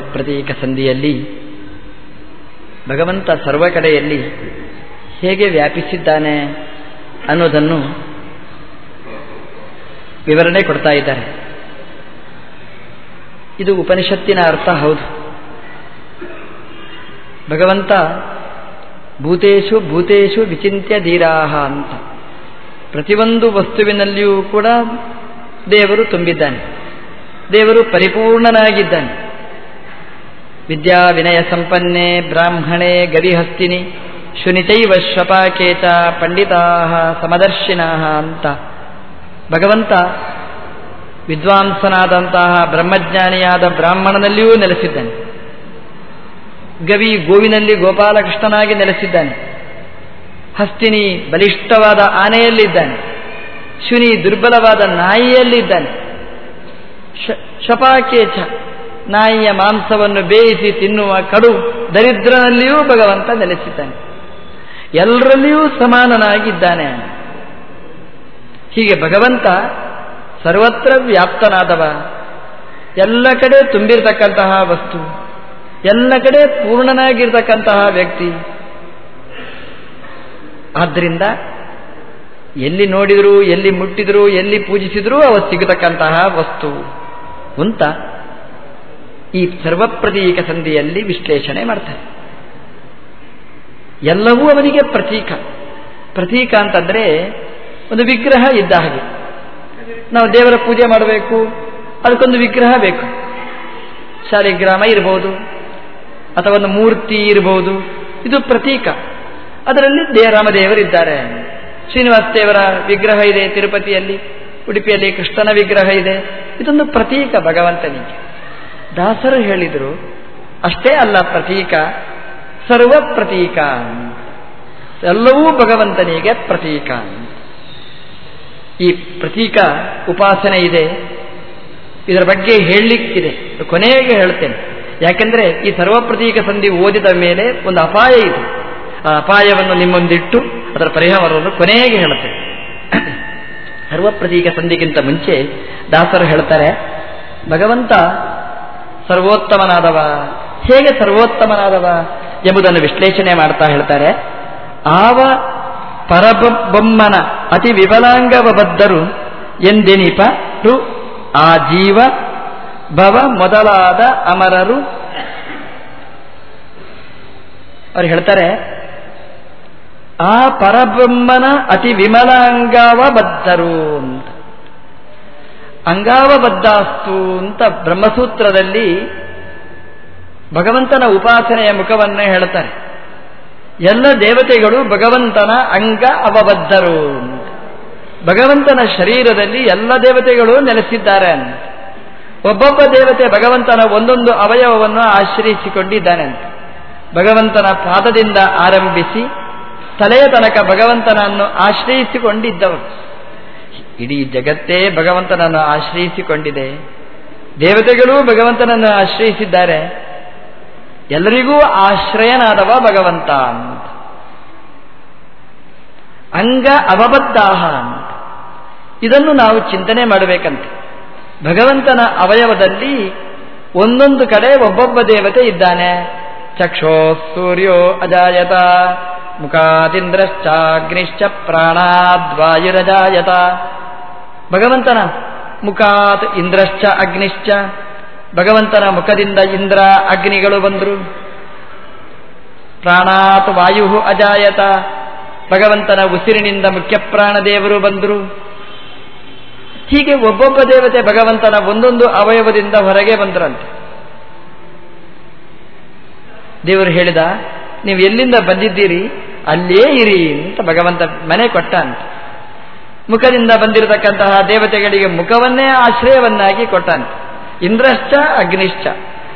ಪ್ರತೀಕ ಸಂಧಿಯಲ್ಲಿ ಭಗವಂತ ಸರ್ವ ಕಡೆಯಲ್ಲಿ ಹೇಗೆ ವ್ಯಾಪಿಸಿದ್ದಾನೆ ಅನ್ನೋದನ್ನು ವಿವರಣೆ ಕೊಡ್ತಾ ಇದ್ದಾರೆ. ಇದು ಉಪನಿಷತ್ತಿನ ಅರ್ಥ, ಹೌದು. ಭಗವಂತ ಭೂತೇಶು ಭೂತೇಶು ವಿಚಿಂತ್ಯ ಧೀರಾಹ ಅಂತ. ಪ್ರತಿಯೊಂದು ವಸ್ತುವಿನಲ್ಲಿಯೂ ಕೂಡ ದೇವರು ತುಂಬಿದ್ದಾನೆ. ದೇವರು ಪರಿಪೂರ್ಣನಾಗಿದ್ದಾನೆ. ವಿದ್ಯಾ ವಿನಯ ಸಂಪನ್ನೆ ಬ್ರಾಹ್ಮಣೆ ಗವಿಹಸ್ತಿನಿ ಶುನಿತೈವ ಶ್ವಪಾಕೇಚ ಪಂಡಿತಾ ಸಮದರ್ಶಿನ ಅಂತ ಭಗವಂತ ವಿದ್ವಾಂಸನಾದಂತಹ ಬ್ರಹ್ಮಜ್ಞಾನಿಯಾದ ಬ್ರಾಹ್ಮಣನಲ್ಲಿಯೂ ನೆಲೆಸಿದ್ದಾನೆ. ಗವಿ ಗೋವಿನಲ್ಲಿ ಗೋಪಾಲಕೃಷ್ಣನಾಗಿ ನೆಲೆಸಿದ್ದಾನೆ. ಹಸ್ತಿನಿ ಬಲಿಷ್ಠವಾದ ಆನೆಯಲ್ಲಿದ್ದಾನೆ. ಶುನಿ ದುರ್ಬಲವಾದ ನಾಯಿಯಲ್ಲಿದ್ದಾನೆ. ಶಪಾಕೇಚ ನಾಯಿಯ ಮಾಂಸವನ್ನು ಬೇಯಿಸಿ ತಿನ್ನುವ ಕಡು ದರಿದ್ರನಲ್ಲಿಯೂ ಭಗವಂತ ನೆಲೆಸಿದ್ದಾನೆ. ಎಲ್ಲರಲ್ಲಿಯೂ ಸಮಾನನಾಗಿದ್ದಾನೆ. ಹೀಗೆ ಭಗವಂತ ಸರ್ವತ್ರ ವ್ಯಾಪ್ತನಾದವ. ಎಲ್ಲ ಕಡೆ ತುಂಬಿರತಕ್ಕಂತಹ ವಸ್ತು, ಎಲ್ಲ ಕಡೆ ಪೂರ್ಣನಾಗಿರ್ತಕ್ಕಂತಹ ವ್ಯಕ್ತಿ. ಆದ್ದರಿಂದ ಎಲ್ಲಿ ನೋಡಿದರೂ, ಎಲ್ಲಿ ಮುಟ್ಟಿದರೂ, ಎಲ್ಲಿ ಪೂಜಿಸಿದರೂ ಅವ ಸಿಗತಕ್ಕಂತಹ ವಸ್ತು ಅಂತ ಈ ಸರ್ವಪ್ರತೀಕ ಸಂಧಿಯಲ್ಲಿ ವಿಶ್ಲೇಷಣೆ ಮಾಡ್ತಾರೆ. ಎಲ್ಲವೂ ಅವನಿಗೆ ಪ್ರತೀಕ. ಪ್ರತೀಕ ಅಂತಂದ್ರೆ ಒಂದು ವಿಗ್ರಹ ಇದ್ದ ಹಾಗೆ. ನಾವು ದೇವರ ಪೂಜೆ ಮಾಡಬೇಕು, ಅದಕ್ಕೊಂದು ವಿಗ್ರಹ ಬೇಕು. ಶಾಲಿಗ್ರಾಮ ಇರಬಹುದು ಅಥವಾ ಒಂದು ಮೂರ್ತಿ ಇರಬಹುದು ಇದು ಪ್ರತೀಕ. ಅದರಲ್ಲಿ ದೇ ರಾಮದೇವರಿದ್ದಾರೆ ಶ್ರೀನಿವಾಸ ದೇವರ ವಿಗ್ರಹ ಇದೆ ತಿರುಪತಿಯಲ್ಲಿ, ಉಡುಪಿಯಲ್ಲಿ ಕೃಷ್ಣನ ವಿಗ್ರಹ ಇದೆ. ಇದೊಂದು ಪ್ರತೀಕ ಭಗವಂತನಿಗೆ. ದಾಸರು ಹೇಳಿದರು, ಅಷ್ಟೇ ಅಲ್ಲ ಪ್ರತೀಕ ಸರ್ವ ಪ್ರತೀಕ ಎಲ್ಲವೂ ಭಗವಂತನಿಗೆ ಪ್ರತೀಕ ಈ ಪ್ರತೀಕ ಉಪಾಸನೆ ಇದೆ. ಇದರ ಬಗ್ಗೆ ಹೇಳಲಿಕ್ಕಿದೆ. ಕೊನೆಗೆ ಹೇಳ್ತೇನೆ. ಯಾಕೆಂದರೆ ಈ ಸರ್ವ ಪ್ರತೀಕ ಸಂಧಿ ಓದಿದ ಮೇಲೆ ಒಂದು ಅಪಾಯ ಇದೆ. ಆ ಅಪಾಯವನ್ನು ನಿಮ್ಮೊಂದಿಟ್ಟು ಅದರ ಪರಿಹಾರವನ್ನು ಕೊನೆಗೆ ಹೇಳ್ತೇನೆ ಸರ್ವ ಪ್ರತೀಕ ಸಂಧಿಗಿಂತ ಮುಂಚೆ ದಾಸರು ಹೇಳ್ತಾರೆ, ಭಗವಂತ ಸರ್ವೋತ್ತಮನಾದವ. ಹೇಗೆ ಸರ್ವೋತ್ತಮನಾದವ ಎಂಬುದನ್ನು ವಿಶ್ಲೇಷಣೆ ಮಾಡ್ತಾ ಹೇಳ್ತಾರೆ. ಆವ ಪರಬೊಮ್ಮನ ಅತಿ ವಿಫಲಾಂಗವ ಬದ್ಧರು ಎಂದೆನಿಪರು ಆ ಜೀವ ಭವ ಮೊದಲಾದ ಅಮರರು. ಅವ್ರು ಹೇಳ್ತಾರೆ, ಆ ಪರಬ್ರಹ್ಮನ ಅತಿ ವಿಮಲಾಂಗವ ಬದ್ಧರು ಅಂತ. ಅಂಗಾವಬದ್ಧಾಸ್ತು ಅಂತ ಬ್ರಹ್ಮಸೂತ್ರದಲ್ಲಿ ಭಗವಂತನ ಉಪಾಸನೆಯ ಮುಖವನ್ನೇ ಹೇಳ್ತಾರೆ ಎಲ್ಲ ದೇವತೆಗಳು ಭಗವಂತನ ಅಂಗ ಅವಬದ್ಧರು ಭಗವಂತನ ಶರೀರದಲ್ಲಿ ಎಲ್ಲ ದೇವತೆಗಳು ನೆಲೆಸಿದ್ದಾರೆ ಅಂತ. ಒಬ್ಬೊಬ್ಬ ದೇವತೆ ಭಗವಂತನ ಒಂದೊಂದು ಅವಯವವನ್ನು ಆಶ್ರಯಿಸಿಕೊಂಡಿದ್ದಾನೆ ಅಂತ. ಭಗವಂತನ ಪಾದದಿಂದ ಆರಂಭಿಸಿ ತಲೆಯ ತನಕ ಭಗವಂತನನ್ನು ಆಶ್ರಯಿಸಿಕೊಂಡಿದ್ದವರು. ಇಡೀ ಜಗತ್ತೇ ಭಗವಂತನನ್ನು ಆಶ್ರಯಿಸಿಕೊಂಡಿದೆ. ದೇವತೆಗಳು ಭಗವಂತನನ್ನು ಆಶ್ರಯಿಸಿದ್ದಾರೆ. ಎಲ್ಲರಿಗೂ ಆಶ್ರಯನಾದವ ಭಗವಂತ ಅಂತ. ಅಂಗ ಅವಬದ್ಧಾಹ ಅಂತ. ಇದನ್ನು ನಾವು ಚಿಂತನೆ ಮಾಡಬೇಕಂತೆ. ಭಗವಂತನ ಅವಯವದಲ್ಲಿ ಒಂದೊಂದು ಕಡೆ ಒಬ್ಬೊಬ್ಬ ದೇವತೆ ಇದ್ದಾನೆ. ಚಕ್ಷೋ ಸೂರ್ಯೋ ಅಜಾಯತ ಮುಖಾದಿಂದ್ರಶ್ಚಾಗ್ನಿಶ್ಚ ಪ್ರಾಣಾದ್ವಾಯುರಜಾಯತ. ಭಗವಂತನ ಮುಖಾತ್ ಇಂದ್ರಶ್ಚ ಅಗ್ನಿಶ್ಚ. ಭಗವಂತನ ಮುಖದಿಂದ ಇಂದ್ರ ಅಗ್ನಿಗಳು ಬಂದರು. ಪ್ರಾಣಾತ್ ವಾಯು ಅಜಾಯತ. ಭಗವಂತನ ಉಸಿರಿನಿಂದ ಮುಖ್ಯ ಪ್ರಾಣದೇವರು ಬಂದರು. ಹೀಗೆ ಒಬ್ಬೊಬ್ಬ ದೇವತೆ ಭಗವಂತನ ಒಂದೊಂದು ಅವಯವದಿಂದ ಹೊರಗೆ ಬಂದರಂತೆ. ದೇವರು ಹೇಳಿದ, ನೀವು ಎಲ್ಲಿಂದ ಬಂದಿದ್ದೀರಿ? ಅಲ್ಲೇ ಇರಿ ಅಂತ ಭಗವಂತ ಮನೆ ಕೊಟ್ಟ ಅಂತ ಮುಖದಿಂದ ಬಂದಿರತಕ್ಕಂತಹ ದೇವತೆಗಳಿಗೆ ಮುಖವನ್ನೇ ಆಶ್ರಯವನ್ನಾಗಿ ಕೊಟ್ಟಾನೆ. ಇಂದ್ರಶ್ಚ, ಅಗ್ನಿಶ್ಚ.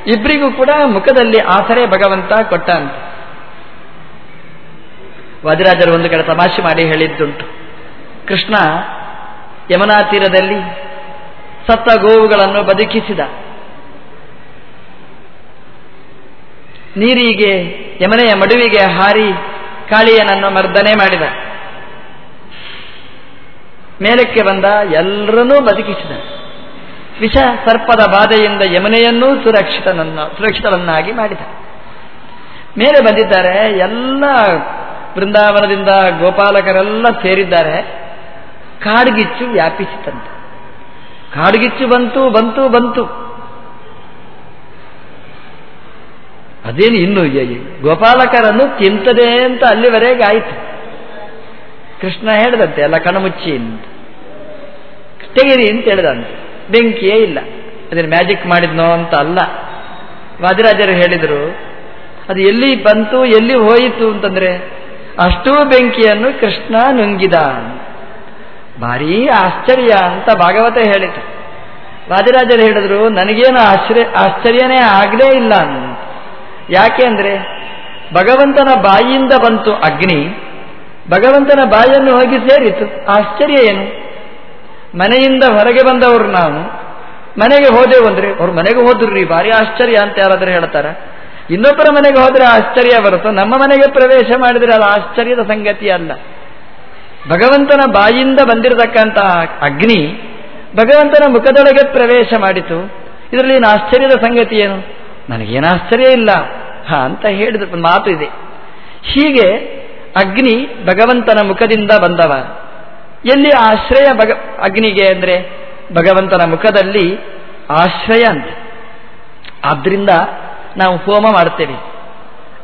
ಇಬ್ಬರಿಗೂ ಕೂಡ ಮುಖದಲ್ಲಿ ಆಸರೆ ಭಗವಂತ ಕೊಟ್ಟಂತೆ ವಾದಿರಾಜರು ಒಂದು ಕಡೆ ತಮಾಷೆ ಮಾಡಿ ಹೇಳಿದ್ದುಂಟು. ಕೃಷ್ಣ ಯಮುನಾ ತೀರದಲ್ಲಿ ಸತ್ತ ಗೋವುಗಳನ್ನು ಬದುಕಿಸಿದ. ನೀರಿಗೆ, ಯಮನೆಯ ಮಡುವಿಗೆ ಹಾರಿ ಕಾಳಿಯನನ್ನು ಮರ್ದನೆ ಮಾಡಿದ. ಮೇಲಕ್ಕೆ ಬಂದ ಎಲ್ಲರನ್ನೂ ಬದುಕಿಸಿದ ವಿಷ ಸರ್ಪದ ಬಾಧೆಯಿಂದ ಯಮನೆಯನ್ನೂ ಸುರಕ್ಷಿತನನ್ನ ಸುರಕ್ಷಿತವನ್ನಾಗಿ ಮಾಡಿದ. ಮೇಲೆ ಬಂದಿದ್ದಾರೆ ಎಲ್ಲ ಬೃಂದಾವನದಿಂದ ಗೋಪಾಲಕರೆಲ್ಲ ಸೇರಿದ್ದಾರೆ. ಕಾಡ್ಗಿಚ್ಚು ವ್ಯಾಪಿಸಿತಂತೆ. ಕಾಡ್ಗಿಚ್ಚು ಬಂತು ಬಂತು ಬಂತು. ಅದೇನು ಇನ್ನು ಗೋಪಾಲಕರನ್ನು ತಿಂತದೆ ಅಂತ ಅಲ್ಲಿವರೆಗೆ ಆಯಿತು. ಕೃಷ್ಣ ಹೇಳಿದಂತೆ, ಅಲ್ಲ, ಕಣಮುಚ್ಚಿ ಅಂತ. ತೆಗಿರಿ ಅಂತ ಹೇಳಿದಂತೆ. ಬೆಂಕಿಯೇ ಇಲ್ಲ. ಅದನ್ನು ಮ್ಯಾಜಿಕ್ ಮಾಡಿದ್ನೋ ಅಂತ ಅಲ್ಲ. ವಾದಿರಾಜರು ಹೇಳಿದರು, ಅದು ಎಲ್ಲಿ ಬಂತು, ಎಲ್ಲಿ ಹೋಯಿತು ಅಂತಂದ್ರೆ, ಅಷ್ಟೂ ಬೆಂಕಿಯನ್ನು ಕೃಷ್ಣ ನುಂಗಿದ ಭಾರೀ ಆಶ್ಚರ್ಯ ಅಂತ ಭಾಗವತ ಹೇಳಿತು. ವಾದಿರಾಜರು ಹೇಳಿದ್ರು, ನನಗೇನು ಆಶ್ಚರ್ಯ, ಆಶ್ಚರ್ಯನೇ ಆಗಲೇ ಇಲ್ಲ ಅಂತ. ಯಾಕೆ ಅಂದರೆ, ಭಗವಂತನ ಬಾಯಿಯಿಂದ ಬಂತು ಅಗ್ನಿ ಭಗವಂತನ ಬಾಯನ್ನು ಹೋಗಿ ಸೇರಿತು. ಆಶ್ಚರ್ಯ ಏನು? ಮನೆಯಿಂದ ಹೊರಗೆ ಬಂದವರು ನಾವು ಮನೆಗೆ ಹೋದೆವು ಅಂದ್ರೆ, ಅವ್ರು ಮನೆಗೆ ಹೋದ್ರಿ ಭಾರಿ ಆಶ್ಚರ್ಯ ಅಂತ ಯಾರಾದ್ರೂ ಹೇಳ್ತಾರೆ. ಇನ್ನೊಬ್ಬರ ಮನೆಗೆ ಹೋದ್ರೆ ಆಶ್ಚರ್ಯ ಬರುತ್ತೋ? ನಮ್ಮ ಮನೆಗೆ ಪ್ರವೇಶ ಮಾಡಿದ್ರೆ ಅದು ಆಶ್ಚರ್ಯದ ಸಂಗತಿ ಅಲ್ಲ. ಭಗವಂತನ ಬಾಯಿಂದ ಬಂದಿರತಕ್ಕಂಥ ಅಗ್ನಿ ಭಗವಂತನ ಮುಖದೊಳಗೆ ಪ್ರವೇಶ ಮಾಡಿತು. ಇದರಲ್ಲಿ ಏನು ಆಶ್ಚರ್ಯದ ಸಂಗತಿ ಏನು? ನನಗೇನು ಆಶ್ಚರ್ಯ ಇಲ್ಲ. ಅಂತ ಹೇಳಿದ ಮಾತು ಇದೆ. ಹೀಗೆ ಅಗ್ನಿ ಭಗವಂತನ ಮುಖದಿಂದ ಬಂದವ. ಎಲ್ಲಿ ಆಶ್ರಯ ಭಗ, ಅಗ್ನಿಗೆ ಅಂದರೆ ಭಗವಂತನ ಮುಖದಲ್ಲಿ ಆಶ್ರಯ ಅಂತ. ಆದ್ರಿಂದ ನಾವು ಹೋಮ ಮಾಡ್ತೇವೆ.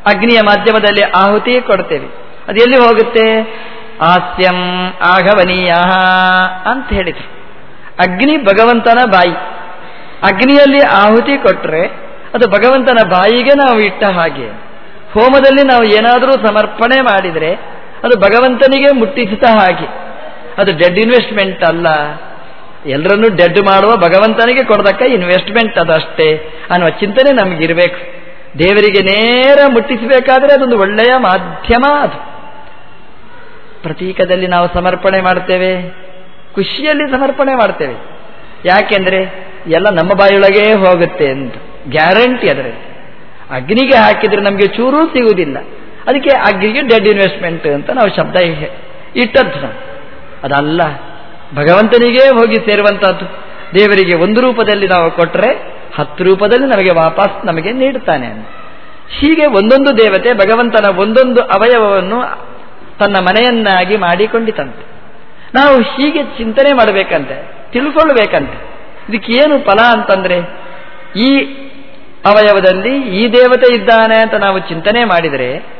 ಅಗ್ನಿಯ ಮಾಧ್ಯಮದಲ್ಲಿ ಆಹುತಿ ಕೊಡ್ತೇವೆ. ಅದು ಎಲ್ಲಿ ಹೋಗುತ್ತೆ? ಆಸ್ಯಂ ಆಘವನೀಯ ಅಂತ ಹೇಳಿದ್ರು. ಅಗ್ನಿ ಭಗವಂತನ ಬಾಯಿ. ಅಗ್ನಿಯಲ್ಲಿ ಆಹುತಿ ಕೊಟ್ಟರೆ ಅದು ಭಗವಂತನ ಬಾಯಿಗೆ ನಾವು ಇಟ್ಟ ಹಾಗೆ. ಹೋಮದಲ್ಲಿ ನಾವು ಏನಾದರೂ ಸಮರ್ಪಣೆ ಮಾಡಿದರೆ ಅದು ಭಗವಂತನಿಗೆ ಮುಟ್ಟಿಸಿದ ಹಾಗೆ. ಅದು ಡೆಡ್ ಇನ್ವೆಸ್ಟ್ಮೆಂಟ್ ಅಲ್ಲ. ಎಲ್ಲರನ್ನೂ ಡೆಡ್ ಮಾಡುವ ಭಗವಂತನಿಗೆ ಕೊಡದಕ್ಕ ಇನ್ವೆಸ್ಟ್ಮೆಂಟ್ ಅದಷ್ಟೇ ಅನ್ನುವ ಚಿಂತನೆ ನಮಗಿರಬೇಕು. ದೇವರಿಗೆ ನೇರ ಮುಟ್ಟಿಸಬೇಕಾದ್ರೆ ಅದೊಂದು ಒಳ್ಳೆಯ ಮಾಧ್ಯಮ ಅದು. ಪ್ರತೀಕದಲ್ಲಿ ನಾವು ಸಮರ್ಪಣೆ ಮಾಡ್ತೇವೆ, ಖುಷಿಯಲ್ಲಿ ಸಮರ್ಪಣೆ ಮಾಡ್ತೇವೆ. ಯಾಕೆಂದ್ರೆ ಎಲ್ಲ ನಮ್ಮ ಬಾಯೊಳಗೇ ಹೋಗುತ್ತೆ ಅಂತ. ಗ್ಯಾರಂಟಿ ಅದರಲ್ಲಿ. ಅಗ್ನಿಗೆ ಹಾಕಿದ್ರೆ ನಮಗೆ ಚೂರೂ ಸಿಗುವುದಿಲ್ಲ. ಅದಕ್ಕೆ ಅಗ್ನಿಗೆ ಡೆಡ್ ಇನ್ವೆಸ್ಟ್ಮೆಂಟ್ ಅಂತ ನಾವು ಶಬ್ದ ಇಟ್ಟದ್ದು ನಾವು. ಅದಲ್ಲ. ಭಗವಂತನಿಗೆ ಹೋಗಿ ಸೇರುವಂತಹದ್ದು. ದೇವರಿಗೆ ಒಂದು ರೂಪದಲ್ಲಿ ನಾವು ಕೊಟ್ಟರೆ ಹತ್ತು ರೂಪದಲ್ಲಿ ನಮಗೆ ವಾಪಸ್ ನಮಗೆ ನೀಡುತ್ತಾನೆ ಹೀಗೆ ಒಂದೊಂದು ದೇವತೆ ಭಗವಂತನ ಒಂದೊಂದು ಅವಯವವನ್ನು ತನ್ನ ಮನೆಯನ್ನಾಗಿ ಮಾಡಿಕೊಂಡಿತಂತೆ. ನಾವು ಹೀಗೆ ಚಿಂತನೆ ಮಾಡಬೇಕಂತೆ, ತಿಳ್ಕೊಳ್ಬೇಕಂತೆ. ಇದಕ್ಕೇನು ಫಲ ಅಂತಂದ್ರೆ ಈ ಅವಯವದಲ್ಲಿ ಈ ದೇವತೆ ಇದ್ದಾನೆ ಅಂತ ನಾವು ಚಿಂತನೆ ಮಾಡಿದರೆ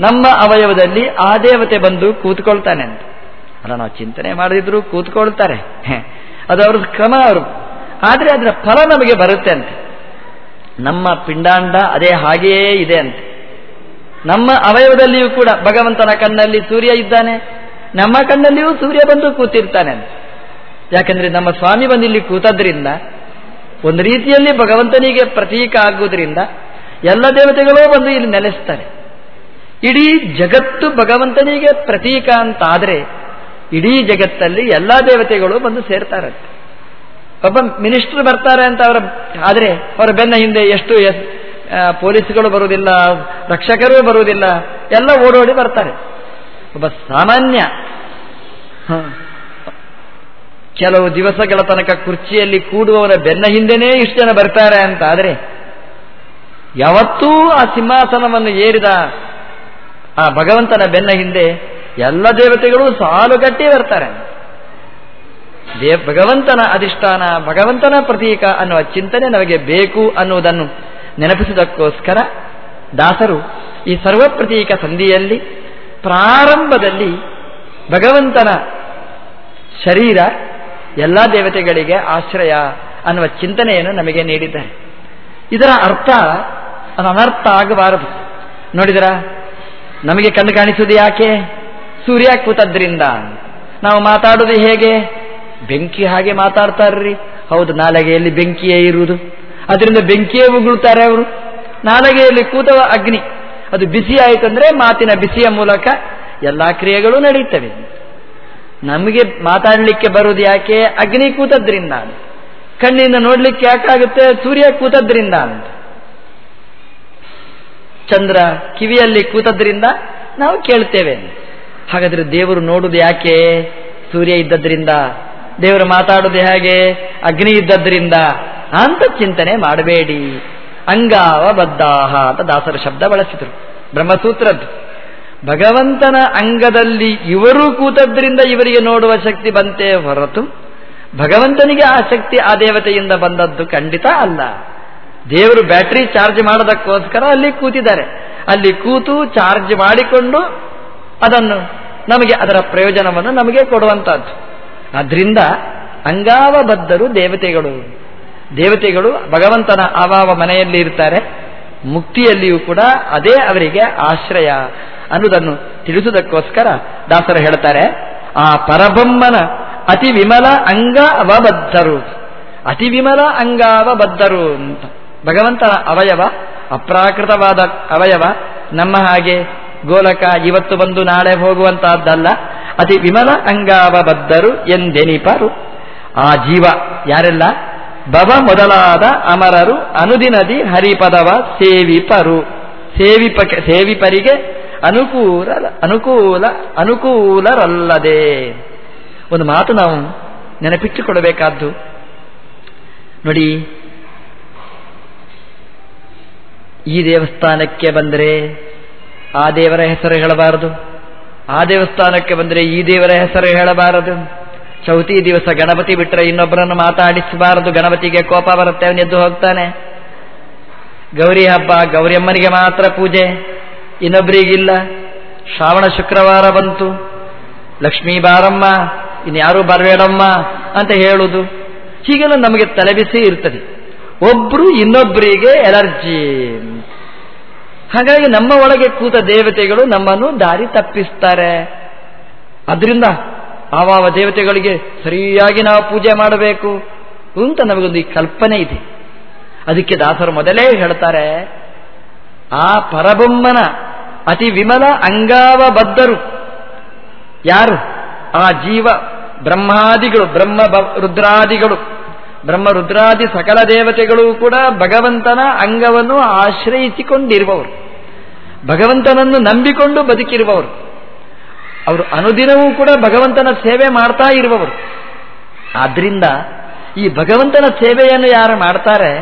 ನಮ್ಮ ಅವಯವದಲ್ಲಿ ಆ ದೇವತೆ ಬಂದು ಕೂತ್ಕೊಳ್ತಾನೆ ಅಂತ. ಅಲ್ಲ, ನಾವು ಚಿಂತನೆ ಮಾಡದಿದ್ರು ಕೂತ್ಕೊಳ್ತಾರೆ. ಅದು ಅವ್ರದ್ದು ಕ್ರಮ ಅವರು. ಆದರೆ ಅದರ ಫಲ ನಮಗೆ ಬರುತ್ತೆ ಅಂತೆ. ನಮ್ಮ ಪಿಂಡಾಂಡ ಅದೇ ಹಾಗೆಯೇ ಇದೆ ಅಂತೆ. ನಮ್ಮ ಅವಯವದಲ್ಲಿಯೂ ಕೂಡ ಭಗವಂತನ ಕಣ್ಣಲ್ಲಿ ಸೂರ್ಯ ಇದ್ದಾನೆ. ನಮ್ಮ ಕಣ್ಣಲ್ಲಿಯೂ ಸೂರ್ಯ ಬಂದು ಕೂತಿರ್ತಾನೆ ಅಂತ. ಯಾಕಂದ್ರೆ ನಮ್ಮ ಸ್ವಾಮಿ ಬಂದಿಲ್ಲಿ ಕೂತದ್ರಿಂದ ಒಂದು ರೀತಿಯಲ್ಲಿ ಭಗವಂತನಿಗೆ ಪ್ರತೀಕ ಆಗುವುದರಿಂದ ಎಲ್ಲ ದೇವತೆಗಳೂ ಬಂದು ಇಲ್ಲಿ ನೆಲೆಸ್ತಾರೆ. ಇಡೀ ಜಗತ್ತು ಭಗವಂತನಿಗೆ ಪ್ರತೀಕ ಅಂತಾದರೆ ಇಡೀ ಜಗತ್ತಲ್ಲಿ ಎಲ್ಲ ದೇವತೆಗಳು ಬಂದು ಸೇರ್ತಾರಂತೆ. ಒಬ್ಬ ಮಿನಿಸ್ಟರ್ ಬರ್ತಾರೆ ಅಂತ ಅವರ ಆದರೆ ಅವರ ಬೆನ್ನ ಹಿಂದೆ ಎಷ್ಟು ಪೊಲೀಸ್ಗಳು ಬರುವುದಿಲ್ಲ, ರಕ್ಷಕರು ಬರುವುದಿಲ್ಲ, ಎಲ್ಲ ಓಡೋಡಿ ಬರ್ತಾರೆ. ಒಬ್ಬ ಸಾಮಾನ್ಯ. ಕೆಲವು ದಿವಸಗಳ ತನಕ ಕುರ್ಚಿಯಲ್ಲಿ ಕೂಡುವವರ ಬೆನ್ನ ಹಿಂದೆನೇ ಇಷ್ಟು ಜನ ಬರ್ತಾರೆ ಅಂತ. ಆದರೆ ಯಾವತ್ತೂ ಆ ಸಿಂಹಾಸನವನ್ನು ಏರಿದ ಆ ಭಗವಂತನ ಬೆನ್ನ ಹಿಂದೆ ಎಲ್ಲ ದೇವತೆಗಳು ಸಾಲುಗಟ್ಟಿ ಬರ್ತಾರೆ. ಭಗವಂತನ ಅಧಿಷ್ಠಾನ, ಭಗವಂತನ ಪ್ರತೀಕ ಅನ್ನುವ ಚಿಂತನೆ ನಮಗೆ ಬೇಕು ಅನ್ನುವುದನ್ನು ನೆನಪಿಸುವುದಕ್ಕೋಸ್ಕರ ದಾಸರು ಈ ಸರ್ವ ಪ್ರತೀಕ ಸಂಧಿಯಲ್ಲಿ ಪ್ರಾರಂಭದಲ್ಲಿ ಭಗವಂತನ ಶರೀರ ಎಲ್ಲ ದೇವತೆಗಳಿಗೆ ಆಶ್ರಯ ಅನ್ನುವ ಚಿಂತನೆಯನ್ನು ನಮಗೆ ನೀಡಿದ್ದಾರೆ. ಇದರ ಅರ್ಥ ಅನರ್ಥ ಆಗಬಾರದು. ನೋಡಿದ್ರ? ನಮಗೆ ಕಣ್ಣು ಕಾಣಿಸುವುದು ಯಾಕೆ? ಸೂರ್ಯ ಕೂತದ್ರಿಂದ ನಾವು ಮಾತಾಡುವುದು ಹೇಗೆ? ಬೆಂಕಿ ಹಾಗೆ ಮಾತಾಡ್ತಾರ್ರಿ. ಹೌದು, ನಾಲಗೆಯಲ್ಲಿ ಬೆಂಕಿಯೇ ಇರುವುದು. ಅದರಿಂದ ಬೆಂಕಿಯೇ ಉಗುಳ್ತಾರೆ ಅವರು. ನಾಲಗೆಯಲ್ಲಿ ಕೂತವ ಅಗ್ನಿ. ಅದು ಬಿಸಿ ಆಯಿತಂದ್ರೆ ಮಾತಿನ ಬಿಸಿಯ ಮೂಲಕ ಎಲ್ಲ ಕ್ರಿಯೆಗಳು ನಡೆಯುತ್ತವೆ ನಮಗೆ ಮಾತಾಡಲಿಕ್ಕೆ ಬರುವುದು ಯಾಕೆ? ಅಗ್ನಿ ಕೂತದ್ರಿಂದ. ಕಣ್ಣಿಂದ ನೋಡ್ಲಿಕ್ಕೆ ಯಾಕಾಗುತ್ತೆ? ಸೂರ್ಯ ಕೂತದ್ರಿಂದ ಅಂತ. ಚಂದ್ರ ಕಿವಿಯಲ್ಲಿ ಕೂತದ್ರಿಂದ ನಾವು ಕೇಳ್ತೇವೆ. ಹಾಗಾದ್ರೆ ದೇವರು ನೋಡುದು ಯಾಕೆ? ಸೂರ್ಯ ಇದ್ದದ್ರಿಂದ. ದೇವರು ಮಾತಾಡೋದು ಹೇಗೆ? ಅಗ್ನಿ ಇದ್ದದ್ರಿಂದ ಅಂತ ಚಿಂತನೆ ಮಾಡಬೇಡಿ. ಅಂಗಾವ ಬದ್ದಾಹ ಅಂತ ದಾಸರ ಶಬ್ದ ಬಳಸಿದ್ರು. ಬ್ರಹ್ಮಸೂತ್ರದ್ದು. ಭಗವಂತನ ಅಂಗದಲ್ಲಿ ಇವರು ಕೂತದ್ರಿಂದ ಇವರಿಗೆ ನೋಡುವ ಶಕ್ತಿ ಬಂತೇ ಹೊರತು ಭಗವಂತನಿಗೆ ಆ ಶಕ್ತಿ ಆ ದೇವತೆಯಿಂದ ಬಂದದ್ದು ಖಂಡಿತ ಅಲ್ಲ. ದೇವರು ಬ್ಯಾಟ್ರಿ ಚಾರ್ಜ್ ಮಾಡೋದಕ್ಕೋಸ್ಕರ ಅಲ್ಲಿ ಕೂತಿದ್ದಾರೆ. ಅಲ್ಲಿ ಕೂತು ಚಾರ್ಜ್ ಮಾಡಿಕೊಂಡು ಅದನ್ನು ನಮಗೆ ಅದರ ಪ್ರಯೋಜನವನ್ನು ನಮಗೆ ಕೊಡುವಂತಹದ್ದು ಅದರಿಂದ ಅಂಗಾವಬದ್ಧರು ದೇವತೆಗಳು. ದೇವತೆಗಳು ಭಗವಂತನ ಆವಾವ ಮನೆಯಲ್ಲಿ ಇರ್ತಾರೆ. ಮುಕ್ತಿಯಲ್ಲಿಯೂ ಕೂಡ ಅದೇ ಅವರಿಗೆ ಆಶ್ರಯ. ಅನ್ನುವುದನ್ನು ತಿಳಿಸುವುದಕ್ಕೋಸ್ಕರ ದಾಸರು ಹೇಳ್ತಾರೆ ಆ ಪರಬ್ರಹ್ಮನ ಅತಿ ವಿಮಲ ಅಂಗ ಅವಬದ್ಧರು ಅತಿ ವಿಮಲ ಅಂಗಾವಬದ್ಧರು ಅಂತ. ಭಗವಂತನ ಅವಯವ, ಅಪ್ರಾಕೃತವಾದ ಅವಯವ, ನಮ್ಮ ಹಾಗೆ ಗೋಲಕ ಇವತ್ತು ಬಂದು ನಾಳೆ ಹೋಗುವಂತಹದ್ದಲ್ಲ. ಅತಿ ವಿಮಲ ಅಂಗಾವಬದ್ಧರು ಎಂದೆನಿಪರು. ಆ ಜೀವ ಯಾರೆಲ್ಲ? ಭವ ಮೊದಲಾದ ಅಮರರು ಅನುದಿನದಿ ಹರಿಪದವ ಸೇವಿಪರು. ಸೇವಿಪ ಸೇವಿಪರಿಗೆ ಅನುಕೂಲ ಅನುಕೂಲ, ಅನುಕೂಲರಲ್ಲದೆ. ಒಂದು ಮಾತು ನಾವು ನೆನಪಿಟ್ಟುಕೊಡಬೇಕಾದ್ದು ನೋಡಿ, ಈ ದೇವಸ್ಥಾನಕ್ಕೆ ಬಂದರೆ ಆ ದೇವರ ಹೆಸರು ಹೇಳಬಾರದು. ಆ ದೇವಸ್ಥಾನಕ್ಕೆ ಬಂದರೆ ಈ ದೇವರ ಹೆಸರು ಹೇಳಬಾರದು. ಚೌತಿ ದಿವಸ ಗಣಪತಿ ಬಿಟ್ಟರೆ ಇನ್ನೊಬ್ಬರನ್ನು ಮಾತಾಡಿಸಬಾರದು. ಗಣಪತಿಗೆ ಕೋಪ ಬರುತ್ತೆ ಅವನೆದ್ದು ಹೋಗ್ತಾನೆ. ಗೌರಿ ಹಬ್ಬ, ಗೌರಿಯಮ್ಮನಿಗೆ ಮಾತ್ರ ಪೂಜೆ. ಇನ್ನೊಬ್ಬರಿಗಿಲ್ಲ ಶ್ರಾವಣ ಶುಕ್ರವಾರ ಬಂತು. ಲಕ್ಷ್ಮೀ ಬಾರಮ್ಮ, ಇನ್ಯಾರೂ ಬರಬೇಡಮ್ಮ ಅಂತ ಹೇಳುವುದು ಹೀಗೆಲ್ಲ ನಮಗೆ ತಲೆಬಿಸಿ ಇರ್ತದೆ. ಒಬ್ರು ಇನ್ನೊಬ್ಬರಿಗೆ ಎಲರ್ಜಿ. ಹಾಗಾಗಿ ನಮ್ಮ ಒಳಗೆ ಕೂತ ದೇವತೆಗಳು ನಮ್ಮನ್ನು ದಾರಿ ತಪ್ಪಿಸ್ತಾರೆ. ಅದರಿಂದ ಆವಾವ ದೇವತೆಗಳಿಗೆ ಸರಿಯಾಗಿ ನಾವು ಪೂಜೆ ಮಾಡಬೇಕು ಅಂತ ನಮಗೊಂದು ಈ ಕಲ್ಪನೆ ಇದೆ. ಅದಕ್ಕೆ ದಾಸರು ಮೊದಲೇ ಹೇಳ್ತಾರೆ, ಆ ಪರಬೊಮ್ಮನ ಅತಿ ವಿಮಲ ಅಂಗಾವಬದ್ಧರು. ಯಾರು? ಆ ಜೀವ ಬ್ರಹ್ಮಾದಿಗಳು, ಬ್ರಹ್ಮ ರುದ್ರಾದಿಗಳು. ಬ್ರಹ್ಮ ರುದ್ರಾದಿ ಸಕಲ ದೇವತೆಗಳು ಕೂಡ ಭಗವಂತನ ಅಂಗವನ್ನು ಆಶ್ರಯಿಸಿಕೊಂಡಿರುವವರು. ಭಗವಂತನನ್ನು ನಂಬಿಕೊಂಡು ಬದುಕಿರುವವರು. ಅವರು ಅನುದಿನವೂ ಕೂಡ ಭಗವಂತನ ಸೇವೆ ಮಾಡ್ತಾ ಇರುವವರು. ಆದ್ರಿಂದ ಈ ಭಗವಂತನ ಸೇವೆಯನ್ನು ಯಾರು ಮಾಡ್ತಾರೆ?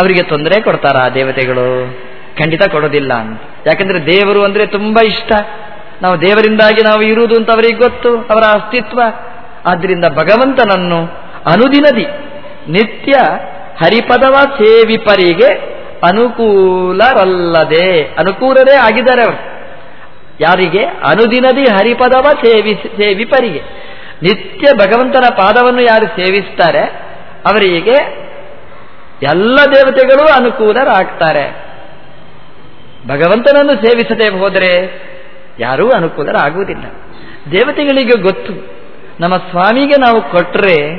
ಅವರಿಗೆ ತೊಂದರೆ ಕೊಡ್ತಾರ ಆ ದೇವತೆಗಳು? ಖಂಡಿತ ಕೊಡೋದಿಲ್ಲ ಅಂತ. ಯಾಕಂದ್ರೆ ದೇವರು ಅಂದ್ರೆ ತುಂಬಾ ಇಷ್ಟ. ನಾವು ದೇವರಿಂದಾಗಿ ನಾವು ಇರುವುದು ಅಂತ ಅವರಿಗೆ ಗೊತ್ತು, ಅವರ ಅಸ್ತಿತ್ವ. ಆದ್ದರಿಂದ ಭಗವಂತನನ್ನು ಅನುದಿನದಿ ನಿತ್ಯ ಹರಿಪದವ ಸೇವಿಪರಿಗೆ ಅನುಕೂಲರಲ್ಲದೆ, ಅನುಕೂಲರೇ ಆಗಿದ್ದಾರೆ ಅವರು. ಯಾರಿಗೆ? ಅನುದಿನದಿ ಹರಿಪದವ ಸೇವಿ, ಸೇವಿಪರಿಗೆ. ನಿತ್ಯ ಭಗವಂತನ ಪಾದವನ್ನು ಯಾರು ಸೇವಿಸ್ತಾರೆ? ಅವರಿಗೆ ಎಲ್ಲ ದೇವತೆಗಳು ಅನುಕೂಲರಾಗ್ತಾರೆ. ಭಗವಂತನನ್ನು ಸೇವಿಸದೆ ಹೋದರೆ ಯಾರೂ ಅನುಕೂಲರಾಗುವುದಿಲ್ಲ. ದೇವತೆಗಳಿಗೆ ಗೊತ್ತು. ನಮ್ಮ ಸ್ವಾಮಿಗೆ ನಾವು ಕೊಟ್ಟರೆ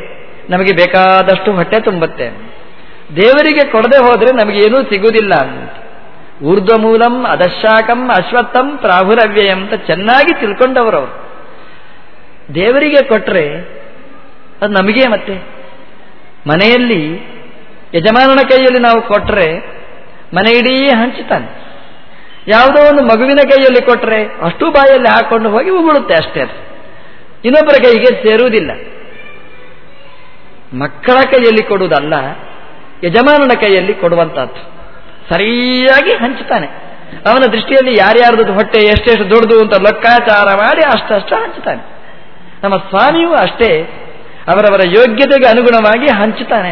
ನಮಗೆ ಬೇಕಾದಷ್ಟು ಹೊಟ್ಟೆ ತುಂಬುತ್ತೆ. ದೇವರಿಗೆ ಕೊಡದೆ ಹೋದರೆ ನಮಗೇನೂ ಸಿಗುವುದಿಲ್ಲ ಊರ್ಧ್ವ ಮೂಲಂ ಅದಶಾಕಂ, ಅಶ್ವತ್ಥಂ, ಪ್ರಾಹುರವ್ಯಯಂ ಅಂತ ಚೆನ್ನಾಗಿ ತಿಳ್ಕೊಂಡವರು ಅವರು. ದೇವರಿಗೆ ಕೊಟ್ಟರೆ ಅದು ನಮಗೆ ಮತ್ತೆ. ಮನೆಯಲ್ಲಿ ಯಜಮಾನನ ಕೈಯಲ್ಲಿ ನಾವು ಕೊಟ್ಟರೆ ಮನೆ ಇಡೀ ಹಂಚುತ್ತಾನೆ. ಯಾವುದೋ ಒಂದು ಮಗುವಿನ ಕೈಯಲ್ಲಿ ಕೊಟ್ಟರೆ ಅಷ್ಟು ಬಾಯಲ್ಲಿ ಹಾಕೊಂಡು ಹೋಗಿ ಉಗುಳುತ್ತೆ ಅಷ್ಟೇ ಅದು. ಇನ್ನೊಬ್ಬರ ಕೈಗೆ ಸೇರುವುದಿಲ್ಲ. ಮಕ್ಕಳ ಕೈಯಲ್ಲಿ ಕೊಡುವುದಲ್ಲ, ಯಜಮಾನನ ಕೈಯಲ್ಲಿ ಕೊಡುವಂತಹದ್ದು. ಸರಿಯಾಗಿ ಹಂಚುತ್ತಾನೆ. ಅವನ ದೃಷ್ಟಿಯಲ್ಲಿ ಯಾರ್ಯಾರದ ಹೊಟ್ಟೆ ಎಷ್ಟೆಷ್ಟು ದೊಡ್ಡದು ಅಂತ ಲೆಕ್ಕಾಚಾರ ಮಾಡಿ ಅಷ್ಟಷ್ಟು ಹಂಚುತ್ತಾನೆ. ನಮ್ಮ ಸ್ವಾಮಿಯೂ ಅಷ್ಟೇ ಅವರವರ ಯೋಗ್ಯತೆಗೆ ಅನುಗುಣವಾಗಿ ಹಂಚುತ್ತಾನೆ.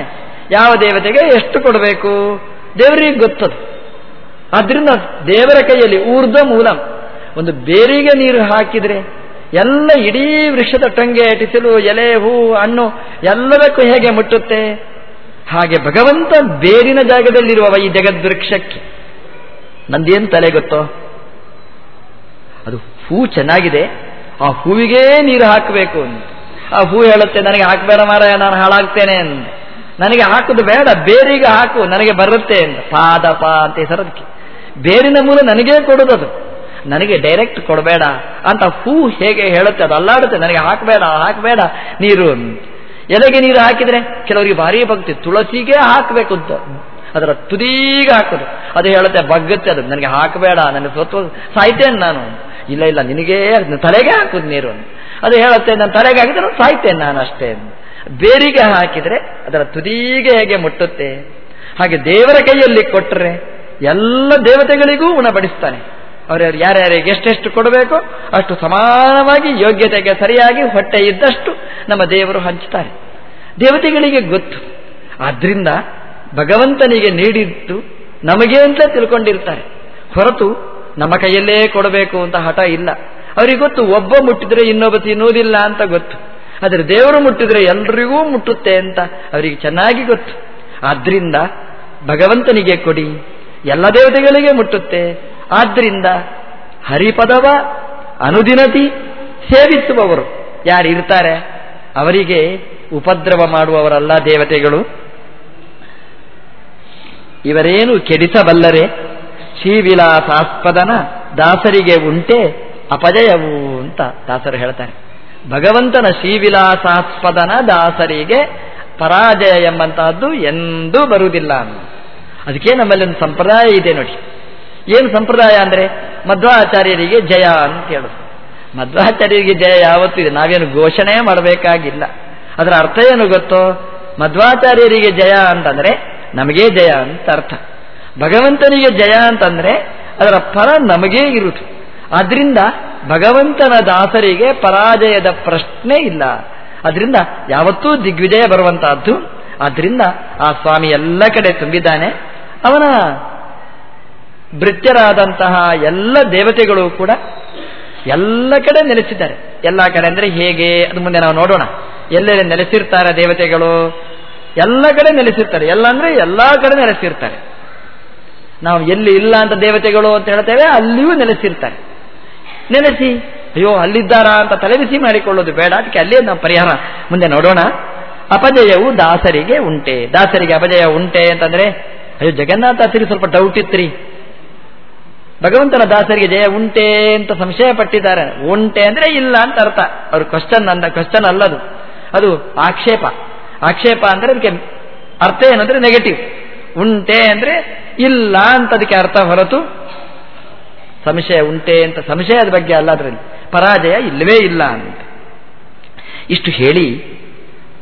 ಯಾವ ದೇವತೆಗೆ ಎಷ್ಟು ಕೊಡಬೇಕು, ದೇವರಿಗೆ ಗೊತ್ತದು. ಆದ್ರಿಂದ ದೇವರ ಕೈಯಲ್ಲಿ ಊರ್ಧ್ವ ಮೂಲ, ಒಂದು ಬೇರಿಗೆ ನೀರು ಹಾಕಿದ್ರೆ, ಎಲ್ಲ ಇಡೀ ವೃಕ್ಷದ ಟಂಗೆ ಟಿಸಿಲು ಎಲೆ, ಹೂ, ಹಣ್ಣು, ಎಲ್ಲದಕ್ಕೂ ಹೇಗೆ ಮುಟ್ಟುತ್ತೆ? ಹಾಗೆ ಭಗವಂತ ಬೇರಿನ ಜಾಗದಲ್ಲಿರುವವ ಈ ಜಗದ್ವೃಕ್ಷಕ್ಕೆ. ನಂದೇನು ತಲೆ ಗೊತ್ತೋ? ಅದು ಹೂ ಚೆನ್ನಾಗಿದೆ, ಆ ಹೂವಿಗೆ ನೀರು ಹಾಕಬೇಕು ಅಂತ. ಆ ಹೂ ಹೇಳುತ್ತೆ, ನನಗೆ ಹಾಕಬೇಡ ಮಾರಾಯ, ನಾನು ಹಾಳಾಗ್ತೇನೆ ಅಂತ. ನನಗೆ ಹಾಕುದು ಬೇಡ, ಬೇರಿಗೆ ಹಾಕು, ನನಗೆ ಬರುತ್ತೆ ಅಂತ. ಪಾದ ಪಾ ಅಂತ ಹೆಸರದಕ್ಕೆ ಬೇರಿನ ಮೂಲ ನನಗೇ ಅದು ನನಗೆ ಡೈರೆಕ್ಟ್ ಕೊಡಬೇಡ ಅಂತ ಹೂ ಹೇಗೆ ಹೇಳುತ್ತೆ ಅದು ಅಲ್ಲಾಡುತ್ತೆ. ನನಗೆ ಹಾಕಬೇಡ ಹಾಕಬೇಡ. ನೀರು, ಎಲೆಗೆ ನೀರು ಹಾಕಿದರೆ ಕೆಲವರಿಗೆ ಭಾರಿ ಭಕ್ತಿ. ತುಳಸಿಗೆ ಹಾಕಬೇಕು ಅಂತ. ಅದರ ತುದೀಗ ಹಾಕೋದು. ಅದು ಹೇಳುತ್ತೆ, ಬಗ್ಗುತ್ತೆ ಅದು. ನನಗೆ ಹಾಕಬೇಡ ನನಗೆ ಸ್ವತ್ವ ಸಾಯ್ತೇನೆ ನಾನು. ಇಲ್ಲ ಇಲ್ಲ, ನಿನಗೆ ತಲೆಗೆ ಹಾಕುದು ನೀರು ಅದು ಹೇಳುತ್ತೆ ನಾನು ತಲೆಗೆ ಹಾಕಿದ್ರೆ ಸಾಯ್ತೇನೆ ನಾನು ಅಷ್ಟೇ ಬೇರಿಗೆ ಹಾಕಿದರೆ ಅದರ ತುದೀಗೆ ಹೇಗೆ ಮುಟ್ಟುತ್ತೆ? ಹಾಗೆ ದೇವರ ಕೈಯಲ್ಲಿ ಕೊಟ್ಟರೆ ಎಲ್ಲ ದೇವತೆಗಳಿಗೂ ಉಣಬಡಿಸ್ತಾನೆ. ಅವರವ್ರು ಯಾರ್ಯಾರಿಗೆ ಎಷ್ಟೆಷ್ಟು ಕೊಡಬೇಕು ಅಷ್ಟು ಸಮಾನವಾಗಿ, ಯೋಗ್ಯತೆಗೆ ಸರಿಯಾಗಿ ಹೊಟ್ಟೆ ಇದ್ದಷ್ಟು ನಮ್ಮ ದೇವರು ಹಂಚ್ತಾರೆ. ದೇವತೆಗಳಿಗೆ ಗೊತ್ತು. ಆದ್ರಿಂದ ಭಗವಂತನಿಗೆ ನೀಡಿದ್ದು ನಮಗೆ ಅಂತ ತಿಳ್ಕೊಂಡಿರ್ತಾರೆ. ಹೊರತು ನಮ್ಮ ಕೈಯಲ್ಲೇ ಕೊಡಬೇಕು ಅಂತ ಹಠ ಇಲ್ಲ. ಅವರಿಗೆ ಗೊತ್ತು, ಒಬ್ಬ ಮುಟ್ಟಿದ್ರೆ ಇನ್ನೊಬ್ಬ ತಿನ್ನುವುದಿಲ್ಲ ಅಂತ ಗೊತ್ತು. ಆದರೆ ದೇವರು ಮುಟ್ಟಿದ್ರೆ ಎಲ್ರಿಗೂ ಮುಟ್ಟುತ್ತೆ ಅಂತ ಅವರಿಗೆ ಚೆನ್ನಾಗಿ ಗೊತ್ತು. ಆದ್ರಿಂದ ಭಗವಂತನಿಗೆ ಕೊಡಿ. ಎಲ್ಲ ದೇವತೆಗಳಿಗೆ ಮುಟ್ಟುತ್ತೆ. ಆದ್ರಿಂದ ಹರಿಪದವ, ಅನುದಿನತಿ ಸೇವಿಸುವವರು. ಯಾರಿರ್ತಾರೆ ಅವರಿಗೆ ಉಪದ್ರವ ಮಾಡುವವರಲ್ಲ ದೇವತೆಗಳು. ಇವರೇನು ಕೆಡಿಸಬಲ್ಲರೆ? ಶ್ರೀವಿಲಾಸಾಸ್ಪದನ ದಾಸರಿಗೆ ಉಂಟೆ ಅಪಜಯವು ಅಂತ ದಾಸರು ಹೇಳ್ತಾರೆ. ಭಗವಂತನ ಶ್ರೀವಿಲಾಸಾಸ್ಪದನ ದಾಸರಿಗೆ ಪರಾಜಯ ಎಂಬಂತಹದ್ದು ಎಂದೂ ಬರುವುದಿಲ್ಲ. ಅದಕ್ಕೆ ನಮ್ಮಲ್ಲಿ ಒಂದು ಸಂಪ್ರದಾಯ ಇದೆ ನೋಡಿ. ಏನು ಸಂಪ್ರದಾಯ ಅಂದರೆ ಮಧ್ವಾಚಾರ್ಯರಿಗೆ ಜಯ ಅಂತ ಹೇಳೋದು. ಮಧ್ವಾಚಾರ್ಯರಿಗೆ ಜಯ ಯಾವತ್ತೂ ಇದೆ. ನಾವೇನು ಘೋಷಣೆ ಮಾಡಬೇಕಾಗಿಲ್ಲ. ಅದರ ಅರ್ಥ ಏನು ಗೊತ್ತೋ? ಮಧ್ವಾಚಾರ್ಯರಿಗೆ ಜಯ ಅಂತಂದರೆ ನಮಗೇ ಜಯ ಅಂತ ಅರ್ಥ. ಭಗವಂತನಿಗೆ ಜಯ ಅಂತಂದರೆ ಅದರ ಫಲ ನಮಗೇ ಇರುತ್ತೆ ಆದ್ರಿಂದ ಭಗವಂತನ ದಾಸರಿಗೆ ಪರಾಜಯದ ಪ್ರಶ್ನೆ ಇಲ್ಲ. ಅದರಿಂದ ಯಾವತ್ತೂ ದಿಗ್ವಿಜಯ ಬರುವಂತಹದ್ದು. ಆದ್ರಿಂದ ಆ ಸ್ವಾಮಿ ಎಲ್ಲ ಕಡೆ ತುಂಬಿದ್ದಾನೆ. ಅವನ ಭೃತ್ಯರಾದಂತಹ ಎಲ್ಲ ದೇವತೆಗಳು ಕೂಡ ಎಲ್ಲ ಕಡೆ ನೆಲೆಸಿದ್ದಾರೆ. ಎಲ್ಲ ಕಡೆ ಅಂದ್ರೆ ಹೇಗೆ? ಅದು ಮುಂದೆ ನಾವು ನೋಡೋಣ. ಎಲ್ಲೆಲ್ಲಿ ನೆಲೆಸಿರ್ತಾರೆ ದೇವತೆಗಳು? ಎಲ್ಲ ಕಡೆ ನೆಲೆಸಿರ್ತಾರೆ. ಎಲ್ಲ ಅಂದ್ರೆ ಎಲ್ಲ ಕಡೆ ನೆಲೆಸಿರ್ತಾರೆ. ನಾವು ಎಲ್ಲಿ ಇಲ್ಲ ಅಂತ ದೇವತೆಗಳು ಅಂತ ಹೇಳ್ತೇವೆ, ಅಲ್ಲಿಯೂ ನೆಲೆಸಿರ್ತಾರೆ. ನೆಲೆಸಿ, ಅಯ್ಯೋ, ಅಲ್ಲಿದ್ದಾರಾ ಅಂತ ತಲೆಬಿಸಿ ಮಾಡಿಕೊಳ್ಳೋದು ಬೇಡ. ಅದಕ್ಕೆ ಅಲ್ಲೇ ನಾವು ಪರಿಹಾರ. ಮುಂದೆ ನೋಡೋಣ. ಅಪಜಯವು ದಾಸರಿಗೆ ಉಂಟೆ. ದಾಸರಿಗೆ ಅಪಜಯ ಉಂಟೆ ಅಂತಂದ್ರೆ ಅಯ್ಯೋ ಜಗನ್ನಾಥ ಹತ್ತಿರ ಸ್ವಲ್ಪ ಡೌಟ್ ಇತ್ರಿ. ಭಗವಂತನ ದಾಸರಿಗೆ ಜಯ ಉಂಟೆ ಅಂತ ಸಂಶಯ ಪಟ್ಟಿದ್ದಾರೆ. ಉಂಟೆ ಅಂದ್ರೆ ಇಲ್ಲ ಅಂತ ಅರ್ಥ. ಅವ್ರ ಕ್ವಶನ್ ಅಂದ ಕ್ವಶನ್ ಅಲ್ಲದು. ಅದು ಆಕ್ಷೇಪ. ಆಕ್ಷೇಪ ಅಂದ್ರೆ ಅದಕ್ಕೆ ಅರ್ಥ ಏನಂದ್ರೆ ನೆಗೆಟಿವ್ ಉಂಟೆ ಅಂದ್ರೆ ಇಲ್ಲ ಅಂತ ಅದಕ್ಕೆ ಅರ್ಥ ಹೊರತು ಸಂಶಯ ಉಂಟೆ ಅಂತ. ಸಂಶಯದ ಬಗ್ಗೆ ಅಲ್ಲ ಅದರಲ್ಲಿ. ಪರಾಜಯ ಇಲ್ಲವೇ ಇಲ್ಲ ಅಂತ. ಇಷ್ಟು ಹೇಳಿ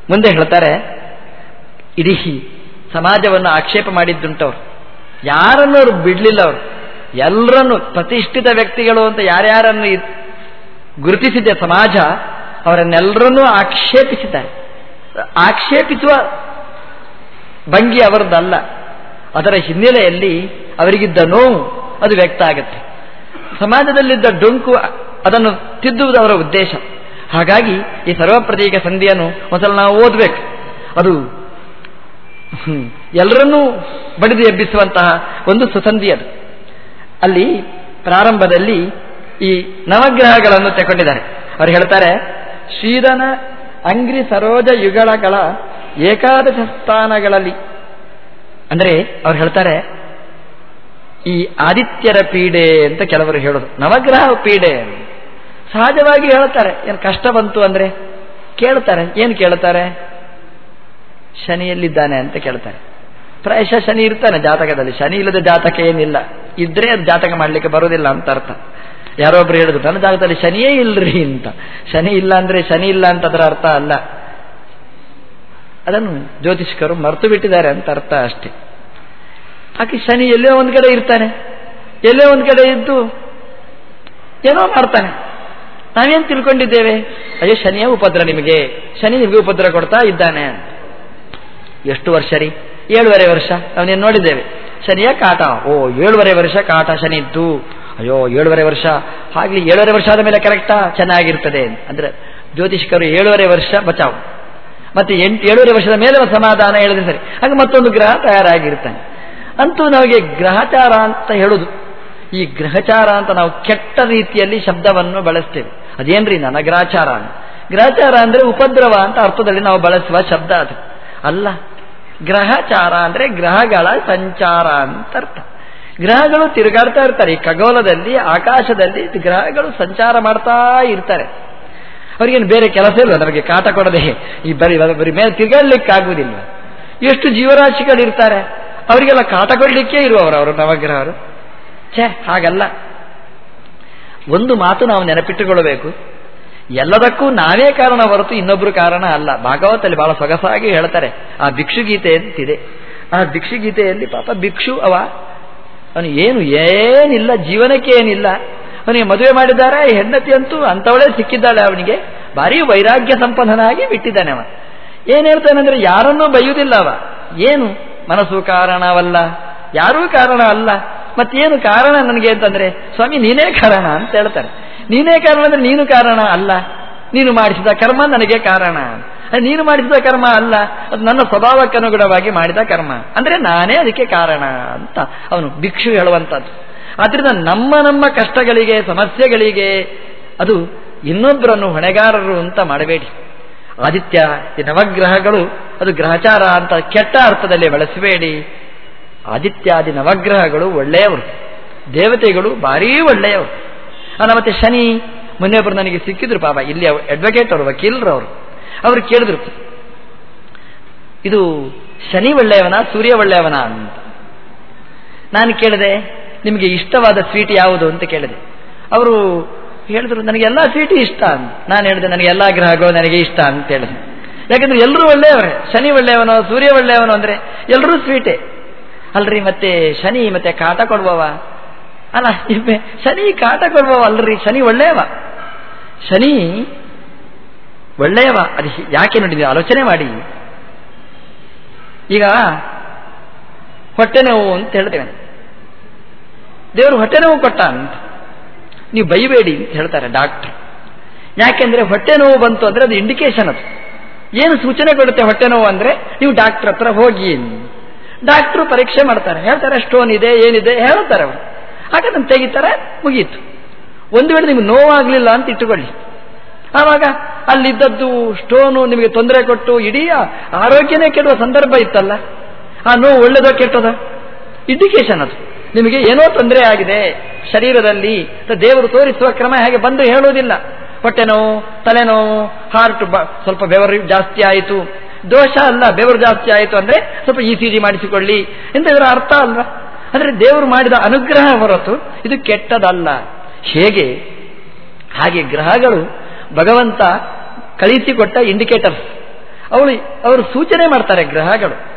ಮುಂದೆ ಹೇಳ್ತಾರೆ ಇಡೀ ಸಮಾಜವನ್ನು ಆಕ್ಷೇಪ ಮಾಡಿದ್ದುಂಟವ್ರು. ಯಾರನ್ನು ಅವರು ಬಿಡಲಿಲ್ಲ ಅವರು ಎಲ್ಲರನ್ನು ಪ್ರತಿಷ್ಠಿತ ವ್ಯಕ್ತಿಗಳು ಅಂತ ಯಾರ್ಯಾರನ್ನು ಗುರುತಿಸಿದೆ ಸಮಾಜ ಅವರನ್ನೆಲ್ಲರನ್ನೂ ಆಕ್ಷೇಪಿಸಿದ್ದಾರೆ. ಆಕ್ಷೇಪಿಸುವ ಭಂಗಿ ಅವರದ್ದಲ್ಲ ಅದರ ಹಿನ್ನೆಲೆಯಲ್ಲಿ ಅವರಿಗಿದ್ದ ನೋವು ಅದು ವ್ಯಕ್ತ ಆಗುತ್ತೆ. ಸಮಾಜದಲ್ಲಿದ್ದ ಡೊಂಕು ಅದನ್ನು ತಿದ್ದುವುದು ಅವರ ಉದ್ದೇಶ. ಹಾಗಾಗಿ ಈ ಸರ್ವಪ್ರತೀಕ ಸಂಧಿಯನ್ನು ಮೊದಲು ನಾವು ಓದಬೇಕು. ಅದು ಎಲ್ಲರನ್ನೂ ಬಡಿದು ಎಬ್ಬಿಸುವಂತಹ ಒಂದು ಸುಸಂಧಿ ಅದು. ಅಲ್ಲಿ ಪ್ರಾರಂಭದಲ್ಲಿ ಈ ನವಗ್ರಹಗಳನ್ನು ತಗೊಂಡಿದ್ದಾರೆ ಅವರು ಹೇಳ್ತಾರೆ, ಶ್ರೀಧನ ಅಂಗ್ರಿ ಸರೋಜ ಯುಗಳಗಳ ಏಕಾದಶ ಸ್ಥಾನಗಳಲ್ಲಿ. ಅಂದರೆ ಅವ್ರು ಹೇಳ್ತಾರೆ, ಈ ಆದಿತ್ಯರ ಪೀಡೆ ಅಂತ ಕೆಲವರು ಹೇಳೋದು. ನವಗ್ರಹ ಪೀಡೆ ಸಹಜವಾಗಿ ಹೇಳ್ತಾರೆ, ಏನು ಕಷ್ಟ ಬಂತು ಅಂದರೆ ಕೇಳ್ತಾರೆ. ಏನು ಕೇಳ್ತಾರೆ? ಶನಿಯಲ್ಲಿದ್ದಾನೆ ಅಂತ ಕೇಳ್ತಾನೆ ಪ್ರಾಯಶಃ ಶನಿ ಇರ್ತಾನೆ ಜಾತಕದಲ್ಲಿ. ಶನಿ ಇಲ್ಲದ ಜಾತಕ ಏನಿಲ್ಲ. ಇದ್ರೆ ಅದು ಜಾತಕ ಮಾಡಲಿಕ್ಕೆ ಬರೋದಿಲ್ಲ ಅಂತ ಅರ್ಥ. ಯಾರೊಬ್ರು ಹೇಳಿದ್ರು ತನ್ನ ಜಾಗದಲ್ಲಿ ಶನಿಯೇ ಇಲ್ರಿ ಅಂತ. ಶನಿ ಇಲ್ಲ ಅಂದ್ರೆ ಶನಿ ಇಲ್ಲ ಅಂತ ಅದರ ಅರ್ಥ ಅಲ್ಲ. ಅದನ್ನು ಜ್ಯೋತಿಷ್ಕರು ಮರೆತು ಬಿಟ್ಟಿದ್ದಾರೆ ಅಂತ ಅರ್ಥ ಅಷ್ಟೇ. ಆಕೆ ಶನಿ ಎಲ್ಲೋ ಒಂದು ಕಡೆ ಇರ್ತಾನೆ. ಎಲ್ಲೋ ಒಂದು ಕಡೆ ಇದ್ದು ಏನೋ ಮಾಡ್ತಾನೆ. ನಾವೇನು ತಿಳ್ಕೊಂಡಿದ್ದೇವೆ? ಅಯ್ಯೋ, ಶನಿಯ ಉಪದ್ರ ನಿಮಗೆ. ಶನಿ ನಿಮಗೆ ಉಪದ್ರ ಕೊಡ್ತಾ ಇದ್ದಾನೆ ಎಷ್ಟು ವರ್ಷ ರೀ? ಏಳುವರೆ ವರ್ಷ. ಅವನೇನು ನೋಡಿದ್ದೇವೆ? ಶನಿಯ ಕಾಟ. ಓ, ಏಳುವರೆ ವರ್ಷ ಕಾಟ ಶನಿ ಇತ್ತು ಅಯ್ಯೋ, ಏಳುವರೆ ವರ್ಷ. ಹಾಗೆ ಏಳುವರೆ ವರ್ಷ ಆದ ಮೇಲೆ ಕರೆಕ್ಟಾ ಚೆನ್ನಾಗಿರ್ತದೆ. ಅಂದ್ರೆ ಜ್ಯೋತಿಷ್ಕರು ಏಳುವರೆ ವರ್ಷ ಬಚಾವ್. ಮತ್ತೆ ಎಂಟು, ಏಳುವರೆ ವರ್ಷದ ಮೇಲೆ ಸಮಾಧಾನ ಹೇಳಿದ್ರೆ ಸರಿ. ಹಾಗೆ ಮತ್ತೊಂದು ಗ್ರಹ ತಯಾರಾಗಿರ್ತಾನೆ. ಅಂತೂ ನಮಗೆ ಗ್ರಹಚಾರ ಅಂತ ಹೇಳುದು. ಈ ಗ್ರಹಚಾರ ಅಂತ ನಾವು ಕೆಟ್ಟ ರೀತಿಯಲ್ಲಿ ಶಬ್ದವನ್ನು ಬಳಸ್ತೇವೆ. ಅದೇನ್ರಿ ನನಗ್ರಾಚಾರ ಗ್ರಹಚಾರ ಅಂದ್ರೆ ಉಪದ್ರವ ಅಂತ ಅರ್ಥದಲ್ಲಿ ನಾವು ಬಳಸುವ ಶಬ್ದ ಅದು. ಅಲ್ಲ ಗ್ರಹಚಾರ ಅಂದ್ರೆ ಗ್ರಹಗಳ ಸಂಚಾರ ಅಂತ ಅರ್ಥ. ಗ್ರಹಗಳು ತಿರುಗಾಡ್ತಾ ಇರ್ತಾರೆ, ಈ ಖಗೋಲದಲ್ಲಿ ಆಕಾಶದಲ್ಲಿ ಗ್ರಹಗಳು ಸಂಚಾರ ಮಾಡ್ತಾ ಇರ್ತಾರೆ. ಅವರಿಗೇನು ಬೇರೆ ಕೆಲಸ ಇಲ್ಲ, ನಮಗೆ ಕಾಟ ಕೊಡದೆ. ಈ ಬರಿ ಬರಿ ಮೇಲೆ ತಿರುಗಾಡ್ಲಿಕ್ಕಾಗುವುದಿಲ್ಲ ಎಷ್ಟು ಜೀವರಾಶಿಗಳಿರ್ತಾರೆ, ಅವರಿಗೆಲ್ಲ ಕಾಟ ಕೊಡಲಿಕ್ಕೆ ಇರುವವರು ಅವರು, ನವಗ್ರಹರು. ಛೇ, ಹಾಗಲ್ಲ. ಒಂದು ಮಾತು ನಾವು ನೆನಪಿಟ್ಟುಕೊಳ್ಳಬೇಕು. ಎಲ್ಲದಕ್ಕೂ ನಾವೇ ಕಾರಣ ಹೊರತು ಇನ್ನೊಬ್ರು ಕಾರಣ ಅಲ್ಲ. ಭಾಗವತಲ್ಲಿ ಬಹಳ ಸೊಗಸಾಗಿ ಹೇಳ್ತಾರೆ, ಆ ಭಿಕ್ಷುಗೀತೆ ಅಂತಿದೆ. ಆ ಭಿಕ್ಷುಗೀತೆಯಲ್ಲಿ ಪಾಪ ಭಿಕ್ಷು ಅವ. ಅವನು ಏನು, ಏನಿಲ್ಲ, ಜೀವನಕ್ಕೆ ಏನಿಲ್ಲ. ಅವನಿಗೆ ಮದುವೆ ಮಾಡಿದ್ದಾರೆ ಹೆಂಡತಿ ಅಂತೂ ಅಂಥವಳೇ ಸಿಕ್ಕಿದ್ದಾಳೆ ಅವನಿಗೆ. ಭಾರಿ ವೈರಾಗ್ಯ ಸಂಪನ್ನನಾಗಿ ಬಿಟ್ಟಿದ್ದಾನೆ ಅವ. ಏನ್ ಹೇಳ್ತಾನಂದ್ರೆ ಯಾರನ್ನೂ ಬೈಯುವುದಿಲ್ಲ ಅವ. ಏನು, ಮನಸ್ಸು ಕಾರಣವಲ್ಲ, ಯಾರೂ ಕಾರಣ ಅಲ್ಲ. ಮತ್ತೇನು ಕಾರಣ ನನಗೆ ಅಂತಂದ್ರೆ, ಸ್ವಾಮಿ ನೀನೇ ಕಾರಣ ಅಂತ ಹೇಳ್ತಾರೆ ನೀನೇ ಕಾರಣ ಅಂದ್ರೆ ನೀನು ಕಾರಣ ಅಲ್ಲ. ನೀನು ಮಾಡಿಸಿದ ಕರ್ಮ ನನಗೆ ಕಾರಣ. ನೀನು ಮಾಡಿಸಿದ ಕರ್ಮ ಅಲ್ಲ. ಅದು ನನ್ನ ಸ್ವಭಾವಕ್ಕನುಗುಣವಾಗಿ ಮಾಡಿದ ಕರ್ಮ. ಅಂದ್ರೆ ನಾನೇ ಅದಕ್ಕೆ ಕಾರಣ ಅಂತ ಅವನು ಭಿಕ್ಷು ಹೇಳುವಂಥದ್ದು. ಆದ್ರಿಂದ ನಮ್ಮ ನಮ್ಮ ಕಷ್ಟಗಳಿಗೆ, ಸಮಸ್ಯೆಗಳಿಗೆ ಅದು ಇನ್ನೊಬ್ಬರನ್ನು ಹೊಣೆಗಾರರು ಅಂತ ಮಾಡಬೇಡಿ. ಆದಿತ್ಯ, ಈ ನವಗ್ರಹಗಳು ಅದು ಗ್ರಹಚಾರ ಅಂತ ಕೆಟ್ಟ ಅರ್ಥದಲ್ಲಿ ಬಳಸಬೇಡಿ. ಆದಿತ್ಯಾದಿ ನವಗ್ರಹಗಳು ಒಳ್ಳೆಯವರು. ದೇವತೆಗಳು ಭಾರೀ ಒಳ್ಳೆಯವರು. ಅಲ್ಲ, ಮತ್ತೆ ಶನಿ ಮೊನ್ನೆೊಬ್ಬರು ನನಗೆ ಸಿಕ್ಕಿದ್ರು ಪಾಪ. ಇಲ್ಲಿ ಅಡ್ವೊಕೇಟ್ ಅವರು, ವಕೀಲರು ಅವರು. ಅವರು ಕೇಳಿದ್ರು, ಇದು ಶನಿ ಒಳ್ಳೆಯವನ, ಸೂರ್ಯ ಒಳ್ಳೆಯವನ? ಅಂತ. ನಾನು ಕೇಳಿದೆ, ನಿಮಗೆ ಇಷ್ಟವಾದ ಸ್ವೀಟ್ ಯಾವುದು? ಅಂತ ಕೇಳಿದೆ. ಅವರು ಹೇಳಿದ್ರು, ನನಗೆ ಎಲ್ಲ ಸ್ವೀಟ್ ಇಷ್ಟ ಅಂತ. ನಾನು ಹೇಳಿದೆ, ನನಗೆ ಎಲ್ಲ ಗ್ರಹಗಳು ನನಗೆ ಇಷ್ಟ ಅಂತ ಹೇಳಿದೆ. ಯಾಕಂದ್ರೆ ಎಲ್ಲರೂ ಒಳ್ಳೆಯವರೇ. ಶನಿ ಒಳ್ಳೆಯವನೋ, ಸೂರ್ಯ ಒಳ್ಳೆಯವನು ಅಂದ್ರೆ ಎಲ್ಲರೂ ಸ್ವೀಟೇ. ಅಲ್ರಿ, ಮತ್ತೆ ಶನಿ, ಮತ್ತೆ ಕಾಟ ಕೊಡುವವ? ಅಲ್ಲ ಶನಿ ಕಾಟ ಕೊಡುವವ ಅಲ್ರಿ, ಶನಿ ಒಳ್ಳೆಯವ. ಶನಿ ಒಳ್ಳೆಯವ. ಅದು ಯಾಕೆ ನೋಡಿ ಆಲೋಚನೆ ಮಾಡಿ. ಈಗ ಹೊಟ್ಟೆ ನೋವು ಅಂತ ಹೇಳ್ತೇವೆ. ದೇವರು ಹೊಟ್ಟೆ ನೋವು ಕೊಟ್ಟ ಅಂತ. ನೀವು ಬೈಬೇಡಿ ಅಂತ ಹೇಳ್ತಾರೆ ಡಾಕ್ಟರ್. ಯಾಕೆಂದ್ರೆ ಹೊಟ್ಟೆ ನೋವು ಬಂತು ಅಂದ್ರೆ ಅದು ಇಂಡಿಕೇಶನ್ ಅದು. ಏನು ಸೂಚನೆ ಕೊಡುತ್ತೆ ಹೊಟ್ಟೆ ನೋವು ಅಂದ್ರೆ? ನೀವು ಡಾಕ್ಟರ್ ಹತ್ರ ಹೋಗಿ ಡಾಕ್ಟ್ರು ಪರೀಕ್ಷೆ ಮಾಡ್ತಾರೆ. ಹೇಳ್ತಾರೆ ಸ್ಟೋನ್ ಇದೆ ಏನಿದೆ? ಹೇಳ್ತಾರೆ ಅವರು. ಆಗ ಅದನ್ನು ತೆಗಿತಾರೆ, ಮುಗೀತು. ಒಂದು ವೇಳೆ ನಿಮ್ಗೆ ನೋವಾಗಲಿಲ್ಲ ಅಂತ ಇಟ್ಟುಕೊಳ್ಳಿ. ಆವಾಗ ಅಲ್ಲಿದ್ದದ್ದು ಸ್ಟೋನು ನಿಮಗೆ ತೊಂದರೆ ಕೊಟ್ಟು ಇಡೀ ಆರೋಗ್ಯನೇ ಕೆಡುವ ಸಂದರ್ಭ ಇತ್ತಲ್ಲ. ಆ ನೋವು ಒಳ್ಳೆದೋ ಕೆಟ್ಟದ? ಇಂಡಿಕೇಶನ್ ಅದು. ನಿಮಗೆ ಏನೋ ತೊಂದರೆ ಆಗಿದೆ. ಶರೀರದಲ್ಲಿ ದೇವರು ತೋರಿಸುವ ಕ್ರಮ ಹೇಗೆ ಬಂದು ಹೇಳುವುದಿಲ್ಲ. ಹೊಟ್ಟೆ ನೋವು ತಲೆನೋವು ಹಾರ್ಟ್ ಸ್ವಲ್ಪ ಬೆವರು ಜಾಸ್ತಿ ಆಯಿತು. ದೋಷ ಅಲ್ಲ, ಬೆವರು ಜಾಸ್ತಿ ಆಯಿತು ಅಂದ್ರೆ ಸ್ವಲ್ಪ ಇ ಸಿ ಜಿ ಮಾಡಿಸಿಕೊಳ್ಳಿ. ಎಂತ ಇದರ ಅರ್ಥ ಅಲ್ವಾ? ಅಂದ್ರೆ ದೇವರು ಮಾಡಿದ ಅನುಗ್ರಹ ಹೊರತು ಇದು ಕೆಟ್ಟದಲ್ಲ. ಹೇಗೆ? ಹಾಗೆ ಗ್ರಹಗಳು ಭಗವಂತ ಕಳಿಸಿಕೊಟ್ಟ ಇಂಡಿಕೇಟರ್ಸ್ ಅವಳು, ಅವರು ಸೂಚನೆ ಮಾಡ್ತಾರೆ ಗ್ರಹಗಳು.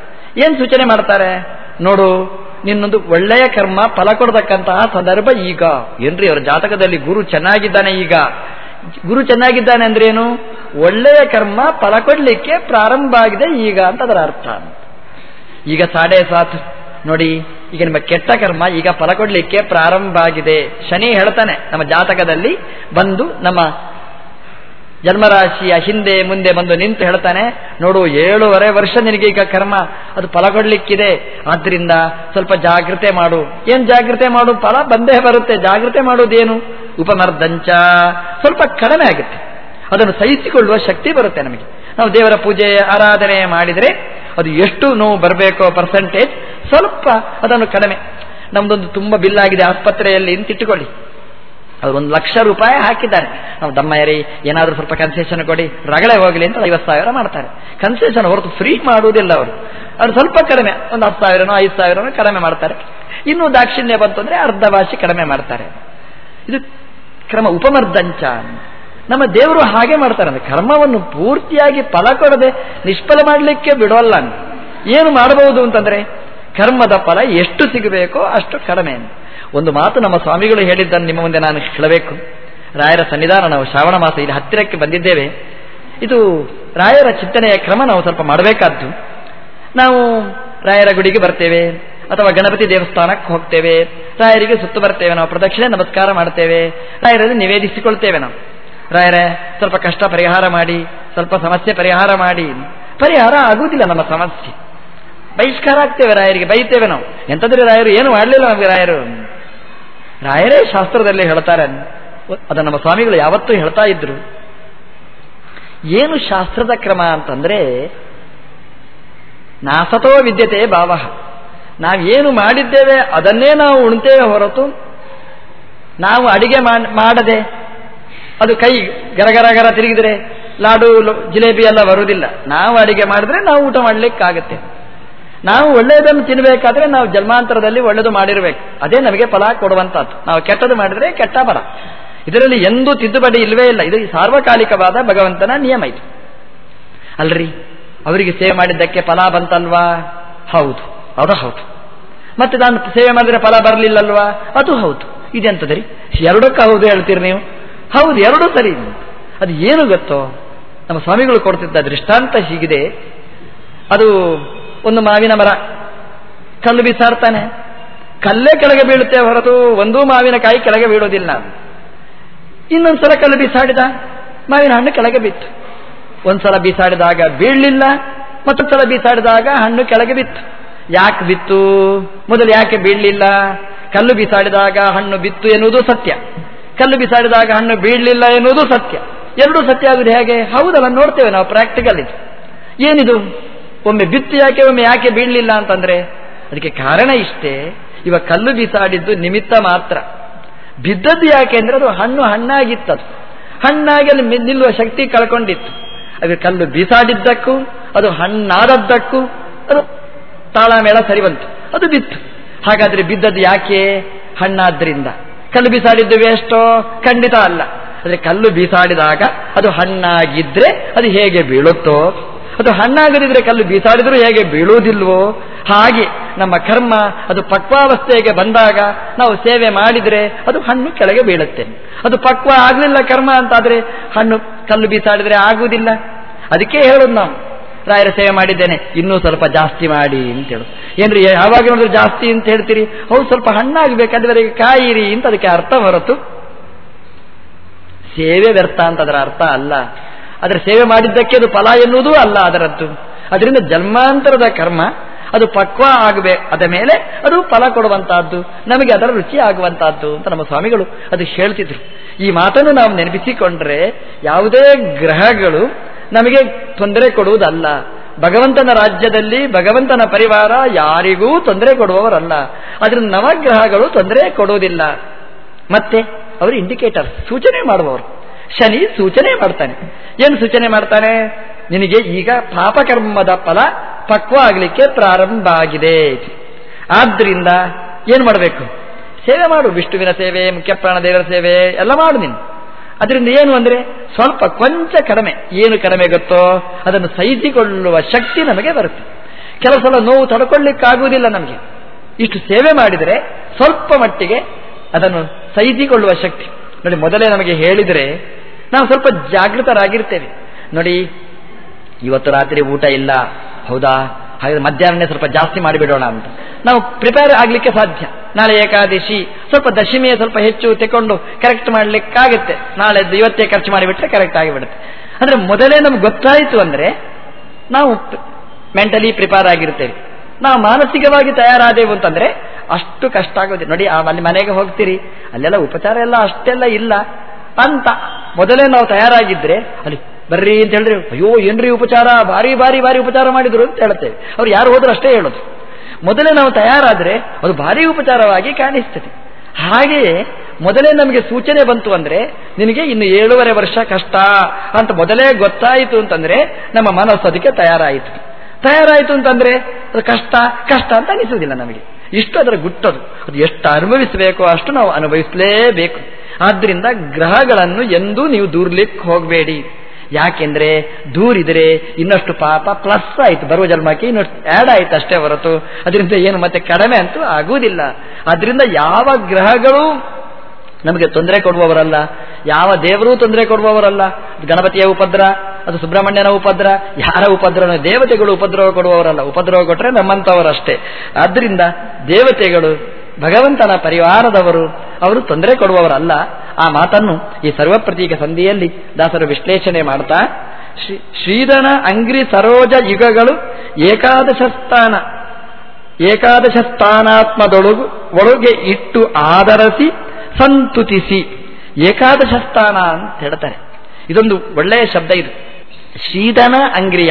ಏನು ಸೂಚನೆ ಮಾಡ್ತಾರೆ? ನೋಡು, ನಿನ್ನೊಂದು ಒಳ್ಳೆಯ ಕರ್ಮ ಫಲ ಕೊಡತಕ್ಕಂತಹ ಸಂದರ್ಭ ಈಗ. ಏನ್ರಿ, ಅವರ ಜಾತಕದಲ್ಲಿ ಗುರು ಚೆನ್ನಾಗಿದ್ದಾನೆ ಈಗ? ಗುರು ಚೆನ್ನಾಗಿದ್ದಾನೆ ಅಂದ್ರೆ ಏನು? ಒಳ್ಳೆಯ ಕರ್ಮ ಫಲ ಕೊಡಲಿಕ್ಕೆ ಪ್ರಾರಂಭ ಆಗಿದೆ ಈಗ ಅಂತ ಅದರ ಅರ್ಥ. ಈಗ ಸಾಡೆ ಸಾತ್. ನೋಡಿ ಈಗ ನಿಮ್ಮ ಕೆಟ್ಟ ಕರ್ಮ ಈಗ ಫಲ ಕೊಡಲಿಕ್ಕೆ ಪ್ರಾರಂಭ ಆಗಿದೆ. ಶನಿ ಹೇಳ್ತಾನೆ, ನಮ್ಮ ಜಾತಕದಲ್ಲಿ ಬಂದು ನಮ್ಮ ಜನ್ಮರಾಶಿಯ ಹಿಂದೆ ಮುಂದೆ ಬಂದು ನಿಂತು ಹೇಳ್ತಾನೆ, ನೋಡು, ಏಳುವರೆ ವರ್ಷ ನಿನಗೆ ಈಗ ಕರ್ಮ, ಅದು ಫಲ ಕೊಡ್ಲಿಕ್ಕಿದೆ. ಆದ್ದರಿಂದ ಸ್ವಲ್ಪ ಜಾಗ್ರತೆ ಮಾಡು. ಏನ್ ಜಾಗ್ರತೆ ಮಾಡು? ಫಲ ಬಂದೇ ಬರುತ್ತೆ. ಜಾಗ್ರತೆ ಮಾಡೋದೇನು ಉಪಮರ್ದಂಚ. ಸ್ವಲ್ಪ ಕಡಿಮೆ ಆಗುತ್ತೆ. ಅದನ್ನು ಸಹಿಸಿಕೊಳ್ಳುವ ಶಕ್ತಿ ಬರುತ್ತೆ ನಮಗೆ. ನಾವು ದೇವರ ಪೂಜೆ, ಆರಾಧನೆ ಮಾಡಿದರೆ ಅದು ಎಷ್ಟು ನೋವು ಬರಬೇಕೋ ಪರ್ಸೆಂಟೇಜ್ ಸ್ವಲ್ಪ ಅದನ್ನು ಕಡಿಮೆ. ನಮ್ದೊಂದು ತುಂಬ ಬಿಲ್ ಆಗಿದೆ ಆಸ್ಪತ್ರೆಯಲ್ಲಿ ಅಂತ ಇಟ್ಟುಕೊಳ್ಳಿ. ಅವ್ರು ಒಂದು ಲಕ್ಷ ರೂಪಾಯಿ ಹಾಕಿದ್ದಾರೆ. ನಾವು ದಮ್ಮಯ್ಯರಿ, ಏನಾದರೂ ಸ್ವಲ್ಪ ಕನ್ಸೆಷನ್ ಕೊಡಿ, ರಗಳೆ ಹೋಗಲಿ ಅಂತ ಐವತ್ತು ಸಾವಿರ ಮಾಡ್ತಾರೆ. ಕನ್ಸೆಷನ್ ಹೊರತು ಫ್ರೀ ಮಾಡುವುದಿಲ್ಲ ಅವರು. ಅದು ಸ್ವಲ್ಪ ಕಡಿಮೆ, ಒಂದು ಹತ್ತು ಸಾವಿರನೋ, ಐದು ಸಾವಿರನೋ ಕಡಿಮೆ ಮಾಡ್ತಾರೆ. ಇನ್ನೂ ದಾಕ್ಷಿಣ್ಯ ಬಂತು ಅಂದರೆ ಅರ್ಧ ಭಾಷೆ ಕಡಿಮೆ ಮಾಡ್ತಾರೆ. ಇದು ಕ್ರಮ ಉಪಮರ್ದಂಚ ನಮ್ಮ ದೇವರು ಹಾಗೆ ಮಾಡ್ತಾರೆ ಅಂದ್ರೆ ಕರ್ಮವನ್ನು ಪೂರ್ತಿಯಾಗಿ ಫಲ ಕೊಡದೆ ನಿಷ್ಫಲ ಮಾಡಲಿಕ್ಕೆ ಬಿಡೋಲ್ಲ ಏನು ಮಾಡಬಹುದು ಅಂತಂದ್ರೆ ಕರ್ಮದ ಫಲ ಎಷ್ಟು ಸಿಗಬೇಕೋ ಅಷ್ಟು ಕಡಿಮೆ ಒಂದು ಮಾತು ನಮ್ಮ ಸ್ವಾಮಿಗಳು ಹೇಳಿದ್ದನ್ನು ನಿಮ್ಮ ಮುಂದೆ ನಾನು ಹೇಳಬೇಕು. ರಾಯರ ಸನ್ನಿಧಾನ, ನಾವು ಶ್ರಾವಣ ಮಾಸ ಇಲ್ಲಿ ಹತ್ತಿರಕ್ಕೆ ಬಂದಿದ್ದೇವೆ. ಇದು ರಾಯರ ಚಿಂತನೆಯ ಕ್ರಮ ನಾವು ಸ್ವಲ್ಪ ಮಾಡಬೇಕಾದ್ದು. ನಾವು ರಾಯರ ಗುಡಿಗೆ ಬರ್ತೇವೆ, ಅಥವಾ ಗಣಪತಿ ದೇವಸ್ಥಾನಕ್ಕೆ ಹೋಗ್ತೇವೆ. ರಾಯರಿಗೆ ಸುತ್ತು ಬರ್ತೇವೆ, ನಾವು ಪ್ರದಕ್ಷಿಣೆ ನಮಸ್ಕಾರ ಮಾಡ್ತೇವೆ. ರಾಯರಲ್ಲಿ ನಿವೇದಿಸಿಕೊಳ್ತೇವೆ ನಾವು. ರಾಯರೇ, ಸ್ವಲ್ಪ ಕಷ್ಟ ಪರಿಹಾರ ಮಾಡಿ, ಸ್ವಲ್ಪ ಸಮಸ್ಯೆ ಪರಿಹಾರ ಮಾಡಿ. ಪರಿಹಾರ ಆಗುವುದಿಲ್ಲ ನಮ್ಮ ಸಮಸ್ಯೆ. ಬಹಿಷ್ಕಾರ ಆಗ್ತೇವೆ ರಾಯರಿಗೆ, ಬೈತೇವೆ ನಾವು. ಎಂತಂದ್ರೆ ರಾಯರು, ಏನು ಮಾಡಲಿಲ್ಲ ನಮಗೆ ರಾಯರು? ರಾಯರೇ ಶಾಸ್ತ್ರದಲ್ಲಿ ಹೇಳ್ತಾರೆ ಅದನ್ನು ನಮ್ಮ ಸ್ವಾಮಿಗಳು ಯಾವತ್ತೂ ಹೇಳ್ತಾ ಇದ್ರು. ಏನು ಶಾಸ್ತ್ರದ ಕ್ರಮ ಅಂತಂದ್ರೆ, ನಾಸತೋ ವಿದ್ಯತೆ ಭಾವ. ನಾವೇನು ಮಾಡಿದ್ದೇವೆ ಅದನ್ನೇ ನಾವು ಉಣ್ತೇವೆ ಹೊರತು, ನಾವು ಅಡಿಗೆ ಮಾಡದೆ ಅದು ಕೈ ಗರಗರ ಗರ ತಿರುಗಿದ್ರೆ ಲಾಡು ಜಿಲೇಬಿ ಎಲ್ಲ ಬರುವುದಿಲ್ಲ. ನಾವು ಅಡಿಗೆ ಮಾಡಿದ್ರೆ ನಾವು ಊಟ ಮಾಡಲಿಕ್ಕಾಗತ್ತೆ. ನಾವು ಒಳ್ಳೆಯದನ್ನು ತಿನ್ನಬೇಕಾದ್ರೆ ನಾವು ಜನ್ಮಾಂತರದಲ್ಲಿ ಒಳ್ಳೆಯದು ಮಾಡಿರಬೇಕು. ಅದೇ ನಮಗೆ ಫಲ ಕೊಡುವಂತಹದ್ದು ನಾವು ಕೆಟ್ಟದು ಮಾಡಿದ್ರೆ ಕೆಟ್ಟ ಬರ ಇದರಲ್ಲಿ ಎಂದೂ ತಿದ್ದುಪಡಿ ಇಲ್ಲವೇ ಇಲ್ಲ. ಇದು ಸಾರ್ವಕಾಲಿಕವಾದ ಭಗವಂತನ ನಿಯಮ ಇದು. ಅಲ್ರಿ? ಅವರಿಗೆ ಸೇವೆ ಮಾಡಿದ್ದಕ್ಕೆ ಫಲ ಬಂತಲ್ವಾ? ಹೌದು. ಅದು ಹೌದು. ಮತ್ತೆ ನಾನು ಸೇವೆ ಮಾಡಿದ್ರೆ ಫಲ ಬರಲಿಲ್ಲಲ್ವಾ? ಅದು ಹೌದು. ಇದೆಂತದ್ರಿ? ಎರಡಕ್ಕೂ ಹೌದು ಹೇಳ್ತೀರಿ ನೀವು. ಹೌದು, ಎರಡೂ ಸರಿ. ಅದು ಏನು ಗೊತ್ತೋ? ನಮ್ಮ ಸ್ವಾಮಿಗಳು ಕೊಡ್ತಿದ್ದ ದೃಷ್ಟಾಂತ ಹೀಗಿದೆ. ಅದು ಒಂದು ಮಾವಿನ ಮರ. ಕಲ್ಲು ಬಿಸಾಡ್ತಾನೆ ಕಲ್ಲೇ ಕೆಳಗೆ ಬೀಳುತ್ತೆ ಹೊರತು ಒಂದೂ ಮಾವಿನಕಾಯಿ ಕೆಳಗೆ ಬೀಳೋದಿಲ್ಲ. ಇನ್ನೊಂದ್ಸಲ ಕಲ್ಲು ಬಿಸಾಡಿದ, ಮಾವಿನ ಹಣ್ಣು ಕೆಳಗೆ ಬಿತ್ತು. ಒಂದ್ಸಲ ಬಿಸಾಡಿದಾಗ ಬೀಳಲಿಲ್ಲ, ಮತ್ತೊಂದ್ಸಲ ಬಿಸಾಡಿದಾಗ ಹಣ್ಣು ಕೆಳಗೆ ಬಿತ್ತು. ಯಾಕೆ ಬಿತ್ತು? ಮೊದಲು ಯಾಕೆ ಬೀಳಲಿಲ್ಲ? ಕಲ್ಲು ಬಿಸಾಡಿದಾಗ ಹಣ್ಣು ಬಿತ್ತು ಎನ್ನುವುದು ಸತ್ಯ. ಕಲ್ಲು ಬಿಸಾಡಿದಾಗ ಹಣ್ಣು ಬೀಳಲಿಲ್ಲ ಎನ್ನುವುದು ಸತ್ಯ. ಎರಡೂ ಸತ್ಯ ಆಗುದು ಹೇಗೆ? ಹೌದಲ್ಲ ನೋಡ್ತೇವೆ ನಾವು ಪ್ರಾಕ್ಟಿಕಲ್ ಇದು ಏನಿದು? ಒಮ್ಮೆ ಬಿತ್ತು ಯಾಕೆ, ಒಮ್ಮೆ ಯಾಕೆ ಬೀಳಲಿಲ್ಲ ಅಂತಂದ್ರೆ, ಅದಕ್ಕೆ ಕಾರಣ ಇಷ್ಟೇ. ಇವ ಕಲ್ಲು ಬಿಸಾಡಿದ್ದು ನಿಮಿತ್ತ ಮಾತ್ರ. ಬಿದ್ದದ್ದು ಯಾಕೆ ಅಂದ್ರೆ ಅದು ಹಣ್ಣು ಹಣ್ಣಾಗಿತ್ತದು. ಹಣ್ಣಾಗಿ ಅಲ್ಲಿ ನಿಲ್ಲುವ ಶಕ್ತಿ ಕಳ್ಕೊಂಡಿತ್ತು. ಅದು ಕಲ್ಲು ಬಿಸಾಡಿದ್ದಕ್ಕೂ, ಅದು ಹಣ್ಣಾದದ್ದಕ್ಕೂ, ಅದು ತಾಳಮೇಳ ಸರಿ ಬಂತು ಅದು ಬಿತ್ತು. ಹಾಗಾದ್ರೆ ಬಿದ್ದದ್ದು ಯಾಕೆ? ಹಣ್ಣಾದ್ರಿಂದ. ಕಲ್ಲು ಬಿಸಾಡಿದ್ದು ವೇಷ್ಟೋ ಖಂಡಿತ ಅಲ್ಲ. ಅಂದ್ರೆ ಕಲ್ಲು ಬೀಸಾಡಿದಾಗ ಅದು ಹಣ್ಣಾಗಿದ್ರೆ ಅದು ಹೇಗೆ ಬೀಳುತ್ತೋ? ಅದು ಹಣ್ಣಾಗದಿದ್ರೆ ಕಲ್ಲು ಬೀಸಾಡಿದ್ರೂ ಹೇಗೆ ಬೀಳುವುದಿಲ್ವೋ? ಹಾಗೆ ನಮ್ಮ ಕರ್ಮ ಅದು ಪಕ್ವಾವಸ್ಥೆಗೆ ಬಂದಾಗ ನಾವು ಸೇವೆ ಮಾಡಿದ್ರೆ ಅದು ಹಣ್ಣು ಕೆಳಗೆ ಬೀಳುತ್ತೆ. ಅದು ಪಕ್ವ ಆಗಲಿಲ್ಲ ಕರ್ಮ ಅಂತಾದರೆ ಹಣ್ಣು ಕಲ್ಲು ಬೀಸಾಡಿದರೆ ಆಗುವುದಿಲ್ಲ. ಅದಕ್ಕೆ ಹೇಳೋದು ನಾವು. ರಾಯರ ಸೇವೆ ಮಾಡಿದ್ದೇನೆ, ಇನ್ನೂ ಸ್ವಲ್ಪ ಜಾಸ್ತಿ ಮಾಡಿ ಅಂತ ಹೇಳು ಏನ್ರಿ, ಯಾವಾಗ ನೋಡಿದ್ರೆ ಜಾಸ್ತಿ ಅಂತ ಹೇಳ್ತೀರಿ? ಹೌದು, ಸ್ವಲ್ಪ ಹಣ್ಣಾಗಬೇಕಾದ್ರೆ ಕಾಯಿರಿ ಅಂತ ಅದಕ್ಕೆ ಅರ್ಥ ಹೊರತು. ಸೇವೆ ವ್ಯರ್ಥ ಅಂತ ಅದರ ಅರ್ಥ ಅಲ್ಲ. ಅದರ ಸೇವೆ ಮಾಡಿದ್ದಕ್ಕೆ ಅದು ಫಲ ಎನ್ನುವುದೂ ಅಲ್ಲ ಅದರದ್ದು. ಅದರಿಂದ ಜನ್ಮಾಂತರದ ಕರ್ಮ, ಅದು ಪಕ್ವ ಆಗಬೇಕು ಅದ ಮೇಲೆ ಅದು ಫಲ ಕೊಡುವಂತಹದ್ದು, ನಮಗೆ ಅದರ ರುಚಿ ಆಗುವಂತಹದ್ದು ಅಂತ ನಮ್ಮ ಸ್ವಾಮಿಗಳು ಅದು ಹೇಳ್ತಿದ್ರು. ಈ ಮಾತನ್ನು ನಾವು ನೆನಪಿಸಿಕೊಂಡ್ರೆ ಯಾವುದೇ ಗ್ರಹಗಳು ನಮಗೆ ತೊಂದರೆ ಕೊಡುವುದಲ್ಲ. ಭಗವಂತನ ರಾಜ್ಯದಲ್ಲಿ, ಭಗವಂತನ ಪರಿವಾರ ಯಾರಿಗೂ ತೊಂದರೆ ಕೊಡುವವರಲ್ಲ. ಅದರಿಂದ ನವಗ್ರಹಗಳು ತೊಂದರೆ ಕೊಡುವುದಿಲ್ಲ. ಮತ್ತೆ ಅವರು ಇಂಡಿಕೇಟರ್ ಸೂಚನೆ ಮಾಡುವವರು. ಶನಿ ಸೂಚನೆ ಮಾಡ್ತಾನೆ. ಏನು ಸೂಚನೆ ಮಾಡ್ತಾನೆ? ನಿನಗೆ ಈಗ ಪಾಪಕರ್ಮದ ಫಲ ಪಕ್ವ ಆಗಲಿಕ್ಕೆ ಪ್ರಾರಂಭ ಆಗಿದೆ. ಆದ್ರಿಂದ ಏನು ಮಾಡಬೇಕು? ಸೇವೆ ಮಾಡು, ವಿಷ್ಣುವಿನ ಸೇವೆ ಮುಖ್ಯ ದೇವರ ಸೇವೆ, ಎಲ್ಲ ಮಾಡು ನೀನು. ಅದರಿಂದ ಏನು ಅಂದರೆ ಸ್ವಲ್ಪ ಕೊಂಚ ಕಡಿಮೆ. ಏನು ಕಡಿಮೆ ಗೊತ್ತೋ? ಅದನ್ನು ಸಹಿಸಿಕೊಳ್ಳುವ ಶಕ್ತಿ ನಮಗೆ ಬರುತ್ತೆ. ಕೆಲವು ಸಲ ನೋವು ತಡ್ಕೊಳ್ಳಿಕ್ಕಾಗುವುದಿಲ್ಲ ನಮಗೆ. ಇಷ್ಟು ಸೇವೆ ಮಾಡಿದರೆ ಸ್ವಲ್ಪ ಮಟ್ಟಿಗೆ ಅದನ್ನು ಸಹಿಸಿಕೊಳ್ಳುವ ಶಕ್ತಿ. ನೋಡಿ, ಮೊದಲೇ ನಮಗೆ ಹೇಳಿದರೆ ನಾವು ಸ್ವಲ್ಪ ಜಾಗೃತರಾಗಿರ್ತೇವೆ. ನೋಡಿ, ಇವತ್ತು ರಾತ್ರಿ ಊಟ ಇಲ್ಲ. ಹೌದಾ? ಹಾಗಾದ್ರೆ ಮಧ್ಯಾಹ್ನ ಸ್ವಲ್ಪ ಜಾಸ್ತಿ ಮಾಡಿಬಿಡೋಣ ಅಂತ. ನಾವು ಪ್ರಿಪೇರ್ ಆಗಲಿಕ್ಕೆ ಸಾಧ್ಯ. ನಾಳೆ ಏಕಾದಶಿ. ಸ್ವಲ್ಪ ದಶಮಿಯ ಸ್ವಲ್ಪ ಹೆಚ್ಚು ತೆಕೊಂಡು ಕರೆಕ್ಟ್ ಮಾಡಲಿಕ್ಕಾಗುತ್ತೆ. ನಾಳೆ ಇವತ್ತೇ ಖರ್ಚು ಮಾಡಿಬಿಟ್ರೆ ಕರೆಕ್ಟ್ ಆಗಿಬಿಡುತ್ತೆ. ಅಂದ್ರೆ ಮೊದಲೇ ನಮ್ಗೆ ಗೊತ್ತಾಯಿತು ಅಂದ್ರೆ ನಾವು ಮೆಂಟಲಿ ಪ್ರಿಪೇರ್ ಆಗಿರ್ತೇವೆ. ನಾವು ಮಾನಸಿಕವಾಗಿ ತಯಾರಾದೆವು ಅಂತಂದ್ರೆ ಅಷ್ಟು ಕಷ್ಟ ಆಗೋದಿಲ್ಲ. ನೋಡಿ ಅಲ್ಲಿ ಮನೆಗೆ ಹೋಗ್ತೀರಿ, ಅಲ್ಲೆಲ್ಲ ಉಪಚಾರ ಎಲ್ಲ ಅಷ್ಟೆಲ್ಲ ಇಲ್ಲ. ಅಂತ ಮೊದಲೇ ನಾವು ತಯಾರಾಗಿದ್ರೆ, ಅಲ್ಲಿ ಬರ್ರಿ ಅಂತ ಹೇಳಿದ್ರೆ, ಅಯ್ಯೋ, ಏನ್ರಿ ಉಪಚಾರ? ಭಾರಿ ಭಾರಿ ಭಾರಿ ಉಪಚಾರ ಮಾಡಿದ್ರು ಅಂತ ಹೇಳ್ತೇವೆ ಅವ್ರು ಯಾರು ಹೋದ್ರು ಅಷ್ಟೇ ಹೇಳೋದು. ಮೊದಲೇ ನಾವು ತಯಾರಾದರೆ ಅದು ಭಾರಿ ಉಪಚಾರವಾಗಿ ಕಾಣಿಸ್ತದೆ. ಹಾಗೆಯೇ ಮೊದಲೇ ನಮಗೆ ಸೂಚನೆ ಬಂತು ಅಂದರೆ ನಿನಗೆ ಇನ್ನು ಏಳುವರೆ ವರ್ಷ ಕಷ್ಟ ಅಂತ ಮೊದಲೇ ಗೊತ್ತಾಯಿತು ಅಂತಂದರೆ ನಮ್ಮ ಮನಸ್ಸು ಅದಕ್ಕೆ ತಯಾರಾಯಿತು. ತಯಾರಾಯಿತು ಅಂತಂದರೆ ಅದು ಕಷ್ಟ ಕಷ್ಟ ಅಂತ ಅನಿಸುವುದಿಲ್ಲ ನಮಗೆ. ಇಷ್ಟು ಅದರ ಗುಟ್ಟದು. ಅದು ಎಷ್ಟು ಅನುಭವಿಸಬೇಕೋ ಅಷ್ಟು ನಾವು ಅನುಭವಿಸಲೇಬೇಕು. ಆದ್ದರಿಂದ ಗ್ರಹಗಳನ್ನು ಎಂದೂ ನೀವು ದೂರ್ಲಿಕ್ಕೆ ಹೋಗಬೇಡಿ. ಯಾಕೆಂದ್ರೆ ದೂರಿದ್ರೆ ಇನ್ನಷ್ಟು ಪಾಪ ಪ್ಲಸ್ ಆಯಿತು. ಬರುವ ಜನ್ಮಕ್ಕೆ ಇನ್ನಷ್ಟು ಆ್ಯಡ್ ಆಯಿತು ಅಷ್ಟೇ ಹೊರತು. ಅದರಿಂದ ಏನು ಮತ್ತೆ ಕಡಿಮೆ ಅಂತೂ ಆಗುವುದಿಲ್ಲ. ಅದರಿಂದ ಯಾವ ಗ್ರಹಗಳು ನಮಗೆ ತೊಂದರೆ ಕೊಡುವವರಲ್ಲ. ಯಾವ ದೇವರೂ ತೊಂದರೆ ಕೊಡುವವರಲ್ಲ. ಗಣಪತಿಯ ಉಪದ್ರ, ಅದು ಸುಬ್ರಹ್ಮಣ್ಯನ ಉಪದ್ರ, ಯಾರ ಉಪದ್ರ, ದೇವತೆಗಳು ಉಪದ್ರವ ಕೊಡುವವರಲ್ಲ. ಉಪದ್ರವ ಕೊಟ್ಟರೆ ನಮ್ಮಂಥವರಷ್ಟೇ ಆದ್ದರಿಂದ ದೇವತೆಗಳು ಭಗವಂತನ ಪರಿವಾರದವರು ಅವರು ತೊಂದರೆ ಕೊಡುವವರಲ್ಲ. ಆ ಮಾತನ್ನು ಈ ಸರ್ವಪ್ರತೀಕ ಸಂಧಿಯಲ್ಲಿ ದಾಸರು ವಿಶ್ಲೇಷಣೆ ಮಾಡ್ತಾ ಶ್ರೀಧನ ಅಂಗ್ರಿ ಸರೋಜ ಯುಗಗಳು ಏಕಾದಶ ಸ್ಥಾನ, ಏಕಾದಶ ಸ್ಥಾನಾತ್ಮದೊಳಗು, ಒಳಗೆ ಇಟ್ಟು ಆಧರಿಸಿ ಸಂತುತಿಸಿ. ಏಕಾದಶ ಸ್ಥಾನ ಅಂತ ಹೇಳ್ತಾರೆ. ಇದೊಂದು ಒಳ್ಳೆಯ ಶಬ್ದ ಇದು. ಶ್ರೀಧನ ಅಂಗ್ರಿಯ.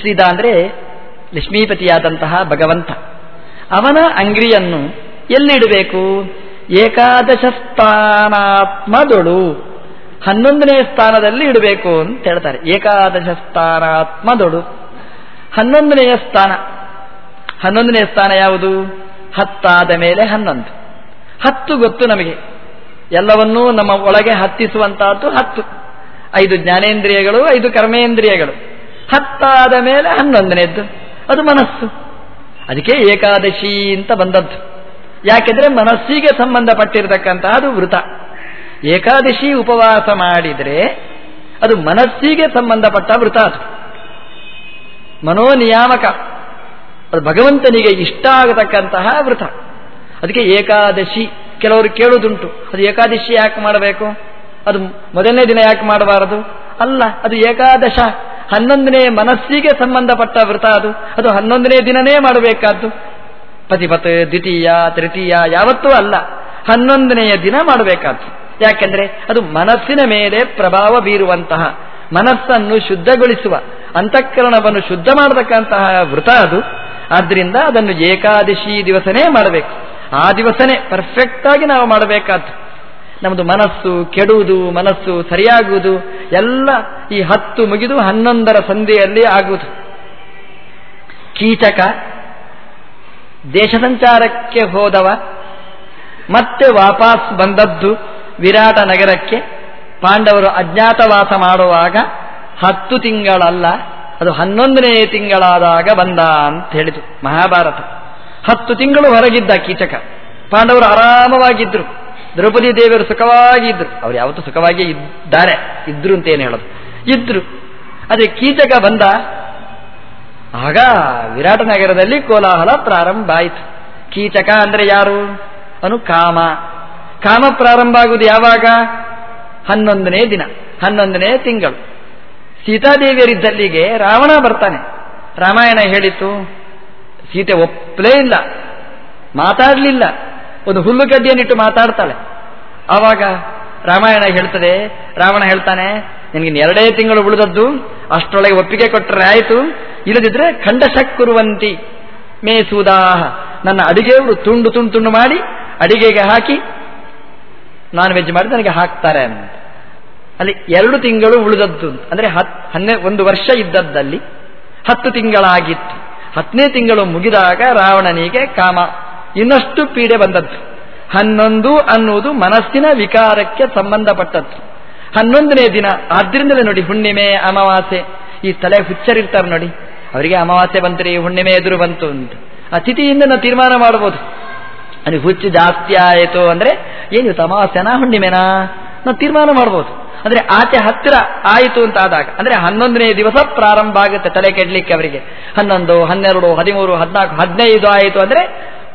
ಶ್ರೀಧ ಅಂದ್ರೆ ಲಕ್ಷ್ಮೀಪತಿಯಾದಂತಹ ಭಗವಂತ. ಅವನ ಅಂಗ್ರಿಯನ್ನು ಎಲ್ಲಿಡಬೇಕು? ಏಕಾದಶ ಸ್ಥಾನಾತ್ಮದೊಳು ಹನ್ನೊಂದನೇ ಸ್ಥಾನದಲ್ಲಿ ಇಡಬೇಕು ಅಂತ ಹೇಳ್ತಾರೆ. ಏಕಾದಶ ಸ್ಥಾನಾತ್ಮದೊಳು ಹನ್ನೊಂದನೆಯ ಸ್ಥಾನ. ಹನ್ನೊಂದನೆಯ ಸ್ಥಾನ ಯಾವುದು? ಹತ್ತಾದ ಮೇಲೆ ಹನ್ನೊಂದು. ಹತ್ತು ಗೊತ್ತು ನಮಗೆ. ಎಲ್ಲವನ್ನೂ ನಮ್ಮ ಒಳಗೆ ಹತ್ತಿಸುವಂತಹದ್ದು ಹತ್ತು. ಐದು ಜ್ಞಾನೇಂದ್ರಿಯಗಳು, ಐದು ಕರ್ಮೇಂದ್ರಿಯಗಳು. ಹತ್ತಾದ ಮೇಲೆ ಹನ್ನೊಂದನೇದ್ದು. ಅದು ಮನಸ್ಸು. ಅದಕ್ಕೆ ಏಕಾದಶಿ ಅಂತ ಬಂದದ್ದು. ಯಾಕೆಂದ್ರೆ ಮನಸ್ಸಿಗೆ ಸಂಬಂಧಪಟ್ಟಿರತಕ್ಕಂತಹ ಅದು ವೃತ. ಏಕಾದಶಿ ಉಪವಾಸ ಮಾಡಿದರೆ ಅದು ಮನಸ್ಸಿಗೆ ಸಂಬಂಧಪಟ್ಟ ವೃತ ಅದು. ಮನೋನಿಯಾಮಕ. ಅದು ಭಗವಂತನಿಗೆ ಇಷ್ಟ ಆಗತಕ್ಕಂತಹ ವೃತ. ಅದಕ್ಕೆ ಏಕಾದಶಿ. ಕೆಲವರು ಕೇಳುವುದುಂಟು, ಅದು ಏಕಾದಶಿ ಯಾಕೆ ಮಾಡಬೇಕು? ಅದು ಮೊದಲನೇ ದಿನ ಯಾಕೆ ಮಾಡಬಾರದು? ಅಲ್ಲ, ಅದು ಏಕಾದಶ. ಹನ್ನೊಂದನೇ ಮನಸ್ಸಿಗೆ ಸಂಬಂಧಪಟ್ಟ ವೃತ ಅದು. ಅದು ಹನ್ನೊಂದನೇ ದಿನನೇ ಮಾಡಬೇಕಾದ್ದು. ಪತಿಪತ್, ದ್ವಿತೀಯ, ತೃತೀಯ, ಯಾವತ್ತೂ ಅಲ್ಲ. ಹನ್ನೊಂದನೆಯ ದಿನ ಮಾಡಬೇಕಾದ್ದು. ಯಾಕೆಂದ್ರೆ ಅದು ಮನಸ್ಸಿನ ಮೇಲೆ ಪ್ರಭಾವ ಬೀರುವಂತಹ, ಮನಸ್ಸನ್ನು ಶುದ್ಧಗೊಳಿಸುವ, ಅಂತಃಕರಣವನ್ನು ಶುದ್ಧ ಮಾಡತಕ್ಕಂತಹ ವೃತ ಅದು. ಆದ್ರಿಂದ ಅದನ್ನು ಏಕಾದಶಿ ದಿವಸನೇ ಮಾಡಬೇಕು. ಆ ದಿವಸನೇ ಪರ್ಫೆಕ್ಟ್ ಆಗಿ ನಾವು ಮಾಡಬೇಕಾದ್ದು. ನಮ್ಮದು ಮನಸ್ಸು ಕೆಡುವುದು, ಮನಸ್ಸು ಸರಿಯಾಗುವುದು, ಎಲ್ಲ ಈ ಹತ್ತು ಮುಗಿದು ಹನ್ನೊಂದರ ಸಂಧಿಯಲ್ಲಿ ಆಗುವುದು. ಕೀಚಕ ದೇಶ ಸಂಚಾರಕ್ಕೆ ಹೋದವ, ಮತ್ತೆ ವಾಪಸ್ ಬಂದದ್ದು ವಿರಾಟ ನಗರಕ್ಕೆ. ಪಾಂಡವರು ಅಜ್ಞಾತವಾಸ ಮಾಡುವಾಗ ಹತ್ತು ತಿಂಗಳಲ್ಲ, ಅದು ಹನ್ನೊಂದನೇ ತಿಂಗಳಾದಾಗ ಬಂದ ಅಂತ ಹೇಳಿತು ಮಹಾಭಾರತ. ಹತ್ತು ತಿಂಗಳು ಹೊರಗಿದ್ದ ಕೀಚಕ. ಪಾಂಡವರು ಆರಾಮವಾಗಿದ್ದರು ದ್ರೌಪದಿ ದೇವಿಯರು ಸುಖವಾಗಿದ್ದರು ಅವ್ರು ಯಾವತ್ತೂ ಸುಖವಾಗಿ ಇದ್ದಾರೆ. ಇದ್ರು ಅಂತ ಏನು ಹೇಳೋದು? ಇದ್ರು. ಅದೇ ಕೀಚಕ ಬಂದ ಆಗ ವಿರಾಟ ನಗರದಲ್ಲಿ ಕೋಲಾಹಲ ಪ್ರಾರಂಭ ಆಯಿತು. ಕೀಚಕ ಅಂದ್ರೆ ಯಾರು? ಅನು ಕಾಮ. ಕಾಮ ಪ್ರಾರಂಭ ಆಗುವುದು ಯಾವಾಗ? ಹನ್ನೊಂದನೇ ದಿನ, ಹನ್ನೊಂದನೇ ತಿಂಗಳು. ಸೀತಾದೇವಿಯರಿದ್ದಲ್ಲಿಗೆ ರಾವಣ ಬರ್ತಾನೆ. ರಾಮಾಯಣ ಹೇಳಿತು, ಸೀತೆ ಒಪ್ಪಲೇ ಇಲ್ಲ, ಮಾತಾಡಲಿಲ್ಲ. ಒಂದು ಹುಲ್ಲುಗಡ್ಡಿಯನ್ನಿಟ್ಟು ಮಾತಾಡ್ತಾಳೆ. ಆವಾಗ ರಾಮಾಯಣ ಹೇಳ್ತದೆ, ರಾವಣ ಹೇಳ್ತಾನೆ ನಿನಗೆ ಎರಡೇ ತಿಂಗಳು ಉಳಿದದ್ದು, ಅಷ್ಟರೊಳಗೆ ಒಪ್ಪಿಗೆ ಕೊಟ್ಟರೆ ಆಯಿತು. ಇಲ್ಲದಿದ್ರೆ ಖಂಡಶಕ್ಕುರುವಂತಿ ಮೇಸೂದಾಹ ನನ್ನ ಅಡಿಗೆಯವರು ತುಂಡು ತುಂಡು ತುಂಡು ಮಾಡಿ, ಅಡಿಗೆಗೆ ಹಾಕಿ, ನಾನ್ ವೆಜ್ ಮಾಡಿ ನನಗೆ ಹಾಕ್ತಾರೆ ಅಂತ. ಅಲ್ಲಿ ಎರಡು ತಿಂಗಳು ಉಳಿದದ್ದು. ಅಂದ್ರೆ ಹನ್ನೆ, ಒಂದು ವರ್ಷ ಇದ್ದದ್ದಲ್ಲಿ ಹತ್ತು ತಿಂಗಳಾಗಿತ್ತು. ಹತ್ತನೇ ತಿಂಗಳು ಮುಗಿದಾಗ ರಾವಣನಿಗೆ ಕಾಮ. ಇನ್ನಷ್ಟು ಪೀಡೆ ಬಂದದ್ದು. ಹನ್ನೊಂದು ಅನ್ನುವುದು ಮನಸ್ಸಿನ ವಿಕಾರಕ್ಕೆ ಸಂಬಂಧಪಟ್ಟದ್ದು. ಹನ್ನೊಂದನೇ ದಿನ. ಆದ್ರಿಂದಲೇ ನೋಡಿ, ಹುಣ್ಣಿಮೆ ಅಮಾವಾಸ್ಯೆ. ಈ ತಲೆ ಹುಚ್ಚರಿರ್ತಾರೆ ನೋಡಿ. ಅವರಿಗೆ ಅಮಾವಾಸ್ಯೆ ಬಂತರಿ ಹುಣ್ಣಿಮೆ ಎದುರು ಬಂತು ಅಂತ. ಅತಿಥಿಯಿಂದ ತಿಥಿಯಿಂದ ನಾವು ತೀರ್ಮಾನ ಮಾಡಬಹುದು ಅಲ್ಲಿ ಹುಚ್ಚು ಜಾಸ್ತಿ ಆಯಿತು ಅಂದ್ರೆ, ಏನು ಅಮಾವಾಸ್ಯನಾ, ಹುಣ್ಣಿಮೆನಾ? ನಾವು ತೀರ್ಮಾನ ಮಾಡಬಹುದು ಅಂದ್ರೆ ಆಚೆ ಹತ್ತಿರ ಆಯಿತು ಅಂತ ಆದಾಗ, ಅಂದ್ರೆ ಹನ್ನೊಂದನೇ ದಿವಸ ಪ್ರಾರಂಭ ಆಗುತ್ತೆ ತಲೆ ಕೆಡ್ಲಿಕ್ಕೆ ಅವರಿಗೆ. ಹನ್ನೊಂದು, ಹನ್ನೆರಡು, ಹದಿಮೂರು, ಹದಿನಾಲ್ಕು, ಹದಿನೈದು ಆಯಿತು ಅಂದ್ರೆ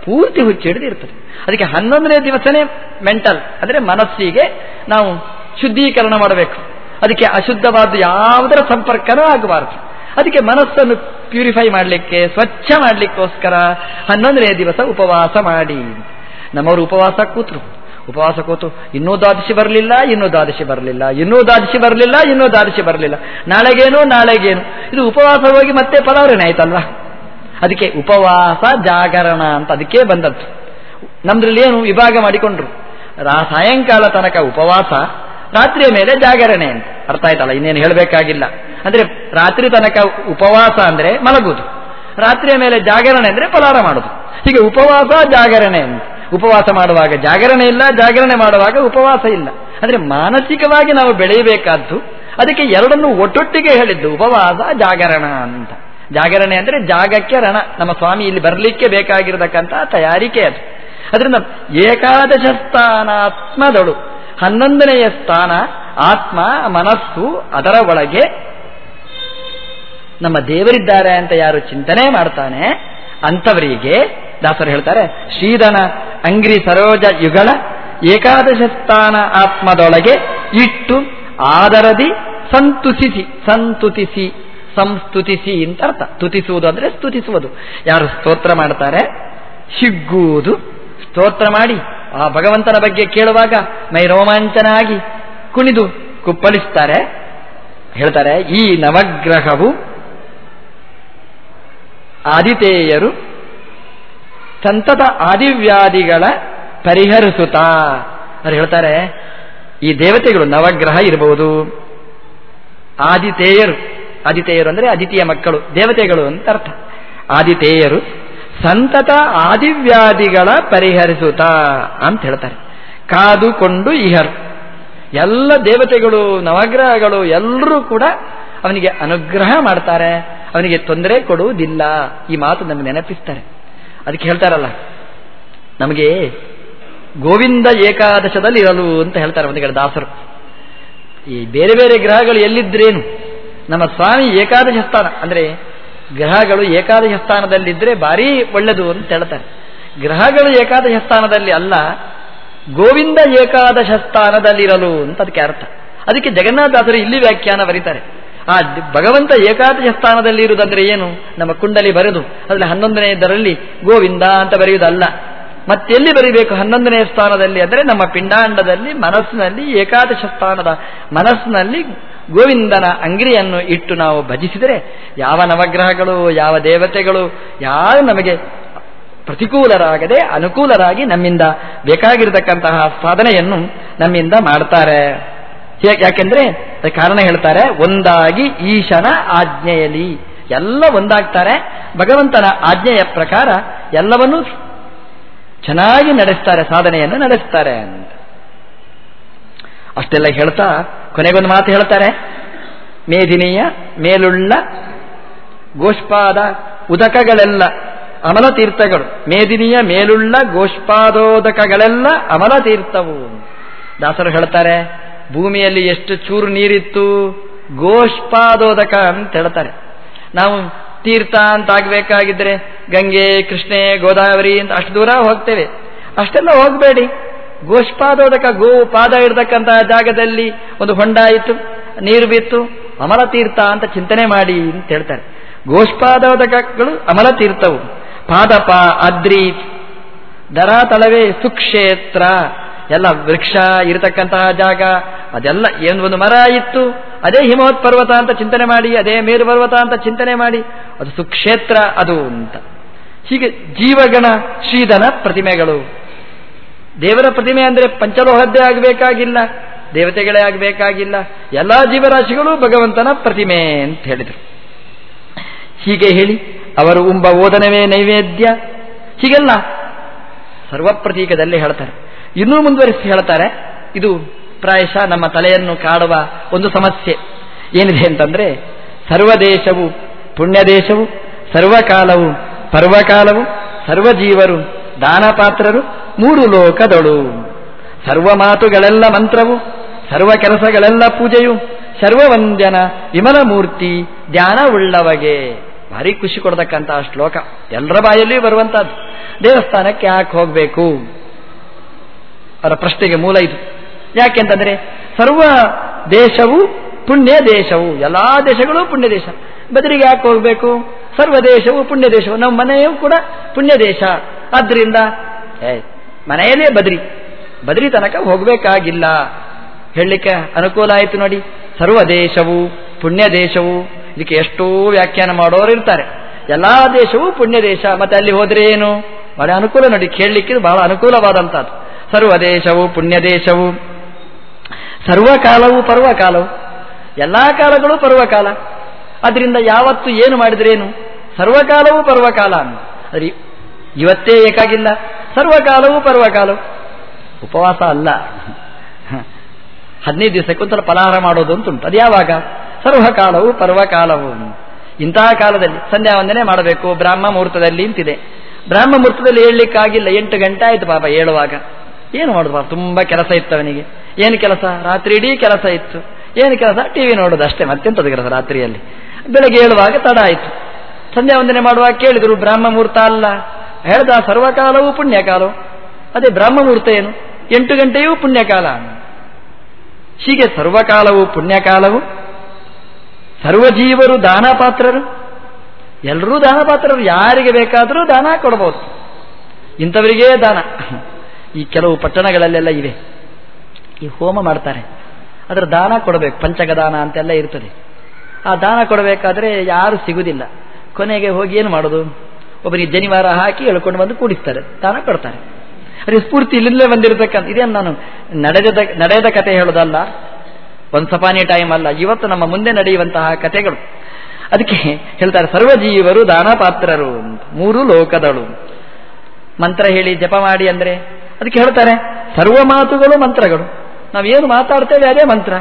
ಪೂರ್ತಿ ಹುಚ್ಚು ಹಿಡಿದಿರ್ತದೆ. ಅದಕ್ಕೆ ಹನ್ನೊಂದನೇ ದಿವಸನೇ ಮೆಂಟಲ್, ಅಂದ್ರೆ ಮನಸ್ಸಿಗೆ ನಾವು ಶುದ್ಧೀಕರಣ ಮಾಡಬೇಕು. ಅದಕ್ಕೆ ಅಶುದ್ಧವಾದ ಯಾವುದರ ಸಂಪರ್ಕನೂ ಆಗಬಾರದು. ಅದಕ್ಕೆ ಮನಸ್ಸನ್ನು ಪ್ಯೂರಿಫೈ ಮಾಡಲಿಕ್ಕೆ, ಸ್ವಚ್ಛ ಮಾಡಲಿಕ್ಕೋಸ್ಕರ ಹನ್ನೊಂದನೇ ದಿವಸ ಉಪವಾಸ ಮಾಡಿ. ನಮ್ಮವರು ಉಪವಾಸ ಕೂತರು. ಉಪವಾಸ ಕೂತು, ಇನ್ನೂ ದ್ವಾದಶಿ ಬರಲಿಲ್ಲ, ಇನ್ನೂ ದ್ವಾದಶಿ ಬರಲಿಲ್ಲ, ಇನ್ನೂ ದ್ವಾದಶಿ ಬರಲಿಲ್ಲ, ಇನ್ನೂ ದ್ವಾದಶಿ ಬರಲಿಲ್ಲ. ನಾಳೆಗೇನು ನಾಳೆಗೇನು. ಇದು ಉಪವಾಸ ಹೋಗಿ ಮತ್ತೆ ಫಲಾವರಣೆ ಆಯ್ತಲ್ವಾ? ಅದಕ್ಕೆ ಉಪವಾಸ ಜಾಗರಣ ಅಂತ ಅದಕ್ಕೆ ಬಂದದ್ದು. ನಮ್ದ್ರಲ್ಲಿ ಏನು ವಿಭಾಗ ಮಾಡಿಕೊಂಡ್ರು. ಸಾಯಂಕಾಲ ತನಕ ಉಪವಾಸ ರಾತ್ರಿಯ ಮೇಲೆ ಜಾಗರಣೆ ಅಂತ. ಅರ್ಥ ಆಯ್ತಲ್ಲ? ಇನ್ನೇನು ಹೇಳಬೇಕಾಗಿಲ್ಲ. ಅಂದ್ರೆ ರಾತ್ರಿ ತನಕ ಉಪವಾಸ ಅಂದ್ರೆ ಮಲಗುವುದು. ರಾತ್ರಿಯ ಮೇಲೆ ಜಾಗರಣೆ ಅಂದ್ರೆ ಫಲಾರ ಮಾಡುದು ಹೀಗೆ ಉಪವಾಸ, ಜಾಗರಣೆ ಅಂತ. ಉಪವಾಸ ಮಾಡುವಾಗ ಜಾಗರಣೆ ಇಲ್ಲ, ಜಾಗರಣೆ ಮಾಡುವಾಗ ಉಪವಾಸ ಇಲ್ಲ. ಅಂದ್ರೆ ಮಾನಸಿಕವಾಗಿ ನಾವು ಬೆಳೆಯಬೇಕಾದ್ದು ಅದಕ್ಕೆ ಎರಡನ್ನು ಒಟ್ಟೊಟ್ಟಿಗೆ ಹೇಳಿದ್ದು ಉಪವಾಸ, ಜಾಗರಣ ಅಂತ. ಜಾಗರಣೆ ಅಂದ್ರೆ ಜಾಗಕ್ಕೆ ರಣ. ನಮ್ಮ ಸ್ವಾಮಿ ಇಲ್ಲಿ ಬರಲಿಕ್ಕೆ ಬೇಕಾಗಿರತಕ್ಕಂಥ ತಯಾರಿಕೆ ಅದು. ಅದರಿಂದ ಏಕಾದಶ ಸ್ಥಾನಾತ್ಮದಳು. ಹನ್ನೊಂದನೆಯ ಸ್ಥಾನ, ಆತ್ಮ, ಮನಸ್ಸು, ಅದರ ಒಳಗೆ ನಮ್ಮ ದೇವರಿದ್ದಾರೆ ಅಂತ ಯಾರು ಚಿಂತನೆ ಮಾಡ್ತಾನೆ ಅಂತವರಿಗೆ ದಾಸರು ಹೇಳ್ತಾರೆ, ಶ್ರೀಧನ ಅಂಗ್ರಿ ಸರೋಜ ಯುಗಳ ಏಕಾದಶ ಸ್ಥಾನ ಆತ್ಮದೊಳಗೆ ಇಟ್ಟು ಆದರದಿ ಸಂತುಸಿಸಿ ಸಂತುತಿಸಿ, ಸಂಸ್ತುತಿಸಿ ಅಂತ ಅರ್ಥ. ತುತಿಸುವುದು ಅಂದ್ರೆ ಸ್ತುತಿಸುವುದು. ಯಾರು ಸ್ತೋತ್ರ ಮಾಡ್ತಾರೆ? ಹಿಗ್ಗುವುದು ಸ್ತೋತ್ರ ಮಾಡಿ. ಆ ಭಗವಂತನ ಬಗ್ಗೆ ಕೇಳುವಾಗ ಮೈ ರೋಮಾಂಚನಾಗಿ ಕುಣಿದು ಕುಪ್ಪಳಿಸ್ತಾರೆ. ಹೇಳ್ತಾರೆ, ಈ ನವಗ್ರಹವು ಆದಿತೇಯರು ಸಂತತ ಆದಿವ್ಯಾಧಿಗಳ ಪರಿಹರಿಸುತ್ತಾ ಅವ್ರು ಹೇಳ್ತಾರೆ. ಈ ದೇವತೆಗಳು ನವಗ್ರಹ ಇರಬಹುದು. ಆದಿತೇಯರು ಆದಿತೇಯರು ಅಂದರೆ ಅದಿತಿಯ ಮಕ್ಕಳು, ದೇವತೆಗಳು ಅಂತ ಅರ್ಥ. ಆದಿತೇಯರು ಸಂತತ ಆದಿವ್ಯಾಧಿಗಳ ಪರಿಹರಿಸುತ್ತ ಅಂತ ಹೇಳ್ತಾರೆ. ಕಾದುಕೊಂಡು ಇಹರ್. ಎಲ್ಲ ದೇವತೆಗಳು, ನವಗ್ರಹಗಳು ಎಲ್ಲರೂ ಕೂಡ ಅವನಿಗೆ ಅನುಗ್ರಹ ಮಾಡ್ತಾರೆ. ಅವನಿಗೆ ತೊಂದರೆ ಕೊಡುವುದಿಲ್ಲ. ಈ ಮಾತು ನಮ್ಗೆ ನೆನಪಿಸ್ತಾರೆ. ಅದಕ್ಕೆ ಹೇಳ್ತಾರಲ್ಲ, ನಮಗೆ ಗೋವಿಂದ ಏಕಾದಶದಲ್ಲಿ ಇರಲು ಅಂತ ಹೇಳ್ತಾರೆ ಒಂದು ಕಡೆ ದಾಸರು. ಈ ಬೇರೆ ಬೇರೆ ಗ್ರಹಗಳು ಎಲ್ಲಿದ್ರೇನು? ನಮ್ಮ ಸ್ವಾಮಿ ಏಕಾದಶ ಸ್ಥಾನ. ಅಂದರೆ ಗ್ರಹಗಳು ಏಕಾದಶ ಸ್ಥಾನದಲ್ಲಿದ್ದರೆ ಭಾರೀ ಒಳ್ಳೆಯದು ಅಂತ ಹೇಳ್ತಾರೆ. ಗ್ರಹಗಳು ಏಕಾದಶ ಸ್ಥಾನದಲ್ಲಿ ಅಲ್ಲ, ಗೋವಿಂದ ಏಕಾದಶ ಸ್ಥಾನದಲ್ಲಿರಲು ಅಂತ ಅದಕ್ಕೆ ಅರ್ಥ. ಅದಕ್ಕೆ ಜಗನ್ನಾಥಾಸರು ಇಲ್ಲಿ ವ್ಯಾಖ್ಯಾನ ಬರೀತಾರೆ. ಆ ಭಗವಂತ ಏಕಾದಶ ಸ್ಥಾನದಲ್ಲಿ ಇರುವುದಂದ್ರೆ ಏನು? ನಮ್ಮ ಕುಂಡಲಿ ಬರೆದು, ಅದರಲ್ಲಿ ಹನ್ನೊಂದನೆಯದರಲ್ಲಿ ಗೋವಿಂದ ಅಂತ ಬರೆಯುವುದಲ್ಲ. ಮತ್ತೆಲ್ಲಿ ಬರೀಬೇಕು ಹನ್ನೊಂದನೇ ಸ್ಥಾನದಲ್ಲಿ? ಅಂದರೆ ನಮ್ಮ ಪಿಂಡಾಂಡದಲ್ಲಿ, ಮನಸ್ಸಿನಲ್ಲಿ ಏಕಾದಶ ಸ್ಥಾನದ ಮನಸ್ಸಿನಲ್ಲಿ ಗೋವಿಂದನ ಅಂಗಡಿಯನ್ನು ಇಟ್ಟು ನಾವು ಭಜಿಸಿದರೆ ಯಾವ ನವಗ್ರಹಗಳು, ಯಾವ ದೇವತೆಗಳು, ಯಾರು ನಮಗೆ ಪ್ರತಿಕೂಲರಾಗದೆ ಅನುಕೂಲರಾಗಿ ನಮ್ಮಿಂದ ಬೇಕಾಗಿರತಕ್ಕಂತಹ ಸಾಧನೆಯನ್ನು ನಮ್ಮಿಂದ ಮಾಡ್ತಾರೆ. ಯಾಕೆಂದ್ರೆ ಕಾರಣ ಹೇಳ್ತಾರೆ, ಒಂದಾಗಿ ಈಶನ ಆಜ್ಞೆಯಲ್ಲಿ ಎಲ್ಲ ಒಂದಾಗ್ತಾರೆ. ಭಗವಂತನ ಆಜ್ಞೆಯ ಪ್ರಕಾರ ಎಲ್ಲವನ್ನೂ ಚೆನ್ನಾಗಿ ನಡೆಸ್ತಾರೆ, ಸಾಧನೆಯನ್ನು ನಡೆಸ್ತಾರೆ ಅಂತ. ಅಷ್ಟೆಲ್ಲ ಹೇಳ್ತಾ ಕೊನೆಗೊಂದು ಮಾತು ಹೇಳ್ತಾರೆ. ಮೇದಿನಿಯ ಮೇಲುಳ್ಳ, ಗೋಷ್ಪಾದ ಉದಕಗಳೆಲ್ಲ ಅಮಲ ತೀರ್ಥಗಳು ಮೇದಿನಿಯ ಮೇಲುಳ್ಳ, ಗೋಷ್ಪಾದೋದಕಗಳೆಲ್ಲ ಅಮಲ ತೀರ್ಥವು ದಾಸರು ಹೇಳ್ತಾರೆ, ಭೂಮಿಯಲ್ಲಿ ಎಷ್ಟು ಚೂರು ನೀರಿತ್ತು, ಗೋಷ್ಪಾದೋದಕ ಅಂತ ಹೇಳ್ತಾರೆ. ನಾವು ತೀರ್ಥ ಅಂತ ಆಗಬೇಕಾಗಿದ್ರೆ ಗಂಗೆ, ಕೃಷ್ಣೆ, ಗೋದಾವರಿ ಅಂತ ಅಷ್ಟು ದೂರ ಹೋಗ್ತೇವೆ. ಅಷ್ಟೆಲ್ಲ ಹೋಗಬೇಡಿ. ಗೋಷ್ಪಾದೋದಕ ಗೋ ಪಾದ ಇಡತಕ್ಕಂತಹ ಜಾಗದಲ್ಲಿ ಒಂದು ಹೊಂಡ ಇತ್ತು, ನೀರು ಬಿತ್ತು, ಅಮಲ ತೀರ್ಥ ಅಂತ ಚಿಂತನೆ ಮಾಡಿ ಅಂತ ಹೇಳ್ತಾರೆ. ಗೋಷ್ಪಾದೋದಕಗಳು ಅಮಲ ತೀರ್ಥವು. ಪಾದಪ ಅದ್ರಿ ದರಾತಳವೇ ಸುಕ್ಷೇತ್ರ, ಎಲ್ಲ ವೃಕ್ಷ ಇರತಕ್ಕಂತಹ ಜಾಗ, ಅದೆಲ್ಲ ಏನು ಒಂದು ಮರ ಇತ್ತು, ಅದೇ ಹಿಮವತ್ ಪರ್ವತ ಅಂತ ಚಿಂತನೆ ಮಾಡಿ, ಅದೇ ಮೇರು ಪರ್ವತ ಅಂತ ಚಿಂತನೆ ಮಾಡಿ, ಅದು ಸುಕ್ಷೇತ್ರ ಅದು ಅಂತ. ಹೀಗೆ ಜೀವಗಣ ಶ್ರೀಧನ ಪ್ರತಿಮೆಗಳು. ದೇವರ ಪ್ರತಿಮೆ ಅಂದರೆ ಪಂಚಲೋಹದ್ದೇ ಆಗಬೇಕಾಗಿಲ್ಲ, ದೇವತೆಗಳೇ ಆಗಬೇಕಾಗಿಲ್ಲ, ಎಲ್ಲ ಜೀವರಾಶಿಗಳು ಭಗವಂತನ ಪ್ರತಿಮೆ ಅಂತ ಹೇಳಿದರು. ಹೀಗೆ ಹೇಳಿ ಅವರು ಉಂಬ ಓದನವೇ ನೈವೇದ್ಯ? ಹೀಗೆಲ್ಲ ಸರ್ವಪ್ರತೀಕದಲ್ಲಿ ಹೇಳ್ತಾರೆ. ಇನ್ನೂ ಮುಂದುವರಿಸಿ ಹೇಳ್ತಾರೆ, ಇದು ಪ್ರಾಯಶಃ ನಮ್ಮ ತಲೆಯನ್ನು ಕಾಡುವ ಒಂದು ಸಮಸ್ಯೆ. ಏನಿದೆ ಅಂತಂದ್ರೆ, ಸರ್ವದೇಶವು ಪುಣ್ಯದೇಶವು, ಸರ್ವಕಾಲವು ಪರ್ವಕಾಲವು, ಸರ್ವಜೀವರು, ದಾನಪಾತ್ರರು ಮೂರು ಲೋಕದಳು. ಸರ್ವ ಮಾತುಗಳೆಲ್ಲ ಮಂತ್ರವು, ಸರ್ವ ಕೆಲಸಗಳೆಲ್ಲ ಪೂಜೆಯು ಸರ್ವವಂದ್ಯನ ವಿಮಲ ಮೂರ್ತಿ ಧ್ಯಾನವುಳ್ಳವಗೆ ಭಾರಿ ಖುಷಿ ಕೊಡತಕ್ಕಂತಹ ಶ್ಲೋಕ. ಎಲ್ಲರ ಬಾಯಲ್ಲಿ ಬರುವಂತಹದ್ದು ದೇವಸ್ಥಾನಕ್ಕೆ ಯಾಕೆ ಹೋಗಬೇಕು? ಅವರ ಪ್ರಶ್ನೆಗೆ ಮೂಲ ಇದು. ಯಾಕೆಂತಂದ್ರೆ ಸರ್ವ ದೇಶವು ಪುಣ್ಯ ದೇಶವು. ಎಲ್ಲ ದೇಶಗಳು ಪುಣ್ಯ ದೇಶ. ಬದರಿಗೆ ಯಾಕೆ ಹೋಗಬೇಕು? ಸರ್ವ ದೇಶವು ಪುಣ್ಯ ದೇಶವು. ನಮ್ಮ ಮನೆಯೂ ಕೂಡ ಪುಣ್ಯ ದೇಶ. ಆದ್ರಿಂದ ಏ ಮನೆಯಲ್ಲೇ ಬದ್ರಿ. ಬದ್ರಿ ತನಕ ಹೋಗಬೇಕಾಗಿಲ್ಲ. ಹೇಳಲಿಕ್ಕೆ ಅನುಕೂಲ ಆಯಿತು ನೋಡಿ. ಸರ್ವ ದೇಶವು, ಪುಣ್ಯ ದೇಶವು, ಇದಕ್ಕೆ ಎಷ್ಟೋ ವ್ಯಾಖ್ಯಾನ ಮಾಡೋರು ಇರ್ತಾರೆ. ಎಲ್ಲ ದೇಶವೂ ಪುಣ್ಯ ದೇಶ, ಮತ್ತೆ ಅಲ್ಲಿ ಹೋದ್ರೆ ಏನು? ಬಹಳ ಅನುಕೂಲ ನೋಡಿ ಕೇಳಲಿಕ್ಕೆ ಬಹಳ ಅನುಕೂಲವಾದಂತಹದ್ದು ಸರ್ವ ದೇಶವು, ಪುಣ್ಯ ದೇಶವು. ಸರ್ವಕಾಲವು ಪರ್ವಕಾಲವು ಎಲ್ಲಾ ಕಾಲಗಳು ಪರ್ವಕಾಲ ಅದರಿಂದ ಯಾವತ್ತು ಏನು ಮಾಡಿದ್ರೇನು? ಸರ್ವಕಾಲವೂ ಪರ್ವಕಾಲ ಅದ್ರಿ ಇವತ್ತೇ ಏಕಾಗಿಲ್ಲ. ಸರ್ವಕಾಲವೂ ಪರ್ವಕಾಲವು. ಉಪವಾಸ ಅಲ್ಲ. ಹದಿನೈದು ದಿವಸಕ್ಕೆ ಒಂಥರ ಫಲಹಾರ ಮಾಡೋದು ಅಂತ ಉಂಟು ಅದು ಯಾವಾಗ? ಸರ್ವಕಾಲವು ಪರ್ವಕಾಲವು. ಇಂತಹ ಕಾಲದಲ್ಲಿ ಸಂಧ್ಯಾ ವಂದನೆ ಮಾಡಬೇಕು, ಬ್ರಾಹ್ಮ ಮುಹೂರ್ತದಲ್ಲಿ ಇಂತಿದೆ. ಬ್ರಾಹ್ಮ ಮುಹೂರ್ತದಲ್ಲಿ ಹೇಳಲಿಕ್ಕಾಗಿಲ್ಲ ಎಂಟು ಗಂಟೆ ಆಯ್ತು ಪಾಪ ಹೇಳುವಾಗ ಏನು ಮಾಡುದು ತುಂಬಾ ಕೆಲಸ ಇತ್ತು ಅವನಿಗೆ. ಏನು ಕೆಲಸ? ರಾತ್ರಿ ಇಡೀ ಕೆಲಸ ಇತ್ತು. ಏನು ಕೆಲಸ? ಟಿವಿ ನೋಡೋದು ಅಷ್ಟೇ. ಮತ್ತೆಂಥದ್ದು ಕೆಲಸ ರಾತ್ರಿಯಲ್ಲಿ? ಬೆಳಗ್ಗೆ ಹೇಳುವಾಗ ತಡ ಆಯಿತು. ಸಂಧ್ಯಾ ವಂದನೆ ಮಾಡುವಾಗ ಕೇಳಿದರು, ಬ್ರಾಹ್ಮ ಮುಹೂರ್ತ ಅಲ್ಲ. ಹೇಳ್ದ ಸರ್ವಕಾಲವೂ ಪುಣ್ಯಕಾಲವು ಅದೇ ಬ್ರಾಹ್ಮ ಮುಹೂರ್ತ ಏನು? ಎಂಟು ಗಂಟೆಯೂ ಪುಣ್ಯಕಾಲ. ಹೀಗೆ ಸರ್ವಕಾಲವು ಪುಣ್ಯಕಾಲವು. ಸರ್ವಜೀವರು ದಾನ ಪಾತ್ರರು ಎಲ್ಲರೂ ದಾನ ಪಾತ್ರರು ಯಾರಿಗೆ ಬೇಕಾದರೂ ದಾನ ಕೊಡಬಹುದು ಇಂಥವರಿಗೇ ದಾನ. ಈ ಕೆಲವು ಪಟ್ಟಣಗಳಲ್ಲೆಲ್ಲ ಇವೆ. ಈ ಹೋಮ ಮಾಡ್ತಾರೆ. ಅದರ ದಾನ ಕೊಡಬೇಕು. ಪಂಚಕ ದಾನ ಅಂತೆಲ್ಲ ಇರ್ತದೆ. ಆ ದಾನ ಕೊಡಬೇಕಾದ್ರೆ ಯಾರು ಸಿಗುವುದಿಲ್ಲ ಕೊನೆಗೆ ಹೋಗಿ ಏನು ಮಾಡೋದು? ಒಬ್ಬರಿಗೆ ಜನಿವಾರ ಹಾಕಿ ಹೇಳ್ಕೊಂಡು ಬಂದು ಕೂಡಿಸ್ತಾರೆ. ದಾನ ಕೊಡ್ತಾರೆ. ಅದೇ ಸ್ಫೂರ್ತಿ ಇಲ್ಲಿಂದಲೇ ಬಂದಿರತಕ್ಕಂಥ ಇದೇನು ನಾನು ನಡೆದ ನಡೆಯದ ಕತೆ ಹೇಳೋದಲ್ಲ. ಒಂದು ಸಪಾನಿ ಟೈಮ್ ಅಲ್ಲ. ಇವತ್ತು ನಮ್ಮ ಮುಂದೆ ನಡೆಯುವಂತಹ ಕಥೆಗಳು. ಅದಕ್ಕೆ ಹೇಳ್ತಾರೆ, ಸರ್ವಜೀವರು ದಾನಪಾತ್ರರು ಮೂರು ಲೋಕದಳು. ಮಂತ್ರ ಹೇಳಿ, ಜಪ ಮಾಡಿ ಅಂದ್ರೆ ಅದಕ್ಕೆ ಹೇಳ್ತಾರೆ, ಸರ್ವ ಮಾತುಗಳು ಮಂತ್ರಗಳು. ನಾವೇನು ಮಾತಾಡ್ತೇವೆ ಅದೇ ಮಂತ್ರ.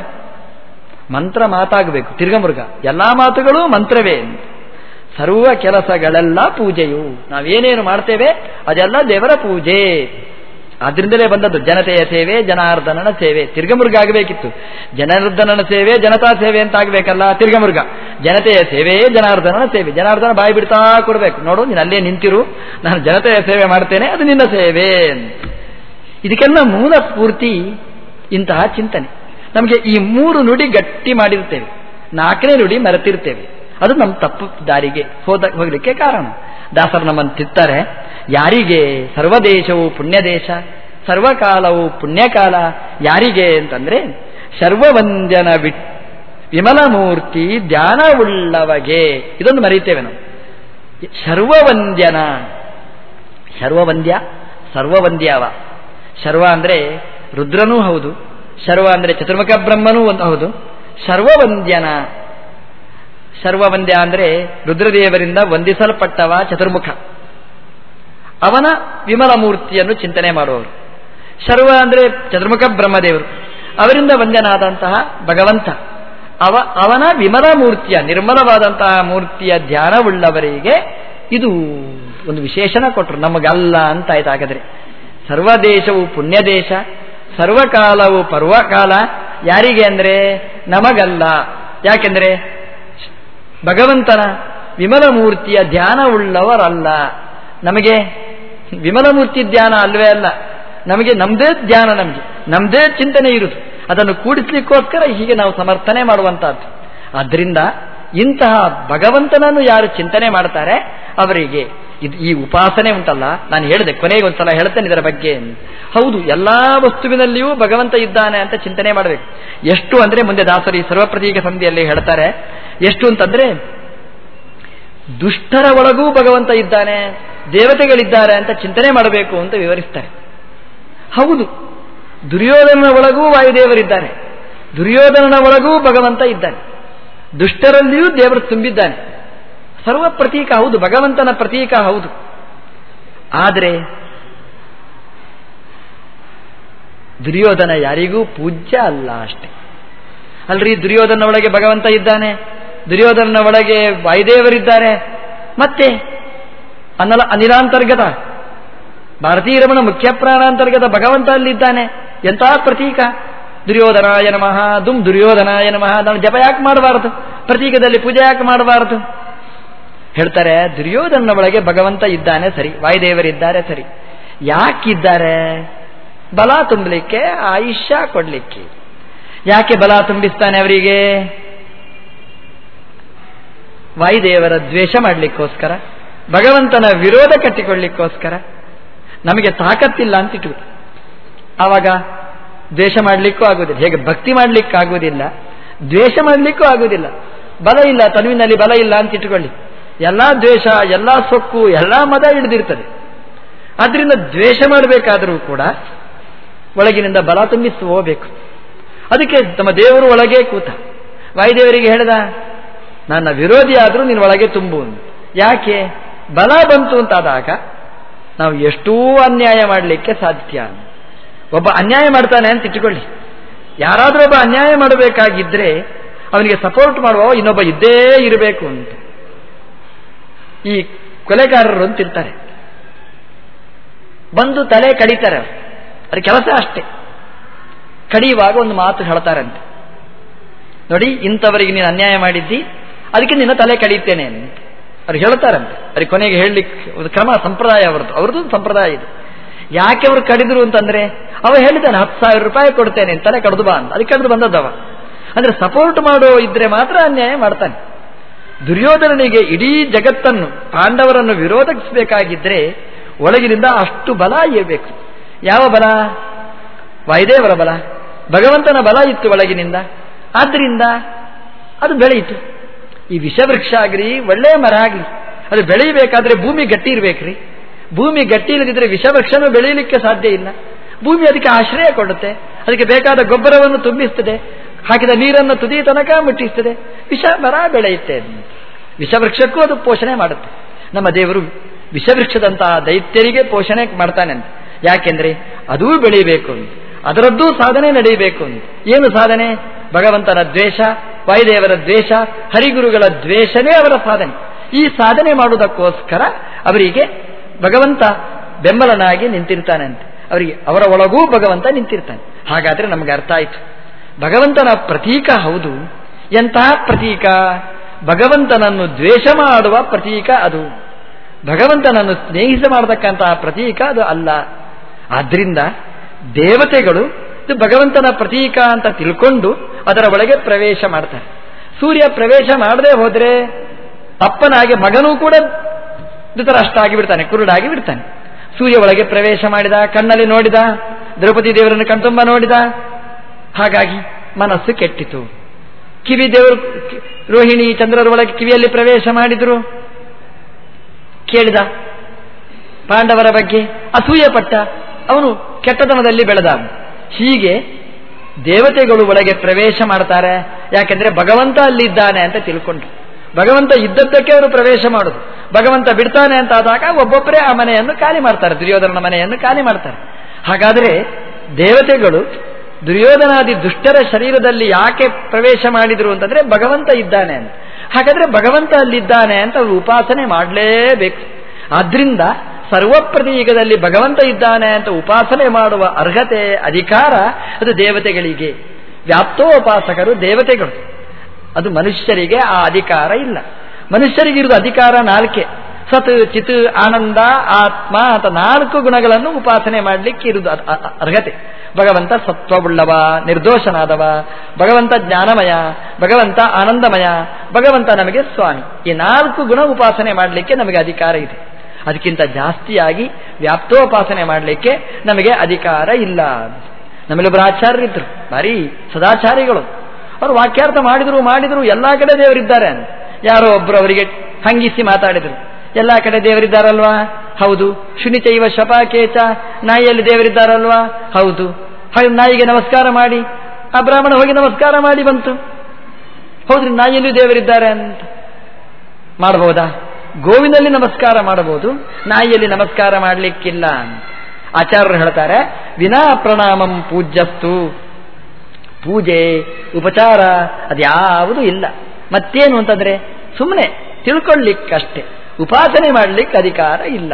ಮಂತ್ರ ಮಾತಾಗಬೇಕು. ತಿರ್ಗಮೃಗ ಎಲ್ಲ ಮಾತುಗಳು ಮಂತ್ರವೇ ಸರ್ವ ಕೆಲಸಗಳೆಲ್ಲ ಪೂಜೆಯು. ನಾವೇನೇನು ಮಾಡ್ತೇವೆ? ಅದೆಲ್ಲ ದೇವರ ಪೂಜೆ. ಆದ್ರಿಂದಲೇ ಬಂದದ್ದು ಜನತೆಯ ಸೇವೆ, ಜನಾರ್ದನನ ಸೇವೆ. ತಿರ್ಗಮೃಗ ಆಗಬೇಕಿತ್ತು. ಜನಾರ್ದನನ ಸೇವೆ, ಜನತಾ ಸೇವೆ ಅಂತ ಆಗಬೇಕಲ್ಲ ತಿರ್ಗಮೃಗ ಜನತೆಯ ಸೇವೆ ಜನಾರ್ದನನ ಸೇವೆ. ಜನಾರ್ದನ ಬಾಯಿ ಬಿಡ್ತಾ ಕೊಡಬೇಕು. ನೋಡು ನೀನು ಅಲ್ಲೇ ನಿಂತಿರು. ನಾನು ಜನತೆಯ ಸೇವೆ ಮಾಡ್ತೇನೆ, ಅದು ನಿನ್ನ ಸೇವೆ ಇದಕ್ಕೆಲ್ಲ ಮೂಲ ಪೂರ್ತಿ ಇಂತಹ ಚಿಂತನೆ. ನಮಗೆ ಈ ಮೂರು ನುಡಿ ಗಟ್ಟಿ ಮಾಡಿರ್ತೇವೆ ನಾಲ್ಕನೇ ನುಡಿ ಮರೆತಿರ್ತೇವೆ. ಅದು ನಮ್ಮ ತಪ್ಪು ದಾರಿಗೆ ಹೋದ ಹೋಗಲಿಕ್ಕೆ ಕಾರಣ. ದಾಸರು ನಮ್ಮನ್ನು ತಿತ್ತಾರೆ ಯಾರಿಗೆ ಸರ್ವದೇಶವು ಪುಣ್ಯ ದೇಶ ಸರ್ವಕಾಲವು ಪುಣ್ಯಕಾಲ, ಯಾರಿಗೆ ಅಂತಂದ್ರೆ ಸರ್ವವಂದ್ಯನ ಬಿಟ್ ವಿಮಲಮೂರ್ತಿ ಧ್ಯಾನವುಳ್ಳವಗೆ. ಇದೊಂದು ಮರೀತೇವೆ ನಾವು. ಸರ್ವವಂದ್ಯನ ಸರ್ವವಂದ್ಯ ಸರ್ವವಂದ್ಯವ. ಸರ್ವ ಅಂದ್ರೆ ರುದ್ರನೂ ಹೌದು ಸರ್ವ ಅಂದ್ರೆ ಚತುರ್ಮುಖ ಬ್ರಹ್ಮನೂ ಒಂದು ಹೌದು ಸರ್ವವಂದ್ಯನ ಸರ್ವವಂದ್ಯ ಅಂದ್ರೆ ರುದ್ರದೇವರಿಂದ ವಂದಿಸಲ್ಪಟ್ಟವ ಚತುರ್ಮುಖ. ಅವನ ವಿಮಲ ಮೂರ್ತಿಯನ್ನು ಚಿಂತನೆ ಮಾಡುವವರು. ಶರ್ವ ಅಂದ್ರೆ ಚತುರ್ಮುಖ ಬ್ರಹ್ಮದೇವರು. ಅವರಿಂದ ವಂದ್ಯನಾದಂತಹ ಭಗವಂತ. ಅವ, ಅವನ ವಿಮಲ ಮೂರ್ತಿಯ ನಿರ್ಮಲವಾದಂತಹ ಮೂರ್ತಿಯ ಧ್ಯಾನವುಳ್ಳವರಿಗೆ ಇದು ಒಂದು ವಿಶೇಷನ ಕೊಟ್ಟರು. ನಮಗಲ್ಲ ಅಂತ ಇದಾಗದ್ರೆ ಸರ್ವ ಸರ್ವದೇಶವು ಪುಣ್ಯ ದೇಶ ಸರ್ವಕಾಲವು ಪರ್ವಕಾಲ. ಯಾರಿಗೆ ಅಂದ್ರೆ ನಮಗಲ್ಲ. ಯಾಕೆಂದ್ರೆ ಭಗವಂತನ ವಿಮಲ ಮೂರ್ತಿಯ ಧ್ಯಾನವುಳ್ಳವರಲ್ಲ. ನಮಗೆ ವಿಮಲ ಮೂರ್ತಿ ಧ್ಯಾನ ಅಲ್ವೇ ಅಲ್ಲ. ನಮಗೆ ನಮ್ದೇ ಧ್ಯಾನ ನಮಗೆ. ನಮ್ದೇ ಚಿಂತನೆ ಇರುವುದು ಅದನ್ನು ಕೂಡಿಸ್ಲಿಕ್ಕೋಸ್ಕರ ಹೀಗೆ ನಾವು ಸಮರ್ಥನೆ ಮಾಡುವಂತಹದ್ದು ಆದ್ದರಿಂದ ಇಂತಹ ಭಗವಂತನನ್ನು ಯಾರು ಚಿಂತನೆ ಮಾಡ್ತಾರೆ, ಅವರಿಗೆ ಇದು ಈ ಉಪಾಸನೆ ಉಂಟಲ್ಲ. ನಾನು ಹೇಳಿದೆ, ಕೊನೆಗೆ ಒಂದ್ಸಲ ಹೇಳ್ತೇನೆ ಇದರ ಬಗ್ಗೆ. ಹೌದು, ಎಲ್ಲಾ ವಸ್ತುವಿನಲ್ಲಿಯೂ ಭಗವಂತ ಇದ್ದಾನೆ ಅಂತ ಚಿಂತನೆ ಮಾಡಬೇಕು. ಎಷ್ಟು ಅಂದ್ರೆ ಮುಂದೆ ದಾಸರಿ ಸರ್ವಪ್ರತೀಕ ಸಂಧಿಯಲ್ಲಿ ಹೇಳ್ತಾರೆ ಎಷ್ಟು ಅಂತಂದ್ರೆ, ದುಷ್ಟರ ಒಳಗೂ ಭಗವಂತ ಇದ್ದಾನೆ, ದೇವತೆಗಳಿದ್ದಾರೆ ಅಂತ ಚಿಂತನೆ ಮಾಡಬೇಕು ಅಂತ ವಿವರಿಸ್ತಾರೆ. ಹೌದು, ದುರ್ಯೋಧನನ ಒಳಗೂ ವಾಯುದೇವರಿದ್ದಾರೆ ದುರ್ಯೋಧನನ ಒಳಗೂ ಭಗವಂತ ಇದ್ದಾನೆ, ದುಷ್ಟರಲ್ಲಿಯೂ ದೇವರು ತುಂಬಿದ್ದಾನೆ. ಸರ್ವ ಪ್ರತೀಕ ಹೌದು, ಭಗವಂತನ ಪ್ರತೀಕ ಹೌದು. ಆದರೆ, ದುರ್ಯೋಧನ ಯಾರಿಗೂ ಪೂಜ್ಯ ಅಲ್ಲ ಅಷ್ಟೆ. ಅಲ್ರಿ ದುರ್ಯೋಧನ ಒಳಗೆ ಭಗವಂತ ಇದ್ದಾನೆ ದುರ್ಯೋಧನ ಒಳಗೆ ವಾಯುದೇವರಿದ್ದಾರೆ. ಮತ್ತೆ ಅನಲ ಅನಿಲಾಂತರ್ಗತ, ಭಾರತೀಯ ರಮಣ ಮುಖ್ಯ ಪ್ರಾಣಾಂತರ್ಗತ ಭಗವಂತ ಅಲ್ಲಿದ್ದಾನೆ. ಎಂತಹ ಪ್ರತೀಕ? ದುರ್ಯೋಧನಾಯ ನಮಃ ದುಮ್ ದುರ್ಯೋಧನಾಯ ನಮಃ, ನಾನು ಜಪ ಯಾಕೆ ಮಾಡಬಾರದು? ಪ್ರತೀಕದಲ್ಲಿ ಪೂಜೆ ಯಾಕೆ ಮಾಡಬಾರದು? ಹೇಳ್ತಾರೆ ದುರ್ಯೋಧನ ಒಳಗೆ ಭಗವಂತ ಇದ್ದಾನೆ, ಸರಿ. ವಾಯುದೇವರಿದ್ದಾರೆ, ಸರಿ. ಯಾಕಿದ್ದಾರೆ? ಬಲ ತುಂಬಲಿಕ್ಕೆ, ಆಯುಷ್ಯ ಕೊಡ್ಲಿಕ್ಕೆ. ಯಾಕೆ ಬಲ ತುಂಬಿಸ್ತಾನೆ ಅವರಿಗೆ? ವಾಯುದೇವರ ದ್ವೇಷ ಮಾಡಲಿಕ್ಕೋಸ್ಕರ, ಭಗವಂತನ ವಿರೋಧ ಕಟ್ಟಿಕೊಳ್ಳಿಕ್ಕೋಸ್ಕರ, ನಮಗೆ ತಾಕತ್ತಿಲ್ಲ ಅಂತ ಇಟ್ಟು ಆವಾಗ ದ್ವೇಷ ಮಾಡಲಿಕ್ಕೂ ಆಗುವುದಿಲ್ಲ ಹೇಗೆ ಭಕ್ತಿ ಮಾಡಲಿಕ್ಕಾಗುವುದಿಲ್ಲ ದ್ವೇಷ ಮಾಡಲಿಕ್ಕೂ ಆಗುವುದಿಲ್ಲ ಬಲ ಇಲ್ಲ, ತನುವಿನಲ್ಲಿ ಬಲ ಇಲ್ಲ ಅಂತ ಇಟ್ಟುಕೊಳ್ಳಿ ಎಲ್ಲ ದ್ವೇಷ, ಎಲ್ಲ ಸೊಕ್ಕು, ಎಲ್ಲ ಮದ ಹಿಡಿದಿರ್ತದೆ. ಆದ್ರಿಂದ ದ್ವೇಷ ಮಾಡಬೇಕಾದರೂ ಕೂಡ ಒಳಗಿನಿಂದ ಬಲ ತುಂಬಿಸಿ ಹೋಗಬೇಕು. ಅದಕ್ಕೆ ನಮ್ಮ ದೇವರು ಒಳಗೆ ಕೂತ. ವಾಯುದೇವರಿಗೆ ಹೇಳಿದ ನನ್ನ ವಿರೋಧಿ ಆದರೂ ನಿನ್ನ ಒಳಗೆ ತುಂಬು ಯಾಕೆ? ಬಲ ಬಂತು ಅಂತಾದಾಗ ನಾವು ಎಷ್ಟೂ ಅನ್ಯಾಯ ಮಾಡಲಿಕ್ಕೆ ಸಾಧ್ಯ ಒಬ್ಬ ಅನ್ಯಾಯ ಮಾಡ್ತಾನೆ ಅಂತ ಇಟ್ಟುಕೊಳ್ಳಿ. ಯಾರಾದರೂ ಒಬ್ಬ ಅನ್ಯಾಯ ಮಾಡಬೇಕಾಗಿದ್ದರೆ ಅವನಿಗೆ ಸಪೋರ್ಟ್ ಮಾಡುವ ಇನ್ನೊಬ್ಬ ಇದ್ದೇ ಇರಬೇಕು ಅಂತ. ಈ ಕೊಲೆಗಾರರು ಅಂತಿರ್ತಾರೆ ಬಂದು ತಲೆ ಕಡಿತಾರೆ ಅದ್ರ ಕೆಲಸ ಅಷ್ಟೇ. ಕಡಿಯುವಾಗ ಒಂದು ಮಾತು ಹೇಳ್ತಾರಂತೆ. ನೋಡಿ, ಇಂಥವರಿಗೆ ನೀನು ಅನ್ಯಾಯ ಮಾಡಿದ್ದಿ? ಅದಕ್ಕೆ ನಿನ್ನ ತಲೆ ಕಡಿಯುತ್ತೇನೆ ಅವ್ರು ಹೇಳ್ತಾರಂತೆ. ಅವ್ರಿಗೆ ಕೊನೆಗೆ ಹೇಳಲಿಕ್ಕೆ ಒಂದು ಕ್ರಮ ಸಂಪ್ರದಾಯ ಅವರದ್ದು. ಅವ್ರದ್ದು ಸಂಪ್ರದಾಯ ಇದೆ. ಯಾಕೆ ಅವರು ಕಡಿದ್ರು ಅಂತಂದ್ರೆ, ಅವ ಹೇಳಿದ್ದಾನೆ, ಹತ್ತು ಸಾವಿರ ರೂಪಾಯಿ ಕೊಡ್ತೇನೆ ತಲೆ ಕಡ್ದು ಬಾ ಅಂತ. ಅದಕ್ಕೆ ಕಡ್ದು ಬಂದದ್ದವ ಅಂದ್ರೆ ಸಪೋರ್ಟ್ ಮಾಡೋ ಇದ್ರೆ ಮಾತ್ರ ಅನ್ಯಾಯ ಮಾಡ್ತಾನೆ. ದುರ್ಯೋಧನನಿಗೆ ಇಡೀ ಜಗತ್ತನ್ನು, ಪಾಂಡವರನ್ನು ವಿರೋಧಿಸಬೇಕಾಗಿದ್ರೆ ಒಳಗಿನಿಂದ ಅಷ್ಟು ಬಲ ಇರಬೇಕು. ಯಾವ ಬಲ? ವಾಯುದೇವರ ಬಲ. ಭಗವಂತನ ಬಲ ಇತ್ತು ಒಳಗಿನಿಂದ. ಆದ್ರಿಂದ ಅದು ಬೆಳೆಯಿತು. ಈ ವಿಷವೃಕ್ಷ ಆಗ್ರಿ ಒಳ್ಳೆಯ ಮರ ಆಗಲಿ. ಅದು ಬೆಳೆಯಬೇಕಾದ್ರೆ ಭೂಮಿ ಗಟ್ಟಿ ಇರಬೇಕ್ರಿ. ಭೂಮಿ ಗಟ್ಟಿ ಇಲ್ಲದಿದ್ರೆ ವಿಷವೃಕ್ಷನೂ ಬೆಳೀಲಿಕ್ಕೆ ಸಾಧ್ಯ ಇಲ್ಲ. ಭೂಮಿ ಅದಕ್ಕೆ ಆಶ್ರಯ ಕೊಡುತ್ತೆ. ಅದಕ್ಕೆ ಬೇಕಾದ ಗೊಬ್ಬರವನ್ನು ತುಂಬಿಸ್ತದೆ. ಹಾಕಿದ ನೀರನ್ನು ತುದಿ ತನಕ ಮುಟ್ಟಿಸ್ತದೆ. ವಿಷ, ಮರ ಬೆಳೆಯುತ್ತೆ ವಿಷವೃಕ್ಷಕ್ಕೂ ಅದು ಪೋಷಣೆ ಮಾಡುತ್ತೆ. ನಮ್ಮ ದೇವರು ವಿಷವೃಕ್ಷದಂತಹ ದೈತ್ಯರಿಗೆ ಪೋಷಣೆ ಮಾಡ್ತಾನೆ ಅಂತ. ಯಾಕೆಂದ್ರೆ ಅದೂ ಬೆಳೀಬೇಕು ಅದರದ್ದೂ ಸಾಧನೆ ನಡೆಯಬೇಕು ಏನು ಸಾಧನೆ? ಭಗವಂತನ ದ್ವೇಷ ವಾಯುದೇವರ ದ್ವೇಷ, ಹರಿಗುರುಗಳ ದ್ವೇಷವೇ ಅವರ ಸಾಧನೆ. ಈ ಸಾಧನೆ ಮಾಡುವುದಕ್ಕೋಸ್ಕರ ಅವರಿಗೆ ಭಗವಂತ ಬೆಂಬಲನಾಗಿ ನಿಂತಿರ್ತಾನೆ ಅಂತ ಅವರಿಗೆ ಅವರ ಒಳಗೂ ಭಗವಂತ ನಿಂತಿರ್ತಾನೆ. ಹಾಗಾದ್ರೆ ನಮಗೆ ಅರ್ಥ ಆಯಿತು. ಭಗವಂತನ ಪ್ರತೀಕ ಹೌದು. ಎಂತಹ ಪ್ರತೀಕ? ಭಗವಂತನನ್ನು ದ್ವೇಷ ಮಾಡುವ ಪ್ರತೀಕ ಅದು. ಭಗವಂತನನ್ನು ಸ್ನೇಹಿಸ ಮಾಡತಕ್ಕಂತಹ ಪ್ರತೀಕ ಅದು ಅಲ್ಲ. ಆದ್ರಿಂದ ದೇವತೆಗಳು ಭಗವಂತನ ಪ್ರತೀಕ ಅಂತ ತಿಳ್ಕೊಂಡು ಅದರ ಒಳಗೆ ಪ್ರವೇಶ ಮಾಡ್ತಾರೆ. ಸೂರ್ಯ ಪ್ರವೇಶ ಮಾಡದೆ ಹೋದರೆ ಅಪ್ಪನಾಗೆ ಮಗನೂ ಕೂಡ ಧೃತರಾಷ್ಟ್ರ ಬಿಡ್ತಾನೆ ಕುರುಡಾಗಿ ಬಿಡ್ತಾನೆ ಸೂರ್ಯ ಒಳಗೆ ಪ್ರವೇಶ ಮಾಡಿದ, ಕಣ್ಣಲ್ಲಿ ನೋಡಿದ, ದ್ರೌಪದಿ ದೇವರನ್ನು ಕಣ್ತುಂಬ ನೋಡಿದ, ಹಾಗಾಗಿ ಮನಸ್ಸು ಕೆಟ್ಟಿತು. ಕಿವಿ ದೇವರು, ರೋಹಿಣಿ ಚಂದ್ರರ ಒಳಗೆ ಕಿವಿಯಲ್ಲಿ ಪ್ರವೇಶ ಮಾಡಿದ್ರು. ಕೇಳಿದ ಪಾಂಡವರ ಬಗ್ಗೆ ಅಸೂಯೆ ಪಟ್ಟ ಅವನು ಕೆಟ್ಟತನದಲ್ಲಿ ಬೆಳೆದ. ಹೀಗೆ ದೇವತೆಗಳು ಒಳಗೆ ಪ್ರವೇಶ ಮಾಡ್ತಾರೆ. ಯಾಕೆಂದ್ರೆ ಭಗವಂತ ಅಲ್ಲಿದ್ದಾನೆ ಅಂತ ತಿಳ್ಕೊಂಡ್ರು. ಭಗವಂತ ಇದ್ದದ್ದಕ್ಕೆ ಅವರು ಪ್ರವೇಶ ಮಾಡುದು. ಭಗವಂತ ಬಿಡ್ತಾನೆ ಅಂತ ಆದಾಗ ಒಬ್ಬೊಬ್ಬರೇ ಆ ಮನೆಯನ್ನು ಖಾಲಿ ಮಾಡ್ತಾರೆ, ದುರ್ಯೋಧನನ ಮನೆಯನ್ನು ಖಾಲಿ ಮಾಡ್ತಾರೆ. ಹಾಗಾದರೆ ದೇವತೆಗಳು ದುರ್ಯೋಧನಾದಿ ದುಷ್ಟರ ಶರೀರದಲ್ಲಿ ಯಾಕೆ ಪ್ರವೇಶ ಮಾಡಿದ್ರು ಅಂತಂದ್ರೆ ಭಗವಂತ ಇದ್ದಾನೆ ಅಂತ. ಹಾಗಾದ್ರೆ ಭಗವಂತ ಅಲ್ಲಿದ್ದಾನೆ ಅಂತ ಅವರು ಉಪಾಸನೆ ಮಾಡಲೇಬೇಕು. ಆದ್ರಿಂದ ಸರ್ವಪ್ರತೀಕದಲ್ಲಿ ಭಗವಂತ ಇದ್ದಾನೆ ಅಂತ ಉಪಾಸನೆ ಮಾಡುವ ಅರ್ಹತೆ, ಅಧಿಕಾರ ಅದು ದೇವತೆಗಳಿಗೆ. ವ್ಯಾಪ್ತೋಪಾಸಕರು ದೇವತೆಗಳು. ಅದು ಮನುಷ್ಯರಿಗೆ ಆ ಅಧಿಕಾರ ಇಲ್ಲ. ಮನುಷ್ಯರಿಗಿರೋದು ಅಧಿಕಾರ ನಾಲ್ಕೆ. ಸತ್, ಚಿತ್, ಆನಂದ, ಆತ್ಮ ಅಂತ ನಾಲ್ಕು ಗುಣಗಳನ್ನು ಉಪಾಸನೆ ಮಾಡಲಿಕ್ಕೆ ಇರುವುದು ಅರ್ಹತೆ. ಭಗವಂತ ಸತ್ವವುಳ್ಳವ, ನಿರ್ದೋಷನಾದವ, ಭಗವಂತ ಜ್ಞಾನಮಯ, ಭಗವಂತ ಆನಂದಮಯ, ಭಗವಂತ ನಮಗೆ ಸ್ವಾಮಿ. ಈ ನಾಲ್ಕು ಗುಣ ಉಪಾಸನೆ ಮಾಡಲಿಕ್ಕೆ ನಮಗೆ ಅಧಿಕಾರ ಇದೆ. ಅದಕ್ಕಿಂತ ಜಾಸ್ತಿಯಾಗಿ ವ್ಯಾಪ್ತೋಪಾಸನೆ ಮಾಡಲಿಕ್ಕೆ ನಮಗೆ ಅಧಿಕಾರ ಇಲ್ಲ. ನಮ್ಮಲ್ಲೊಬ್ಬರು ಆಚಾರ್ಯರಿದ್ರು ಭಾರಿ ಸದಾಚಾರಿಗಳು. ಅವರು ವಾಕ್ಯಾರ್ಥ ಮಾಡಿದ್ರು ಮಾಡಿದ್ರು, ಎಲ್ಲ ಕಡೆ ದೇವರಿದ್ದಾರೆ ಅಂತ. ಯಾರೋ ಒಬ್ಬರು ಅವರಿಗೆ ಹಂಗಿಸಿ ಮಾತಾಡಿದರು. ಎಲ್ಲ ಕಡೆ ದೇವರಿದ್ದಾರಲ್ವಾ? ಹೌದು. ಶುನಿಚೈವ ಶಪಾಕೇಚ, ನಾಯಿಯಲ್ಲಿ ದೇವರಿದ್ದಾರಲ್ವಾ? ಹೌದು. ಹಾಗೆ ನಾಯಿಗೆ ನಮಸ್ಕಾರ ಮಾಡಿ. ಆ ಬ್ರಾಹ್ಮಣ ಹೋಗಿ ನಮಸ್ಕಾರ ಮಾಡಿ ಬಂತು. ಹೌದ್ರಿ, ನಾಯಿಯಲ್ಲೂ ದೇವರಿದ್ದಾರೆ ಅಂತ. ಮಾಡಬಹುದಾ ಗೋವಿನಲ್ಲಿ ನಮಸ್ಕಾರ ಮಾಡಬಹುದು, ನಾಯಿಯಲ್ಲಿ ನಮಸ್ಕಾರ ಮಾಡಲಿಕ್ಕಿಲ್ಲ ಆಚಾರ್ಯರು ಹೇಳ್ತಾರೆ, ವಿನಾ ಪ್ರಣಾಮಂ ಪೂಜ್ಯಸ್ತು. ಪೂಜೆ, ಉಪಚಾರ, ಅದ್ಯಾವುದು ಇಲ್ಲ. ಮತ್ತೇನು ಅಂತಂದ್ರೆ ಸುಮ್ಮನೆ ತಿಳ್ಕೊಳ್ಳಿಕ್ಕಷ್ಟೇ. ಉಪಾಸನೆ ಮಾಡಲಿಕ್ಕೆ ಅಧಿಕಾರ ಇಲ್ಲ.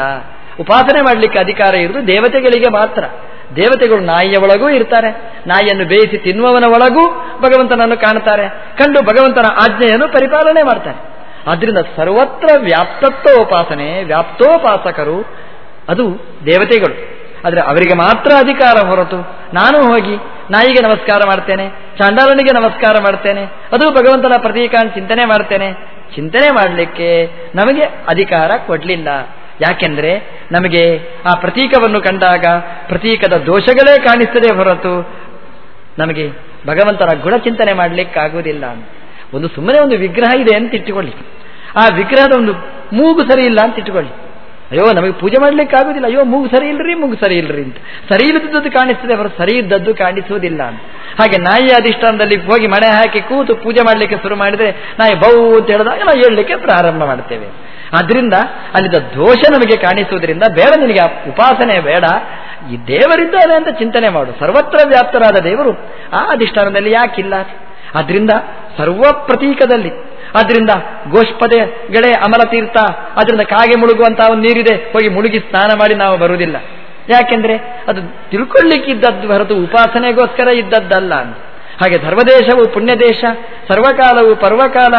ಉಪಾಸನೆ ಮಾಡಲಿಕ್ಕೆ ಅಧಿಕಾರ ಇರುವುದು ದೇವತೆಗಳಿಗೆ ಮಾತ್ರ. ದೇವತೆಗಳು ನಾಯಿಯ ಒಳಗೂ ಇರ್ತಾರೆ. ನಾಯಿಯನ್ನು ಬೇಯಿಸಿ ತಿನ್ನುವವನ ಒಳಗೂ ಭಗವಂತನನ್ನು ಕಾಣುತ್ತಾರೆ ಕಂಡು ಭಗವಂತನ ಆಜ್ಞೆಯನ್ನು ಪರಿಪಾಲನೆ ಮಾಡ್ತಾರೆ. ಆದ್ರಿಂದ ಸರ್ವತ್ರ ವ್ಯಾಪ್ತತ್ವೋಪಾಸನೆ, ವ್ಯಾಪ್ತೋಪಾಸಕರು ಅದು ದೇವತೆಗಳು. ಆದರೆ ಅವರಿಗೆ ಮಾತ್ರ ಅಧಿಕಾರ ಹೊರತು ನಾನು ಹೋಗಿ ನಾಯಿಗೆ ನಮಸ್ಕಾರ ಮಾಡ್ತೇನೆ, ಚಾಂಡಾಲನಿಗೆ ನಮಸ್ಕಾರ ಮಾಡ್ತೇನೆ, ಅದು ಭಗವಂತನ ಪ್ರತೀಕ ಚಿಂತನೆ ಮಾಡ್ತೇನೆ, ಚಿಂತನೆ ಮಾಡಲಿಕ್ಕೆ ನಮಗೆ ಅಧಿಕಾರ ಕೊಡಲಿಲ್ಲ. ಯಾಕೆಂದ್ರೆ ನಮಗೆ ಆ ಪ್ರತೀಕವನ್ನು ಕಂಡಾಗ ಪ್ರತೀಕದ ದೋಷಗಳೇ ಕಾಣಿಸ್ತದೆ ಹೊರತು ನಮಗೆ ಭಗವಂತನ ಗುಣ ಚಿಂತನೆ ಮಾಡಲಿಕ್ಕಾಗುವುದಿಲ್ಲ ಒಂದು ಸುಮ್ಮನೆ ಒಂದು ವಿಗ್ರಹ ಇದೆ ಅಂತ ಇಟ್ಟುಕೊಳ್ಳಿ. ಆ ವಿಗ್ರಹದ ಒಂದು ಮೂಗು ಸರಿ ಇಲ್ಲ ಅಂತ ಇಟ್ಟುಕೊಳ್ಳಿ. ಅಯ್ಯೋ, ನಮಗೆ ಪೂಜೆ ಮಾಡ್ಲಿಕ್ಕೆ ಆಗುದಿಲ್ಲ. ಅಯ್ಯೋ, ಮೂಗು ಸರಿ ಇಲ್ರಿ, ಮೂಗು ಸರಿ ಇಲ್ರಿ ಅಂತ. ಸರಿ ಇಲ್ಲದದ್ದು ಕಾಣಿಸ್ತದೆ, ಅವರು ಸರಿ ಇದ್ದದ್ದು ಕಾಣಿಸುವುದಿಲ್ಲ ಅಂತ. ಹಾಗೆ ನಾಯಿ ಅಧಿಷ್ಠಾನದಲ್ಲಿ ಹೋಗಿ ಮಣೆ ಹಾಕಿ ಕೂತು ಪೂಜೆ ಮಾಡಲಿಕ್ಕೆ ಶುರು ಮಾಡಿದ್ರೆ, ನಾಯಿ ಬೌ ಅಂತ ಹೇಳಿದಾಗ ನಾವು ಹೇಳಲಿಕ್ಕೆ ಪ್ರಾರಂಭ ಮಾಡ್ತೇವೆ. ಆದ್ರಿಂದ ಅಲ್ಲಿದ್ದ ದೋಷ ನಮಗೆ ಕಾಣಿಸುವುದರಿಂದ ಬೇಡ, ನಿನಗೆ ಉಪಾಸನೆ ಬೇಡ. ಈ ದೇವರಿದ್ದಾರೆ ಅಂತ ಚಿಂತನೆ ಮಾಡು. ಸರ್ವತ್ರ ವ್ಯಾಪ್ತರಾದ ದೇವರು ಆ ಅಧಿಷ್ಠಾನದಲ್ಲಿ ಯಾಕಿಲ್ಲ? ಆದ್ರಿಂದ ಸರ್ವ ಪ್ರತೀಕದಲ್ಲಿ ಆದ್ರಿಂದ ಗೋಷ್ಪದೆಗಳೇ ಅಮಲ ತೀರ್ಥ ಅದರಿಂದ ಕಾಗೆ ಮುಳುಗುವಂತಹ ಒಂದು ನೀರಿದೆ, ಹೋಗಿ ಮುಳುಗಿ ಸ್ನಾನ ಮಾಡಿ ನಾವು ಬರುವುದಿಲ್ಲ. ಯಾಕೆಂದ್ರೆ ಅದು ತಿಳ್ಕೊಳ್ಳಿಕ್ಕಿದ್ದದ್ದು ಹೊರತು ಉಪಾಸನೆಗೋಸ್ಕರ ಇದ್ದದ್ದಲ್ಲ ಹಾಗೆ ಧರ್ಮದೇಶವು ಪುಣ್ಯ ದೇಶ ಸರ್ವಕಾಲವು ಪರ್ವಕಾಲ,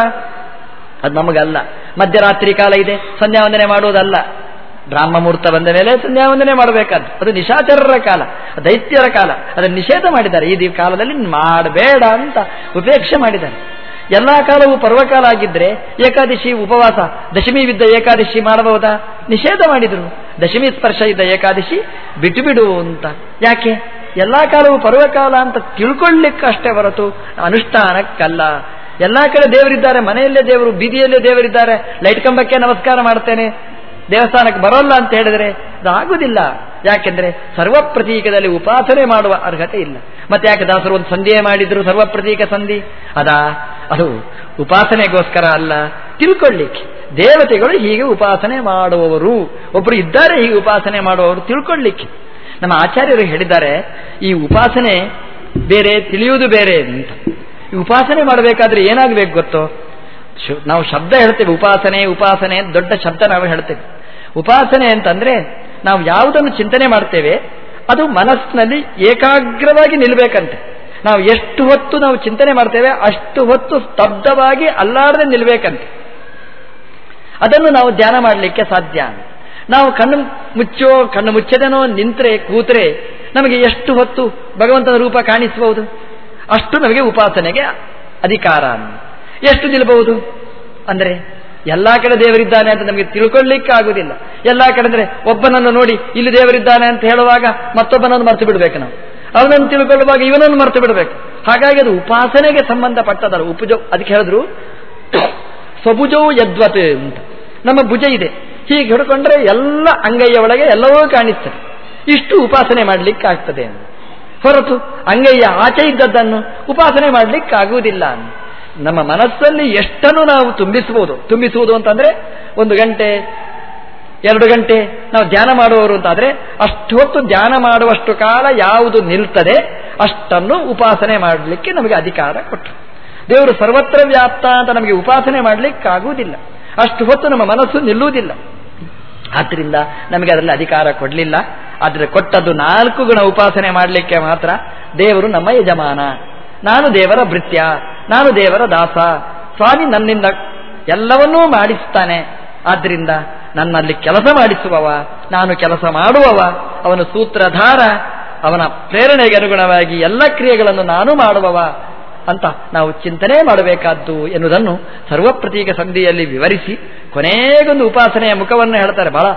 ಅದು ನಮಗಲ್ಲ. ಮಧ್ಯರಾತ್ರಿ ಕಾಲ ಇದೆ ಸಂಧ್ಯಾ ವಂದನೆ ಮಾಡುವುದಲ್ಲ. ಬ್ರಾಹ್ಮ ಮುಹೂರ್ತ ಬಂದ ಮೇಲೆ ಸಂಧ್ಯಾ ವಂದನೆ ಮಾಡಬೇಕಾದ್ದು. ಅದು ನಿಶಾಚರರ ಕಾಲ, ದೈತ್ಯರ ಕಾಲ. ಅದನ್ನು ನಿಷೇಧ ಮಾಡಿದ್ದಾರೆ. ಈ ಕಾಲದಲ್ಲಿ ಮಾಡಬೇಡ ಅಂತ ಉಪೇಕ್ಷೆ ಮಾಡಿದ್ದಾರೆ. ಎಲ್ಲಾ ಕಾಲವು ಪರ್ವಕಾಲ ಆಗಿದ್ರೆ ಏಕಾದಶಿ ಉಪವಾಸ, ದಶಮಿ ಬಿದ್ದ ಏಕಾದಶಿ ಮಾಡಬಹುದಾ? ನಿಷೇಧ ಮಾಡಿದ್ರು. ದಶಮಿ ಸ್ಪರ್ಶ ಇದ್ದ ಏಕಾದಶಿ ಬಿಟ್ಟು ಬಿಡು ಅಂತ. ಯಾಕೆ? ಎಲ್ಲಾ ಕಾಲವು ಪರ್ವಕಾಲ ಅಂತ ತಿಳ್ಕೊಳ್ಳಿಕ್ಕಷ್ಟೇ ಹೊರತು ಅನುಷ್ಠಾನಕ್ಕಲ್ಲ. ಎಲ್ಲಾ ಕಡೆ ದೇವರಿದ್ದಾರೆ, ಮನೆಯಲ್ಲೇ ದೇವರು, ಬೀದಿಯಲ್ಲೇ ದೇವರಿದ್ದಾರೆ. ಲೈಟ್ ಕಂಬಕ್ಕೆ ನಮಸ್ಕಾರ ಮಾಡ್ತೇನೆ. ದೇವಸ್ಥಾನಕ್ಕೆ ಬರೋಲ್ಲ ಅಂತ ಹೇಳಿದ್ರೆ ಅದು ಆಗುದಿಲ್ಲ ಯಾಕೆಂದ್ರೆ ಸರ್ವ ಪ್ರತೀಕದಲ್ಲಿ ಉಪಾಸನೆ ಮಾಡುವ ಅರ್ಹತೆ ಇಲ್ಲ. ಮತ್ತೆ ಯಾಕೆ ದಾಸರು ಒಂದು ಸಂಧಿಯೇ ಮಾಡಿದ್ರು ಸರ್ವ ಪ್ರತೀಕ ಸಂಧಿ? ಅದಾ, ಅದು ಉಪಾಸನೆಗೋಸ್ಕರ ಅಲ್ಲ. ತಿಳ್ಕೊಳ್ಳಿಕ್ಕೆ ದೇವತೆಗಳು ಹೀಗೆ ಉಪಾಸನೆ ಮಾಡುವವರು. ಒಬ್ಬರು ಇದ್ದಾರೆ ಹೀಗೆ ಉಪಾಸನೆ ಮಾಡುವವರು ತಿಳ್ಕೊಳ್ಳಿಕ್ಕೆ ನಮ್ಮ ಆಚಾರ್ಯರು ಹೇಳಿದ್ದಾರೆ, ಈ ಉಪಾಸನೆ ಬೇರೆ, ತಿಳಿಯುವುದು ಬೇರೆ ಅಂತ. ಈ ಉಪಾಸನೆ ಮಾಡಬೇಕಾದ್ರೆ ಏನಾಗಬೇಕು ಗೊತ್ತೋ? ನಾವು ಶಬ್ದ ಹೇಳ್ತೇವೆ, ಉಪಾಸನೆ ಉಪಾಸನೆ ದೊಡ್ಡ ಶಬ್ದ ನಾವು ಹೇಳ್ತೇವೆ. ಉಪಾಸನೆ ಅಂತಂದ್ರೆ ನಾವು ಯಾವುದನ್ನು ಚಿಂತನೆ ಮಾಡ್ತೇವೆ, ಅದು ಮನಸ್ಸಿನಲ್ಲಿ ಏಕಾಗ್ರವಾಗಿ ನಿಲ್ಬೇಕಂತೆ. ನಾವು ಎಷ್ಟು ಹೊತ್ತು ನಾವು ಚಿಂತನೆ ಮಾಡ್ತೇವೆ, ಅಷ್ಟು ಹೊತ್ತು ಸ್ತಬ್ಧವಾಗಿ ಅಲ್ಲಾಡದೆ ನಿಲ್ಬೇಕಂತೆ. ಅದನ್ನು ನಾವು ಧ್ಯಾನ ಮಾಡಲಿಕ್ಕೆ ಸಾಧ್ಯ ನಾವು ಕಣ್ಣು ಮುಚ್ಚೋ, ಕಣ್ಣು ಮುಚ್ಚದೇನೋ, ನಿಂತರೆ, ಕೂತರೆ ನಮಗೆ ಎಷ್ಟು ಹೊತ್ತು ಭಗವಂತನ ರೂಪ ಕಾಣಿಸಬಹುದು? ಅಷ್ಟು ನಮಗೆ ಉಪಾಸನೆಗೆ ಅಧಿಕಾರ ಎಷ್ಟು ನಿಲ್ಲಬಹುದು ಅಂದರೆ, ಎಲ್ಲಾ ಕಡೆ ದೇವರಿದ್ದಾನೆ ಅಂತ ನಮಗೆ ತಿಳ್ಕೊಳ್ಳಿಕ್ಕೆ ಆಗುದಿಲ್ಲ ಎಲ್ಲಾ ಕಡೆ ಅಂದ್ರೆ, ಒಬ್ಬನನ್ನು ನೋಡಿ ಇಲ್ಲಿ ದೇವರಿದ್ದಾನೆ ಅಂತ ಹೇಳುವಾಗ ಮತ್ತೊಬ್ಬನನ್ನು ಮರೆತು ಬಿಡಬೇಕು ನಾವು. ಅವನನ್ನು ತಿಳ್ಕೊಳ್ಳುವಾಗ ಇವನನ್ನು ಮರೆತು ಬಿಡಬೇಕು. ಹಾಗಾಗಿ ಅದು ಉಪಾಸನೆಗೆ ಸಂಬಂಧಪಟ್ಟದಲ್ಲ. ಉಪಜೋ, ಅದಕ್ಕೆ ಹೇಳಿದ್ರು, ಸ್ವಭುಜೋ ಯದ್ವತೆ ಅಂತ. ನಮ್ಮ ಭುಜ ಇದೆ. ಹೀಗೆ ಹಿಡ್ಕೊಂಡ್ರೆ ಎಲ್ಲ ಅಂಗೈಯ ಒಳಗೆ ಎಲ್ಲವೂ ಕಾಣಿಸ್ತದೆ. ಇಷ್ಟು ಉಪಾಸನೆ ಮಾಡಲಿಕ್ಕೆ ಆಗ್ತದೆ ಹೊರತು ಅಂಗೈಯ ಆಚೆ ಇದ್ದದ್ದನ್ನು ಉಪಾಸನೆ ಮಾಡಲಿಕ್ಕಾಗುವುದಿಲ್ಲ ನಮ್ಮ ಮನಸ್ಸಲ್ಲಿ ಎಷ್ಟನ್ನು ನಾವು ತುಂಬಿಸಬಹುದು ತುಂಬಿಸುವುದು ಅಂತಂದ್ರೆ ಒಂದು ಗಂಟೆ, ಎರಡು ಗಂಟೆ ನಾವು ಧ್ಯಾನ ಮಾಡುವವರು ಅಂತಾದ್ರೆ ಅಷ್ಟು ಹೊತ್ತು ಧ್ಯಾನ ಮಾಡುವಷ್ಟು ಕಾಲ ಯಾವುದು ನಿಲ್ತದೆ ಅಷ್ಟನ್ನು ಉಪಾಸನೆ ಮಾಡಲಿಕ್ಕೆ ನಮಗೆ ಅಧಿಕಾರ ಕೊಟ್ಟರು. ದೇವರು ಸರ್ವತ್ರ ವ್ಯಾಪ್ತ ಅಂತ ನಮಗೆ ಉಪಾಸನೆ ಮಾಡಲಿಕ್ಕಾಗುವುದಿಲ್ಲ. ಅಷ್ಟು ಹೊತ್ತು ನಮ್ಮ ಮನಸ್ಸು ನಿಲ್ಲುವುದಿಲ್ಲ. ಆದ್ದರಿಂದ ನಮಗೆ ಅದರಲ್ಲಿ ಅಧಿಕಾರ ಕೊಡಲಿಲ್ಲ. ಆದರೆ ಕೊಟ್ಟದ್ದು ನಾಲ್ಕು ಗುಣ ಉಪಾಸನೆ ಮಾಡಲಿಕ್ಕೆ ಮಾತ್ರ ದೇವರು ನಮ್ಮ ಯಜಮಾನ. ನಾನು ದೇವರ ಭೃತ್ಯ, ನಾನು ದೇವರ ದಾಸ. ಸ್ವಾಮಿ ನನ್ನಿಂದ ಎಲ್ಲವನ್ನೂ ಮಾಡಿಸ್ತಾನೆ ಆದ್ದರಿಂದ ನನ್ನಲ್ಲಿ ಕೆಲಸ ಮಾಡಿಸುವವ, ನಾನು ಕೆಲಸ ಮಾಡುವವ, ಅವನು ಸೂತ್ರಧಾರ, ಅವನ ಪ್ರೇರಣೆಗೆ ಅನುಗುಣವಾಗಿ ಎಲ್ಲ ಕ್ರಿಯೆಗಳನ್ನು ನಾನು ಮಾಡುವವ ಅಂತ ನಾವು ಚಿಂತನೆ ಮಾಡಬೇಕಾದ್ದು ಎನ್ನುವುದನ್ನು ಸರ್ವಪ್ರತೀಕ ಸಂಧಿಯಲ್ಲಿ ವಿವರಿಸಿ ಕೊನೆಗೊಂದು ಉಪಾಸನೆಯ ಮುಖವನ್ನು ಹೇಳ್ತಾರೆ. ಬಹಳ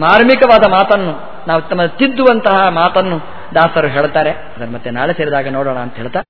ಮಾರ್ಮಿಕವಾದ ಮಾತನ್ನು, ನಾವು ತಮ್ಮ ತಿದ್ದುವಂತಹ ಮಾತನ್ನು ದಾಸರು ಹೇಳ್ತಾರೆ. ಅದನ್ನು ಮತ್ತೆ ನಾಳೆ ಸೇರಿದಾಗ ನೋಡೋಣ ಅಂತ ಹೇಳ್ತಾ